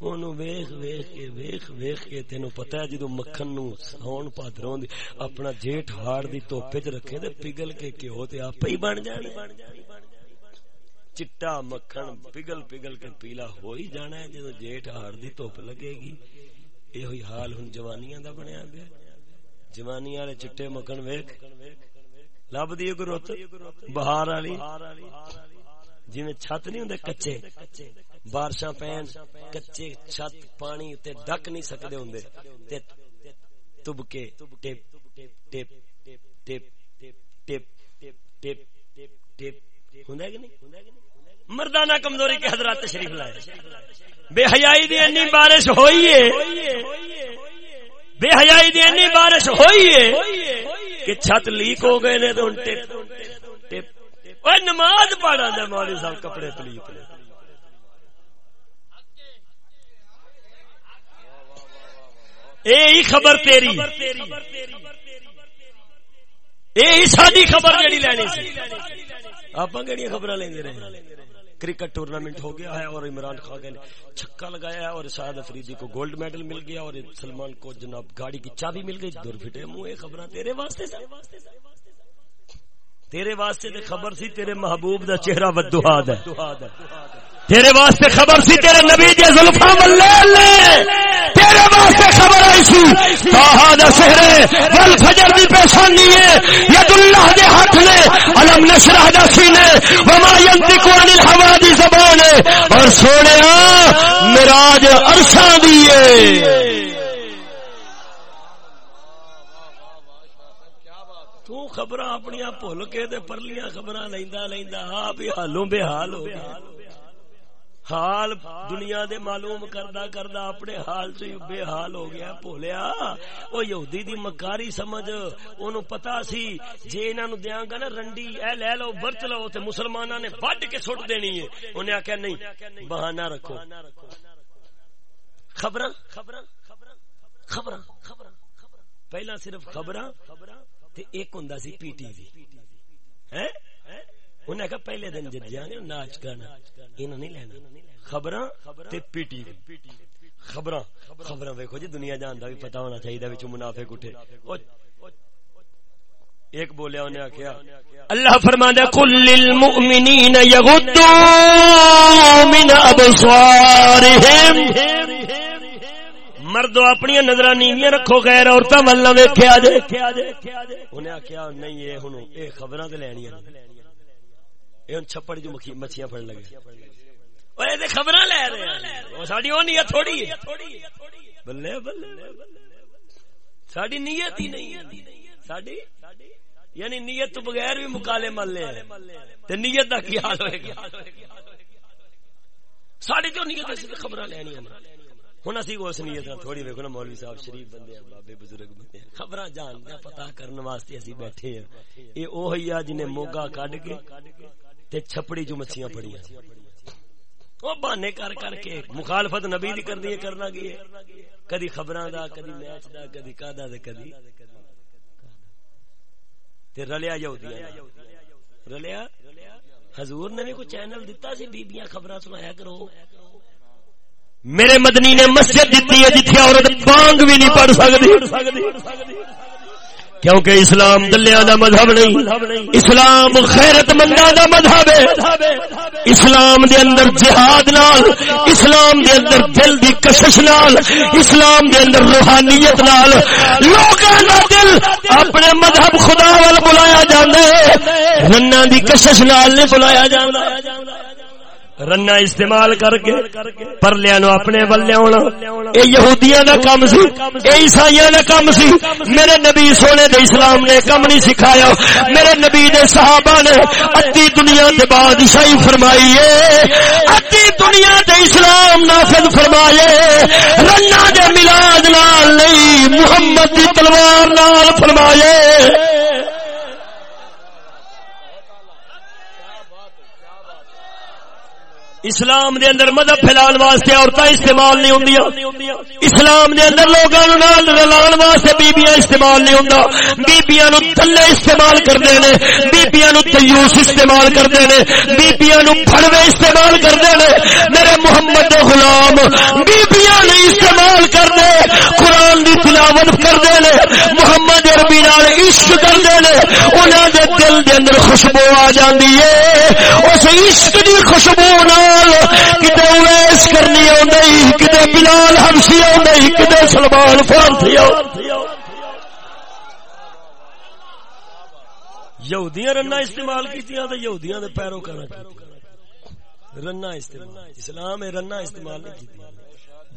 ویخ ویخ کے، ویخ ویخ کے تینو پتا ہے جدو مکھن نو ساؤن پادروں اپنا جیٹ ہاڑ دی توپے چ رکھے تے پگل کے کیو تے آپ ہی بن جانی چٹا مکھن پگل پگل کے پیلا ہو ہی جانا ہے جدو جیٹ ہاڑ دی توپ لگے گی یہ ہوئی حال ہن جوانیاں دا بنیا گیا جوانی والے چٹے مکھن ویخ لب دی گروت بہار والی جی چھت نہیں ہوں کچے بارشاں پین کچے چھت پانی تے ڈک نہیں سکدے ہوندے تے تب کے ٹپ ٹپ ٹپ ٹپ ٹپ ٹپ ہوندا کہ نہیں مردانہ کمزوری کے حضرات تشریف لائے۔ بے حیائی دی انی بارش ہوئی ہے۔ بے حیائی دی انی بارش ہوئی ہے کہ چھت لیک ہو گئے نے تو ٹپ ٹپ اوے نماز پڑھا دے مولوی صاحب کپڑے پلیت نے یہی خبر تیری۔ یہی ساری خبر جڑی لینی سی۔ آپ کہڑی خبر لیں رہے کرکٹ ٹورنامنٹ ہو گیا ہے اور عمران خان نے چھکا لگایا ہے اور شاہد افریدی کو گولڈ میڈل مل گیا اور سلمان کو جناب گاڑی کی چابی مل گئی۔ دور پھٹے منہ خبر تیرے واسطے تیرے واسطے خبر سی، تیرے محبوب دا چہرہ بدوہاد ہے۔ تیرے واسطے خبر سی، تیرے نبی دے زلفا ملے تیرے واسطے خبر آئی سی۔ تاہا دا سہرے والفجر دی پیشانی ہے۔ ید اللہ دے ہاتھ نے، علم نشرح دا سینے۔ وما ینتقو عن الحوا دی زبان اور سوڑے مراج عرشاں دیئے تو خبر اپنی بھول کے پرلیاں خبر لینا لینا آپ ہی حالوں بے حال ہو گیا حال دنیا دے معلوم کردہ کردہ اپنے حال سے بے حال ہو گیا بولیا وہ یہودی دی مکاری سمجھ، اونوں پتا سی، جے انہاں نو دیاں گا نا رنڈی، اے لے لو برت لو تے مسلماناں نے وڈ کے سٹ دینی ہے۔ انہیں آکھیا، نہیں، بہانہ رکھو۔ خبراں خبراں خبراں خبراں۔ پہلا صرف خبراں، تے ایک ہوندا سی پی ٹی وی۔ ہیں؟ انہیں کہا پہلے دن جدیاں نے ناچ گانا۔ انہوں نہیں لینا۔ خبراں تے پی ٹی وی خبراں خبراں ویکھو جی دنیا جان دا بھی پتہ ہونا چاہیے وچ منافق اٹھے۔ ایک بولیا انہیں کیا اللہ فرماندا کل للمؤمنین یغضوا من ابصارهم مردو اپنی نظر نیویاں رکھو، غیر عورتاں ول نہ ویکھیا جے۔ انہیں آکھیا، نہیں، یہ ہن اے خبراں تے لینیاں یہ ہن چھپڑ جو مچھیاں پھڑ لگے۔ خبر لے رہے ساری وہ نیت تھوڑی ہے۔ بلے بلے ساری نیت ہی نہیں ساری یعنی نیت تو بغیر بھی مکالے مل لے۔ تے نیت دا کی حال ہوئے گا؟ ساری جو نیت خبر لینی ہوں اسی اس نیت تھوڑی ویکو نا، مولوی صاحب شریف بندے ہیں، بابے بزرگ بندے ہیں۔ خبر جان دیا پتا کرنے واسطے اسی بیٹھے ہیں۔ یہ وہی آ جنہیں موگا کڈ کے تے چھپڑی جو مچھیاں پڑیاں۔ وہ بہانے کر کر کے مخالفت نبی دی کرنی ہے، کرنا کی ہے؟ کدی خبراں دا، کدی میچ دا، کدی کادا تے کدی تے رلیا یہودیاں رلیا؟ حضور نے بھی کوئی چینل دیتا سی بیبییاں خبراں سنایا کرو۔ میرے مدنی نے مسجد دیتی ہے جتھے عورت بانگ بھی نہیں پڑھ سکتی۔ کیونکہ اسلام دلیا دا مذہب نہیں، اسلام خیرت مندہ دا مذہب ہے۔ اسلام دے اندر جہاد نال، اسلام دے اندر دل دی کشش نال، اسلام دے اندر روحانیت نال لوگاں دا دل اپنے مذہب خدا وال بلایا جاندا ہے۔ دی کشش نال نہیں بلایا جاندا۔ رنا استعمال کر کے پرلیا نو اپنے ول لیا یہودیاں دا کم سی، اے عیسائیاں دا کم سی۔ میرے نبی سونے دے اسلام نے کم نہیں سکھایا۔ میرے نبی دے صحابہ نے ادی دنیا دے بادشاہی فرمائی ہے۔ ادی دنیا دے اسلام نافذ فرمائے۔ رنا دے ملاد نال نہیں، محمد دی تلوار نال فرمائے۔ اسلام دے اندر مدد پھیلان واسطے عورتیں استعمال نہیں ہوندیاں۔ اسلام دے اندر لوگاں نو نال رلان واسطے بیبییاں استعمال نہیں ہوندا۔ بیبییاں نو تھلے استعمال کردے نے۔ بیبییاں نو تیوس استعمال کردے نے۔ بیبییاں نو پھڑوے استعمال کردے نے۔ میرے محمد دے غلام بیبییاں نہیں استعمال کردے قرآن دی تلاوت کردے نے محمد عربی نال عشق کردے نے انہاں دے اندر خوشبو آ جاندی ہے۔ اس عشق دی خوشبو نال کتنے اویس کرنی آئی کتنے بلال ہمسی آئی کتنے سلمان فارسی یہودیاں رنا استعمال کی یہودیاں دے پیروں کا رنا استعمال، اسلام رنا استعمال نہیں کی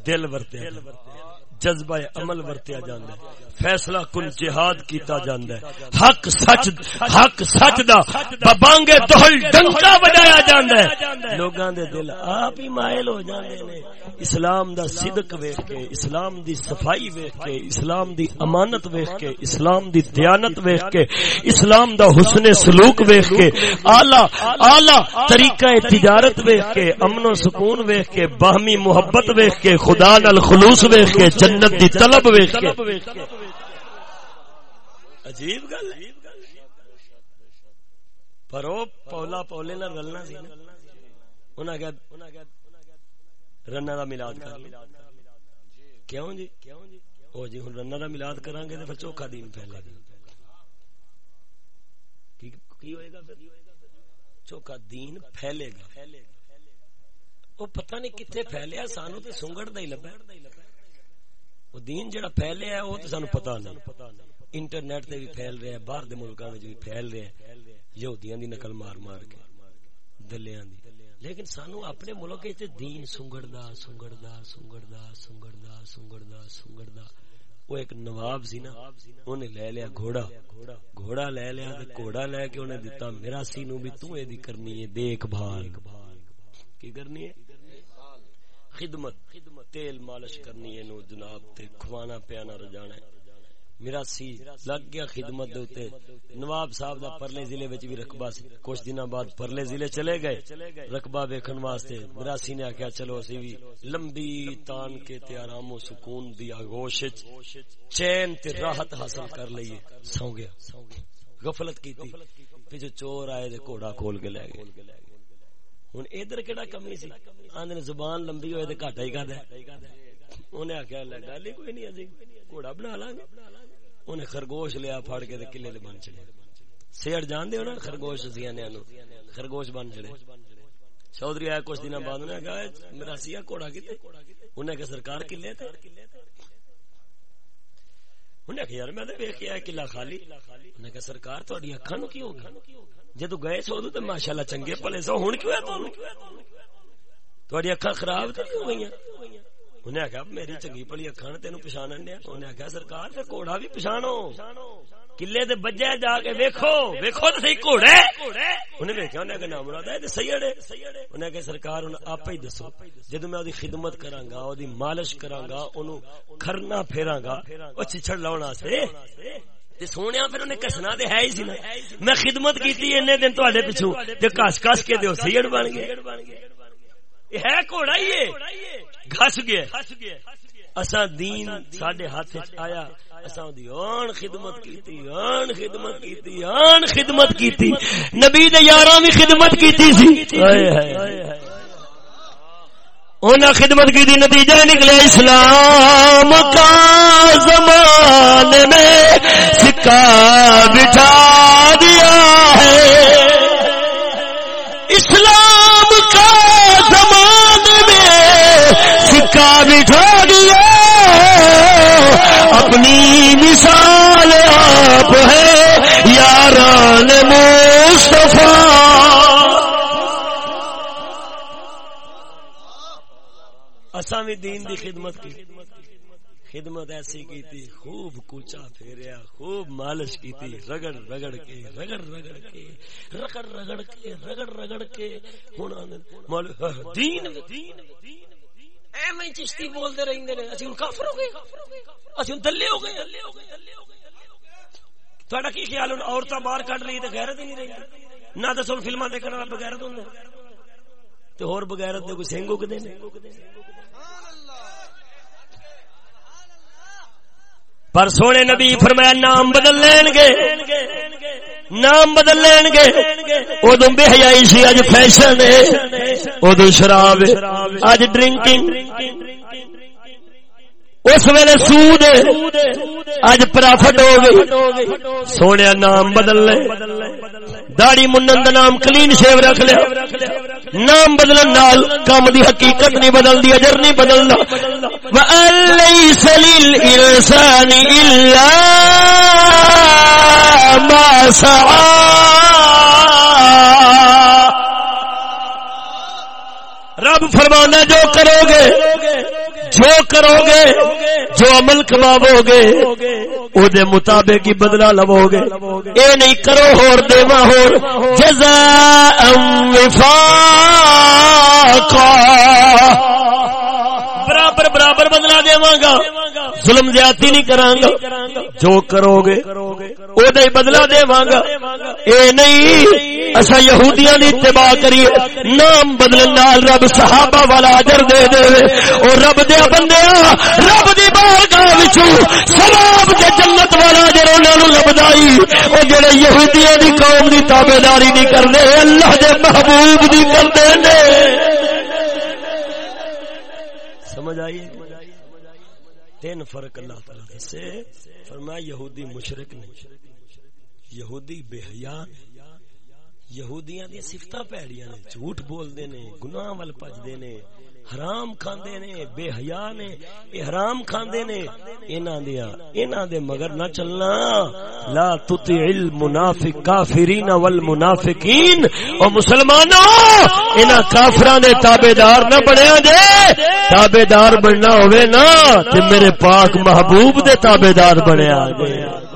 دل ورتے جذبہ عمل ورتیا جاندا ہے، فیصلہ کن جہاد کیتا جاندا ہے۔ حق سچ حق سچ دا ببانگے دہل ڈنکا بجایا جاندا ہے۔ لوگاں دے دل آپ ہی مائل ہو جاندے نے۔ اسلام دا صدق ویکھ کے، اسلام دی صفائی ویکھ کے، اسلام دی امانت ویکھ کے، اسلام دی دیانت ویکھ کے، اسلام دا حسن سلوک ویکھ کے، اعلی اعلی طریقہ تجارت ویکھ کے، امن و سکون ویکھ کے، باہمی محبت ویکھ کے، خدا نال خلوص ویکھ کے جنت دی طلب ویکھ کے۔ عجیب گل پر او پولا پولے نال رلنا سی انہاں کہ رنا دا میلاد کر کیوں جی؟ او جی ہن رنا دا میلاد کران گے تے پھر چوکھا دین پھیلے گا کی ہوئے گا پھر؟ چوکھا دین پھیلے گا۔ وہ پتہ نہیں کتنے پھیلیا سانو تے سنگڑ دا ہی لبا وہ دین جڑا پھیلے ہے، وہ تو سانو پتہ نہیں۔ انٹرنیٹ تے بھی پھیل رہے ہیں باہر دے ملکاں وچ بھی پھیل رہے ہیں یہودیاں دی نقل مار مار کے، دلیاں دی۔ لیکن سانو اپنے ملک وچ دین سنگڑدا سنگڑدا سنگڑدا سنگڑدا سنگڑدا سنگڑدا وہ ایک نواب سی نا انہیں لے لیا گھوڑا۔ گھوڑا لے لیا تے گھوڑا لے کے انہیں دتا، میرا سی نو بھی تو اے دی کرنی ہے، دیکھ بھال۔ کی کرنی ہے؟ خدمت۔ تیل مالش کرنی ہے نو جناب تے کھوانا پیانا رجانا ہے۔ میرا سی لگ گیا خدمت دے نواب صاحب دا پرلے ضلع وچ بھی رقبہ سی۔ کچھ دنوں بعد پرلے ضلع چلے گئے۔ رقبہ ویکھن واسطے میرا سی نے آکھیا، چلو اسی بھی لمبی تان کے تے آرام و سکون دی آغوش چین تے راحت حاصل کر لئیے سو گیا۔ غفلت کیتی۔ پھر جو چور آئے تے گھوڑا کھول کے لے گئے۔ ہن ادھر کیڑا کمی سی؟ آندے زبان لمبی ہوئے تے گھاٹا ہی کردا انہیں آخیا گل ہی کوئی نہیں گھوڑا بنا لاں گے۔ انہیں خرگوش لیا پھڑ کے کلے دے بن چڑے سیڑ جان دے نا، خرگوش سیانے خرگوش بن چڑے چودھری آیا کچھ دن بعد، انہیں کہا میرا سیا کوڑا کتے انہیں کہ سرکار کلے تھے انہیں کہ یار، میں نے ویکھیا کلا خالی۔ انہیں کہ سرکار تہاڈی اکھاں نو کی ہوگا؟ جدو گئے سو تو ماشاءاللہ چنگے بھلے سو ہن کیوں ہے تانوں تہاڈی اکھاں خراب تے ہو گئیاں۔ انہیں آخیا میری چنگی پلی اکھا نے تین پچھان دیا۔ انہیں آخیا سرکار پھر گھوڑا بھی پچھانو۔ کلے دے بجے جا کے ویکھو۔ ویکھو تو صحیح گھوڑا انہیں ویکیا انہیں کہ نام مراد ہے سیڑ انہیں کہ سرکار، انہیں آپ ہی دسو۔ جدو میں اودی خدمت کراں گا، اودی مالش کراں گا، اونوں کھرنا پھیراں گا، او چچڑ لاؤنا سے سونے پھر انہیں کسنا تو ہے ہی سی میں خدمت کیتی کی دن تے پچھو کس کس کے دو سیڑ بن گئے۔ ہے گھوڑا ہی گس گیا اصا دین سڈے ہاتھ آیا۔ آن خدمت کی آن خدمت کی آن خدمت کی نبی یار بھی خدمت کی انہیں خدمت کی نتیجہ نکلے اسلام کا زمان میں سکا بٹھا دیا ہے۔ اساں بھی دین دی خدمت کی۔ خدمت ایسی کی خوب کوچا پھیریا، خوب مالش کی رگڑ رگڑ کے، رگڑ رگڑ کے، رگڑ رگڑ کے، رگڑ رگڑ کے۔ دین چشتی بولتے رہتے ہیں اچھی کافر ہو گئے۔ اچھی دلے ہو گئے۔ تھوڑا کی خیال عورتیں باہر کٹ رہی تو غیرت ہی نہیں رہی۔ نہ تو سن فلما دیکھنے والا بغیرت ہوں تو ہور بغیرت دے کوئی سنگ اگتے ہیں پر سونے نبی فرمایا، نام بدل لین گے۔ نام بدل لین گے۔ ادو بے حیائی سی، اج فیشن ادو شراب اج ڈرنکنگ۔ اس ویلے سود اج پرافٹ ہو گئی۔ سونے نام بدل لے۔ داڑی منن دا نام کلین شیو رکھ لیا نام بدلن نال کام دی حقیقت نہیں بدلدی، اجر نہیں بدلنا۔ وَأَلَّيْسَ لِلْإِنسَانِ إِلَّا مَا سَعَى۔ رب فرمانا جو کرو گے جو کرو گے، جو عمل کماو گے او دے مطابق ہی بدلا لو گے اے نہیں کرو ہور، دیوا ہور۔ جزاء وفاقا۔ برابر برابر بدلا دیواں گا ظلم زیادتی نہیں کراں گا جو کرو گے او دے بدلا دیواں گا اے نہیں، اسا یہودیاں دی اتباع کریے. نام بدلن نال رب صحابہ والا اجر دے دے. او رب دے بندیا رب دی بارگاہ وچوں ثواب دے جنت والا اجر انہاں نوں لبدائی او جڑے یہودیاں دی قوم دی تابعداری نہیں کردے اللہ دے محبوب دی کردے نے. سمجھ آئی؟ تین فرق اللہ تعالی سے۔ فرمایا یہودی مشرک نہیں یہودی بے حیا یہودیاں دی صفتاں پیڑیاں نے، جھوٹ بولدے نے، گناہ ول پجدے نے، حرام کھاندے نے، بے حیا نے، اے حرام کھاندے نے، انہاں دیا انہاں دے مگر نہ چلنا۔ لا تطع المنافق کافرین والمنافقین۔ او مسلمانوں انہاں کافراں دے تابعدار نہ بنیا جے۔ تابعدار بننا ہوے نا، تے میرے پاک محبوب دے تابعدار بنیا جے۔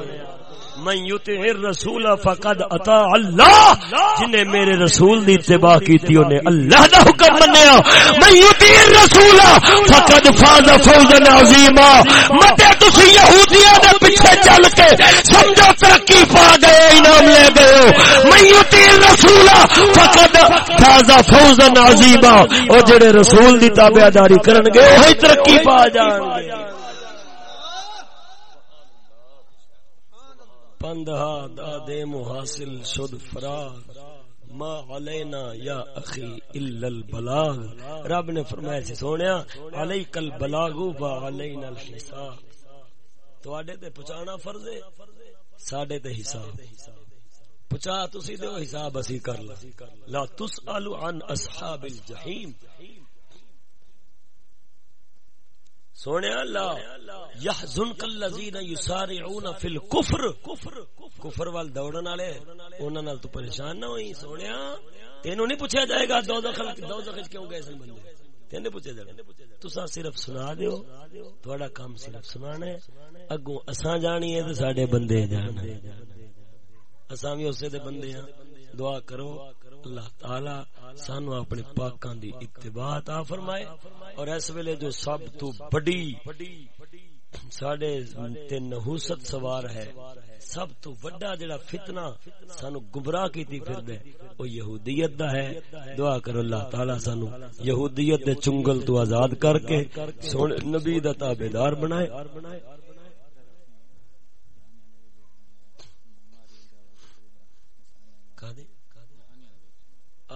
من یطع الرسول فقد اطاع اللہ جن میرے رسول دی اتباع کیتی اونے اللہ دا حکم منیا۔ من یطع الرسول فقد فاز فوزا عظیما۔ متے تسی یہودیاں دے پیچھے چل کے سمجھو ترقی پا گئے، انعام لے گئے ہو۔ من یطع الرسول فقد فاز فوزا عظیما۔ او جڑے رسول دی تابعداری کرن گے، وہی ترقی پا جان گے۔ پندہا دادے محاصل شد فرار۔ ما علینا یا اخی الا البلاغ۔ رب نے فرمایا سی، سونیا، علیک البلاغ و علینا الحساب۔ تو اڈے تے پہنچانا فرض ہے، ساڈے تے حساب۔ پہنچا تسی دیو حساب اسی کر لا لا تسالو عن اصحاب الجحیم۔ سونے اللہ یحزن کالذین یسارعون فی الکفر، کفر وال دوڑن والے، انہاں نال تو پریشان نہ ہوئی سونیا تینوں نہیں پوچھا جائے گا دوزخ دوزخ کیوں گئے سن بندے؟ تین پوچھے جانا۔ تسا صرف سنا دیو تھوڑا کام صرف سنانا ہے۔ اگوں اساں جانی ہے تے ساڈے بندے جان اساں بھی اسے دے بندے ہیں دعا کرو۔ اللہ تعالی سانو اپنے پاکاں دی اتباع عطا فرمائے۔ اور اس ویلے جو سب تو بڑی ساڈے تے نحوست سوار ہے، سب تو بڑا جڑا فتنہ سانو گمراہ کیتی پھردے او یہودیت دا ہے۔ دعا کرو اللہ تعالی سانو یہودیت دے چنگل تو آزاد کر کے سونے نبی دا تابعدار بنائے۔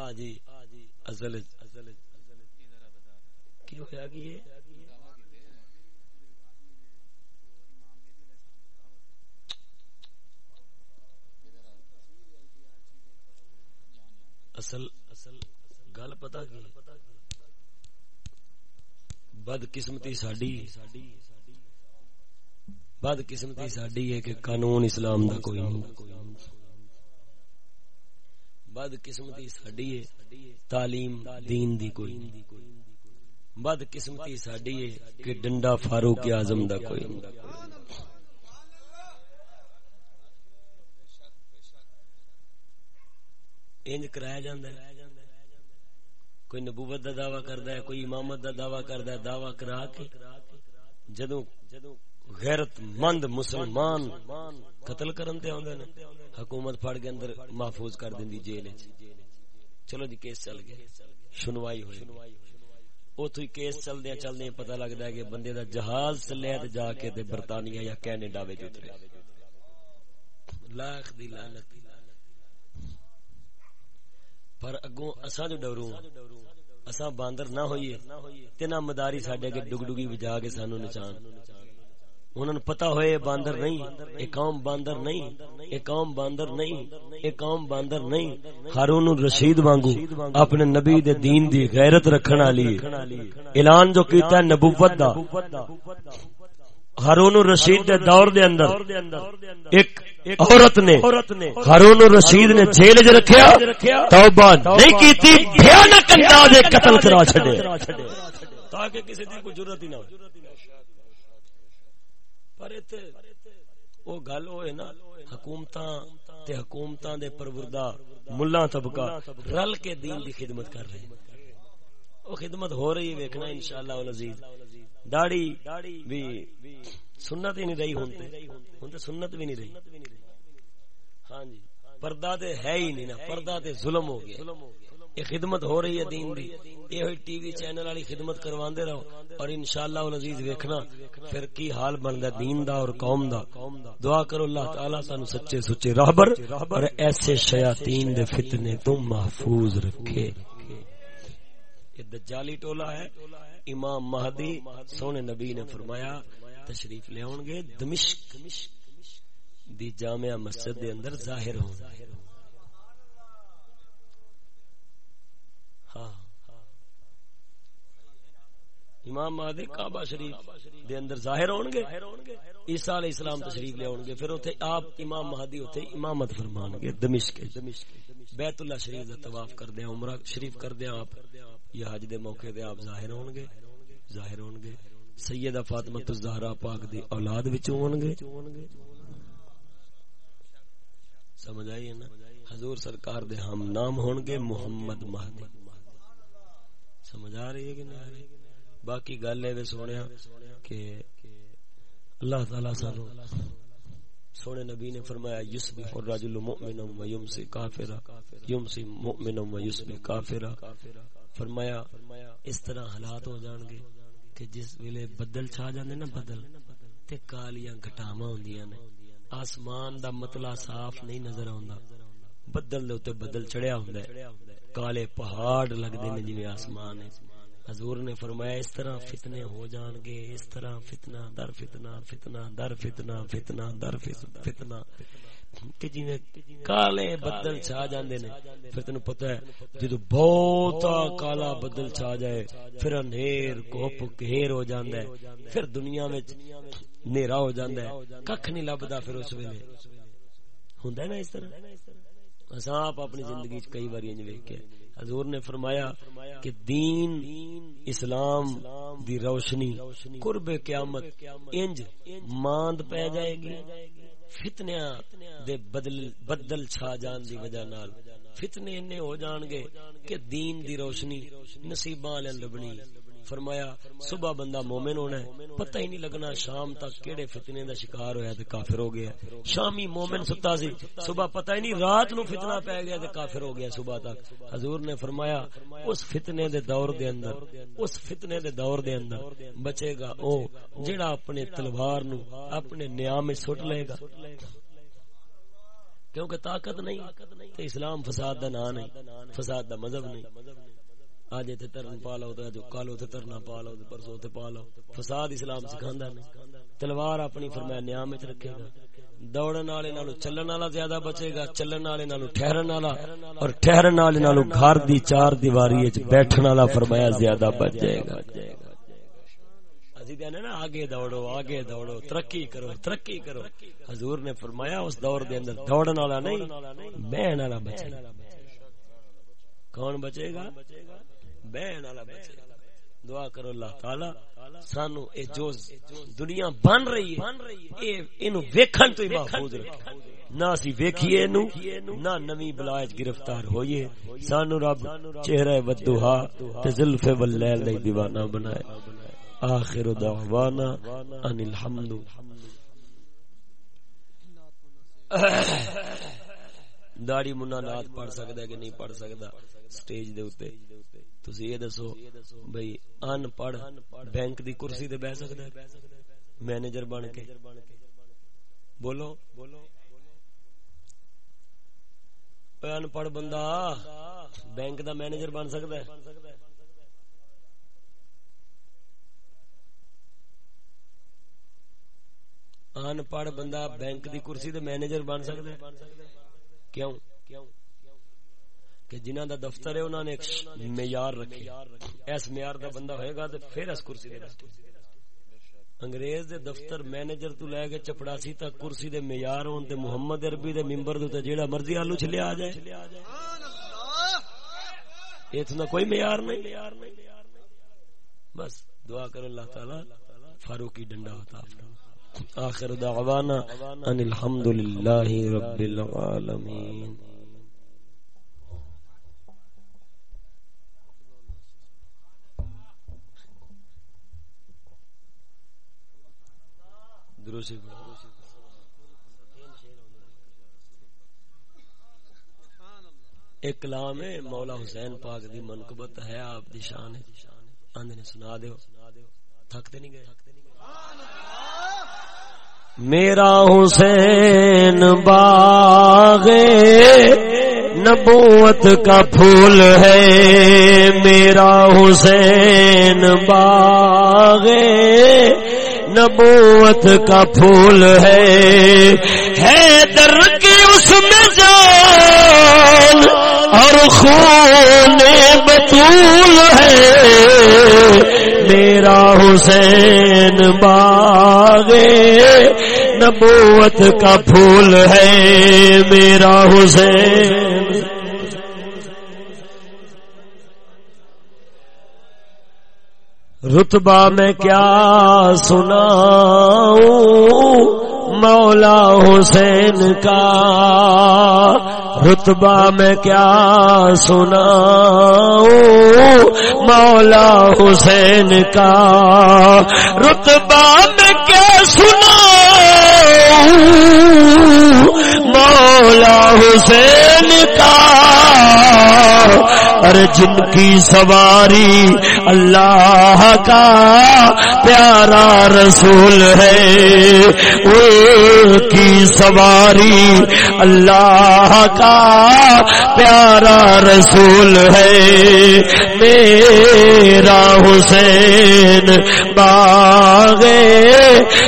آ جی ازل کی ہویا کہ یہ اصل اصل گل پتا کی؟ بد قسمتی ساڈی۔ بد قسمتی ساڈی ہے کہ قانون اسلام دا کوئی۔ نہیں بد قسمتی ساڈی ہے، تعلیم دین دی کوئی بد قسمتی ساڈی ہے کہ ڈنڈا فاروق اعظم دا کوئی انج کرایا جاندا ہے۔ کوئی نبوت دا دعویٰ کردا ہے، کوئی امامت دا دعویٰ کردا ہے، دعویٰ کرا کے جدوں غیرت مند مسلمان قتل کرن تے اوندے نے، حکومت پھڑ کے اندر محفوظ کر دیندی جیل وچ۔ چلو جی کیس چل گیا۔ سنوائی ہوئی۔ اوتھے ہی کیس چلدے چلدے پتہ لگدا ہے کہ بندے دا جہاز چلیا تے جا کے تے برطانیہ یا کینیڈا وچ اترے۔ لاکھ دی لعنت۔ پر اگوں اساں جو ڈروں ہاں، اساں باندر نہ ہوئیے۔ تے نہ مداری ساڈے کے ڈگ ڈگی وجا کے سانو نچان۔ انہوں نے پتا ہوئے باندر نہیں ایک قوم باندر نہیں ایک قوم باندر نہیں ایک قوم باندر نہیں۔ ہارون رشید وانگو اپنے نبی دے دین دی غیرت رکھنا لی اعلان جو کیتا ہے نبوت دا۔ ہارون رشید دے دور دے اندر ایک عورت نے ہارون رشید نے جیل چ رکھیا، توبہ نہیں کیتی، بھیانک انداز قتل کرا چھڈے۔ تاکہ کسی دی کوئی ضرورت ہی نہ ہو۔ او گل ہوئے نا، حکومتاں تے حکومتاں دے پروردہ ملہ طبقہ رل کے دین دی خدمت کر رہے ہیں۔ او خدمت ہو رہی ہے، ویکھنا انشاءاللہ العزیز داڑھی بھی سنت ہی نہیں رہی ہوں ہوں تو سنت بھی نہیں رہی۔ ہاں جی۔ پردہ تے ہے ہی نہیں نا، پردہ تے ظلم ہو گیا۔ یہ خدمت ہو رہی ہے دین دی۔ یہ ہوئی ٹی وی چینل والی خدمت کرواندے رہو اور انشاءاللہ العزیز ویکھنا پھر کی حال بندا دین دا اور قوم دا۔ دعا کرو اللہ تعالی سانو سچے سچے راہبر اور ایسے شیاطین دے فتنے تو محفوظ رکھے۔ یہ دجالی ٹولا ہے۔ امام مہدی سونے نبی نے فرمایا، تشریف لے آن گے۔ دمشق دی جامعہ مسجد دے اندر ظاہر ہوں ہاں امام مہدی کعبہ شریف دے اندر ظاہر ہون گے، عیسیٰ علیہ السلام تشریف لے آن گے، پھر اوتھے آپ امام مہدی اوتھے امامت فرمان گے، دمشق بیت اللہ شریف دا طواف کر دیا عمرہ شریف کر دیا آپ۔ یا حج دے موقع تے آپ ظاہر ہون گے، ظاہر ہون گے۔ سیدہ فاطمہ الزہرا پاک دی اولاد وچ ہون گے۔ سمجھ آئی ہے نا؟ حضور سرکار دے ہم نام ہون گے محمد مہدی۔ سمجھ آ رہی ہے کہ نہیں؟ آ رہی باقی گل ہے سونیا ہاں کہ اللہ تعالی سانو سونے نبی نے فرمایا، یسبح الرجل مؤمنا و یمسی کافرا۔ یمسی مؤمنا و یسبح کافرا۔ فرمایا، اس طرح حالات ہو جان گے کہ جس ویلے بدل چھا جاندے نا بدل، تے کالیاں گھٹاواں ہوندیاں نے۔ آسمان دا مطلع صاف نہیں نظر آوندا۔ بدل دے اوتے بدل چڑھیا ہوندا ہے۔ کالے پہاڑ لگدے نے جویں آسمان ہے۔ حضور نے فرمایا، اس طرح فتنے ہو جان گے، اس طرح فتنہ در فتنہ فتنہ در فتنہ فتنہ در فتنہ کہ جی کالے بدل چھا جاندے نے، پھر تینو پتہ ہے جدو بہت کالا بدل چھا جائے، پھر انھیر کوپ گھیر ہو جاندا ہے۔ پھر دنیا وچ نیرا ہو جاندا ہے، ککھ نہیں لبدا پھر اس ویلے۔ ہوندا ہے نا اس طرح؟ اساں آپ اپنی زندگی وچ کئی واری انج ویکھ کے حضور نے فرمایا کہ دین اسلام دی روشنی، قرب قیامت، انج ماند پہ جائے گی۔ فتنیاں دے بدل بدل چھا جان دی وجہ نال۔ فتنے انہیں ہو جان گے کہ دین دی روشنی نصیباں لبنی۔ فرمایا، صبح بندہ مومن ہونا ہے، پتہ ہی نہیں لگنا شام تک کیڑے فتنے دا شکار ہویا تے کافر ہو گیا شامی مومن ستا سی، صبح پتہ ہی نہیں، رات نو فتنہ پہ گیا تے کافر ہو گیا صبح تک۔ حضور نے فرمایا، اس فتنے دے دور دے اندر، اس فتنے دے دور دے اندر بچے گا، او، جڑا اپنے تلوار نو، اپنے نیام سٹ لے گا۔ کیونکہ طاقت نہیں، تے اسلام فساد دا نا نہیں، فساد دا مذہب نہیں۔ آج تے ترن پا لو تے کالو تے ترنا پا لو تے پرسو پا لو۔ فساد اسلام سکھاندا نہیں۔ تلوار اپنی فرمایا نیام وچ رکھے گا۔ دوڑن والے نالو چلن والا زیادہ بچے گا، چلن والے نالو ٹھہرن والا۔ اور ٹھہرن والے نالو گھر دی چار دیواری وچ بیٹھن والا فرمایا زیادہ بچ جائے گا۔ نا، آگے دوڑو آگے دوڑو، ترقی کرو ترقی کرو۔ حضور نے فرمایا اس دور دے اندر دوڑن والا نہیں، بہن والا بچے کون بچے گا؟ بہن والا بچے دعا کرو اللہ تعالی سانو اے جو دنیا بن رہی ہے اینو ویکھن تو ہی محفوظ رکھے نہ اسی ویکھیے نو نہ نویں بلاج گرفتار ہوئیے۔ سانو رب چہرہ ودوہا تے زلف واللیل دی دیوانہ بنائے۔ آخر دعوانا ان الحمد۔ داڑی منا نات پڑھ سکتا ہے کہ نہیں پڑھ سکتا سٹیج دے اوتے۔ تسی یہ دسو بھئی ان پڑھ بینک دی کرسی تے بیٹھ سکدا ہے؟ مینیجر بن کے۔ بولو۔ ان پڑھ بندہ بینک دا مینیجر بن سکدا ہے؟ ان پڑھ بندہ بینک دی کرسی تے مینیجر بن سکدا ہے؟ کیوں؟ کہ جنہ دا دفتر ہے انہوں نے ایک معیار رکھے۔ اس معیار دا بندہ ہوئے گا تو پھر اس کرسی دے بیٹھے انگریز دے دفتر مینیجر تو لے کے چپڑاسی تک کرسی دے معیار ہون تے محمد عربی دے منبر تے جیڑا مرضی آلو چلے آ جائے۔ اتنا کوئی معیار نہیں۔ بس دعا کر اللہ تعالی فاروقی ڈنڈا ہوتا آخر دعوانا ان الحمدللہ رب العالمین۔ ایک کلام ہے مولا حسین پاک دی منقبت ہے، آپ دی شان ہے۔ آندھنے سنا دیو۔ تھکتے نہیں گئے؟ میرا حسین باغ نبوت کا پھول ہے۔ میرا حسین باغ نبوت کا پھول ہے۔ در کی اس میں جان اور خون بطول ہے۔ میرا حسین باغ نبوت کا پھول ہے۔ میرا حسین رتبہ میں کیا سنا مولا حسین کا رتبہ میں کیا سنا مولا حسین کا رتبہ میں کیا سنا مولا حسین کا۔ ارے جن کی سواری اللہ کا، پیارا رسول ہے۔ وہ کی سواری اللہ کا، پیارا رسول ہے۔ میرا حسین باغ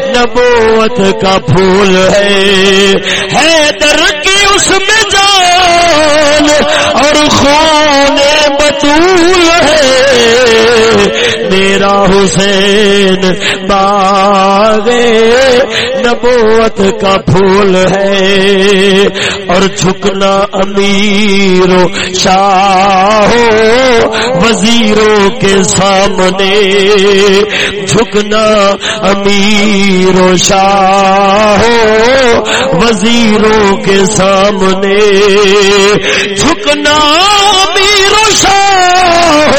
نبوت کا پھول رسول ہے۔ حیدر کی اس میں جان اور خون بطول ہے۔ میرا حسین باغ نبوت کا پھول ہے۔ اور جھکنا امیروں شاہ وزیروں کے سامنے۔ جھکنا امیر و شاہ وزیروں کے سامنے۔ جھکنا امیر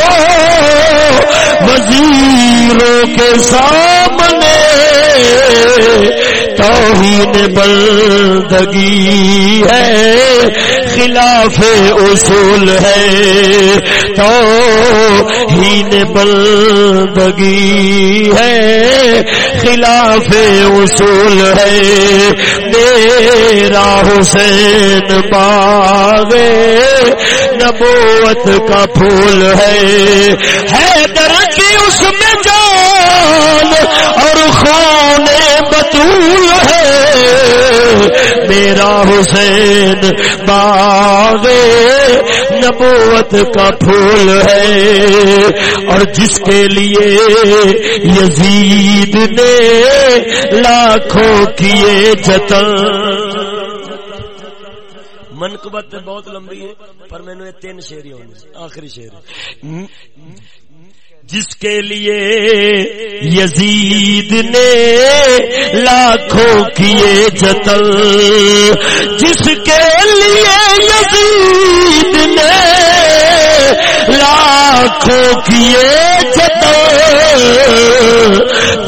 وزیروں کے سامنے توہین بلدگی ہے، خلاف اصول ہے۔ تو ہین بلدگی ہے، خلاف اصول ہے۔ میرا حسین باغ نبوت کا پھول ہے۔ حیدر کی اس میں جان اور خون میرا حسین باغ نبوت کا پھول ہے۔ اور جس کے لیے یزید نے لاکھوں کیے جتن۔ منقبت بہت لمبی ہے، پر مینو یہ تین شیر ہی ہونے آخری شیر۔ جس کے لیے یزید نے لاکھوں کیے جتل جس کے لیے یزید نے لاکھوں کیے جتل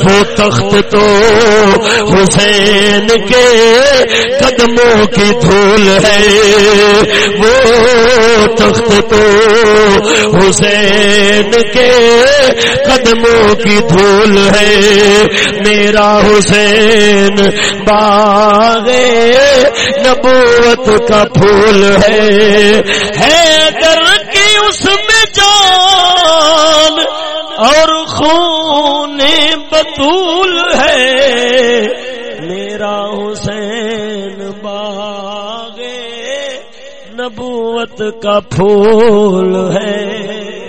وہ تخت تو حسین کے قدموں کی دھول ہے۔ وہ تخت تو حسین کے قدموں کی دھول ہے۔ میرا حسین باغ نبوت کا پھول ہے۔ حیدر کی اس میں جان اور خون بطول ہے۔ میرا حسین باغ نبوت کا پھول ہے۔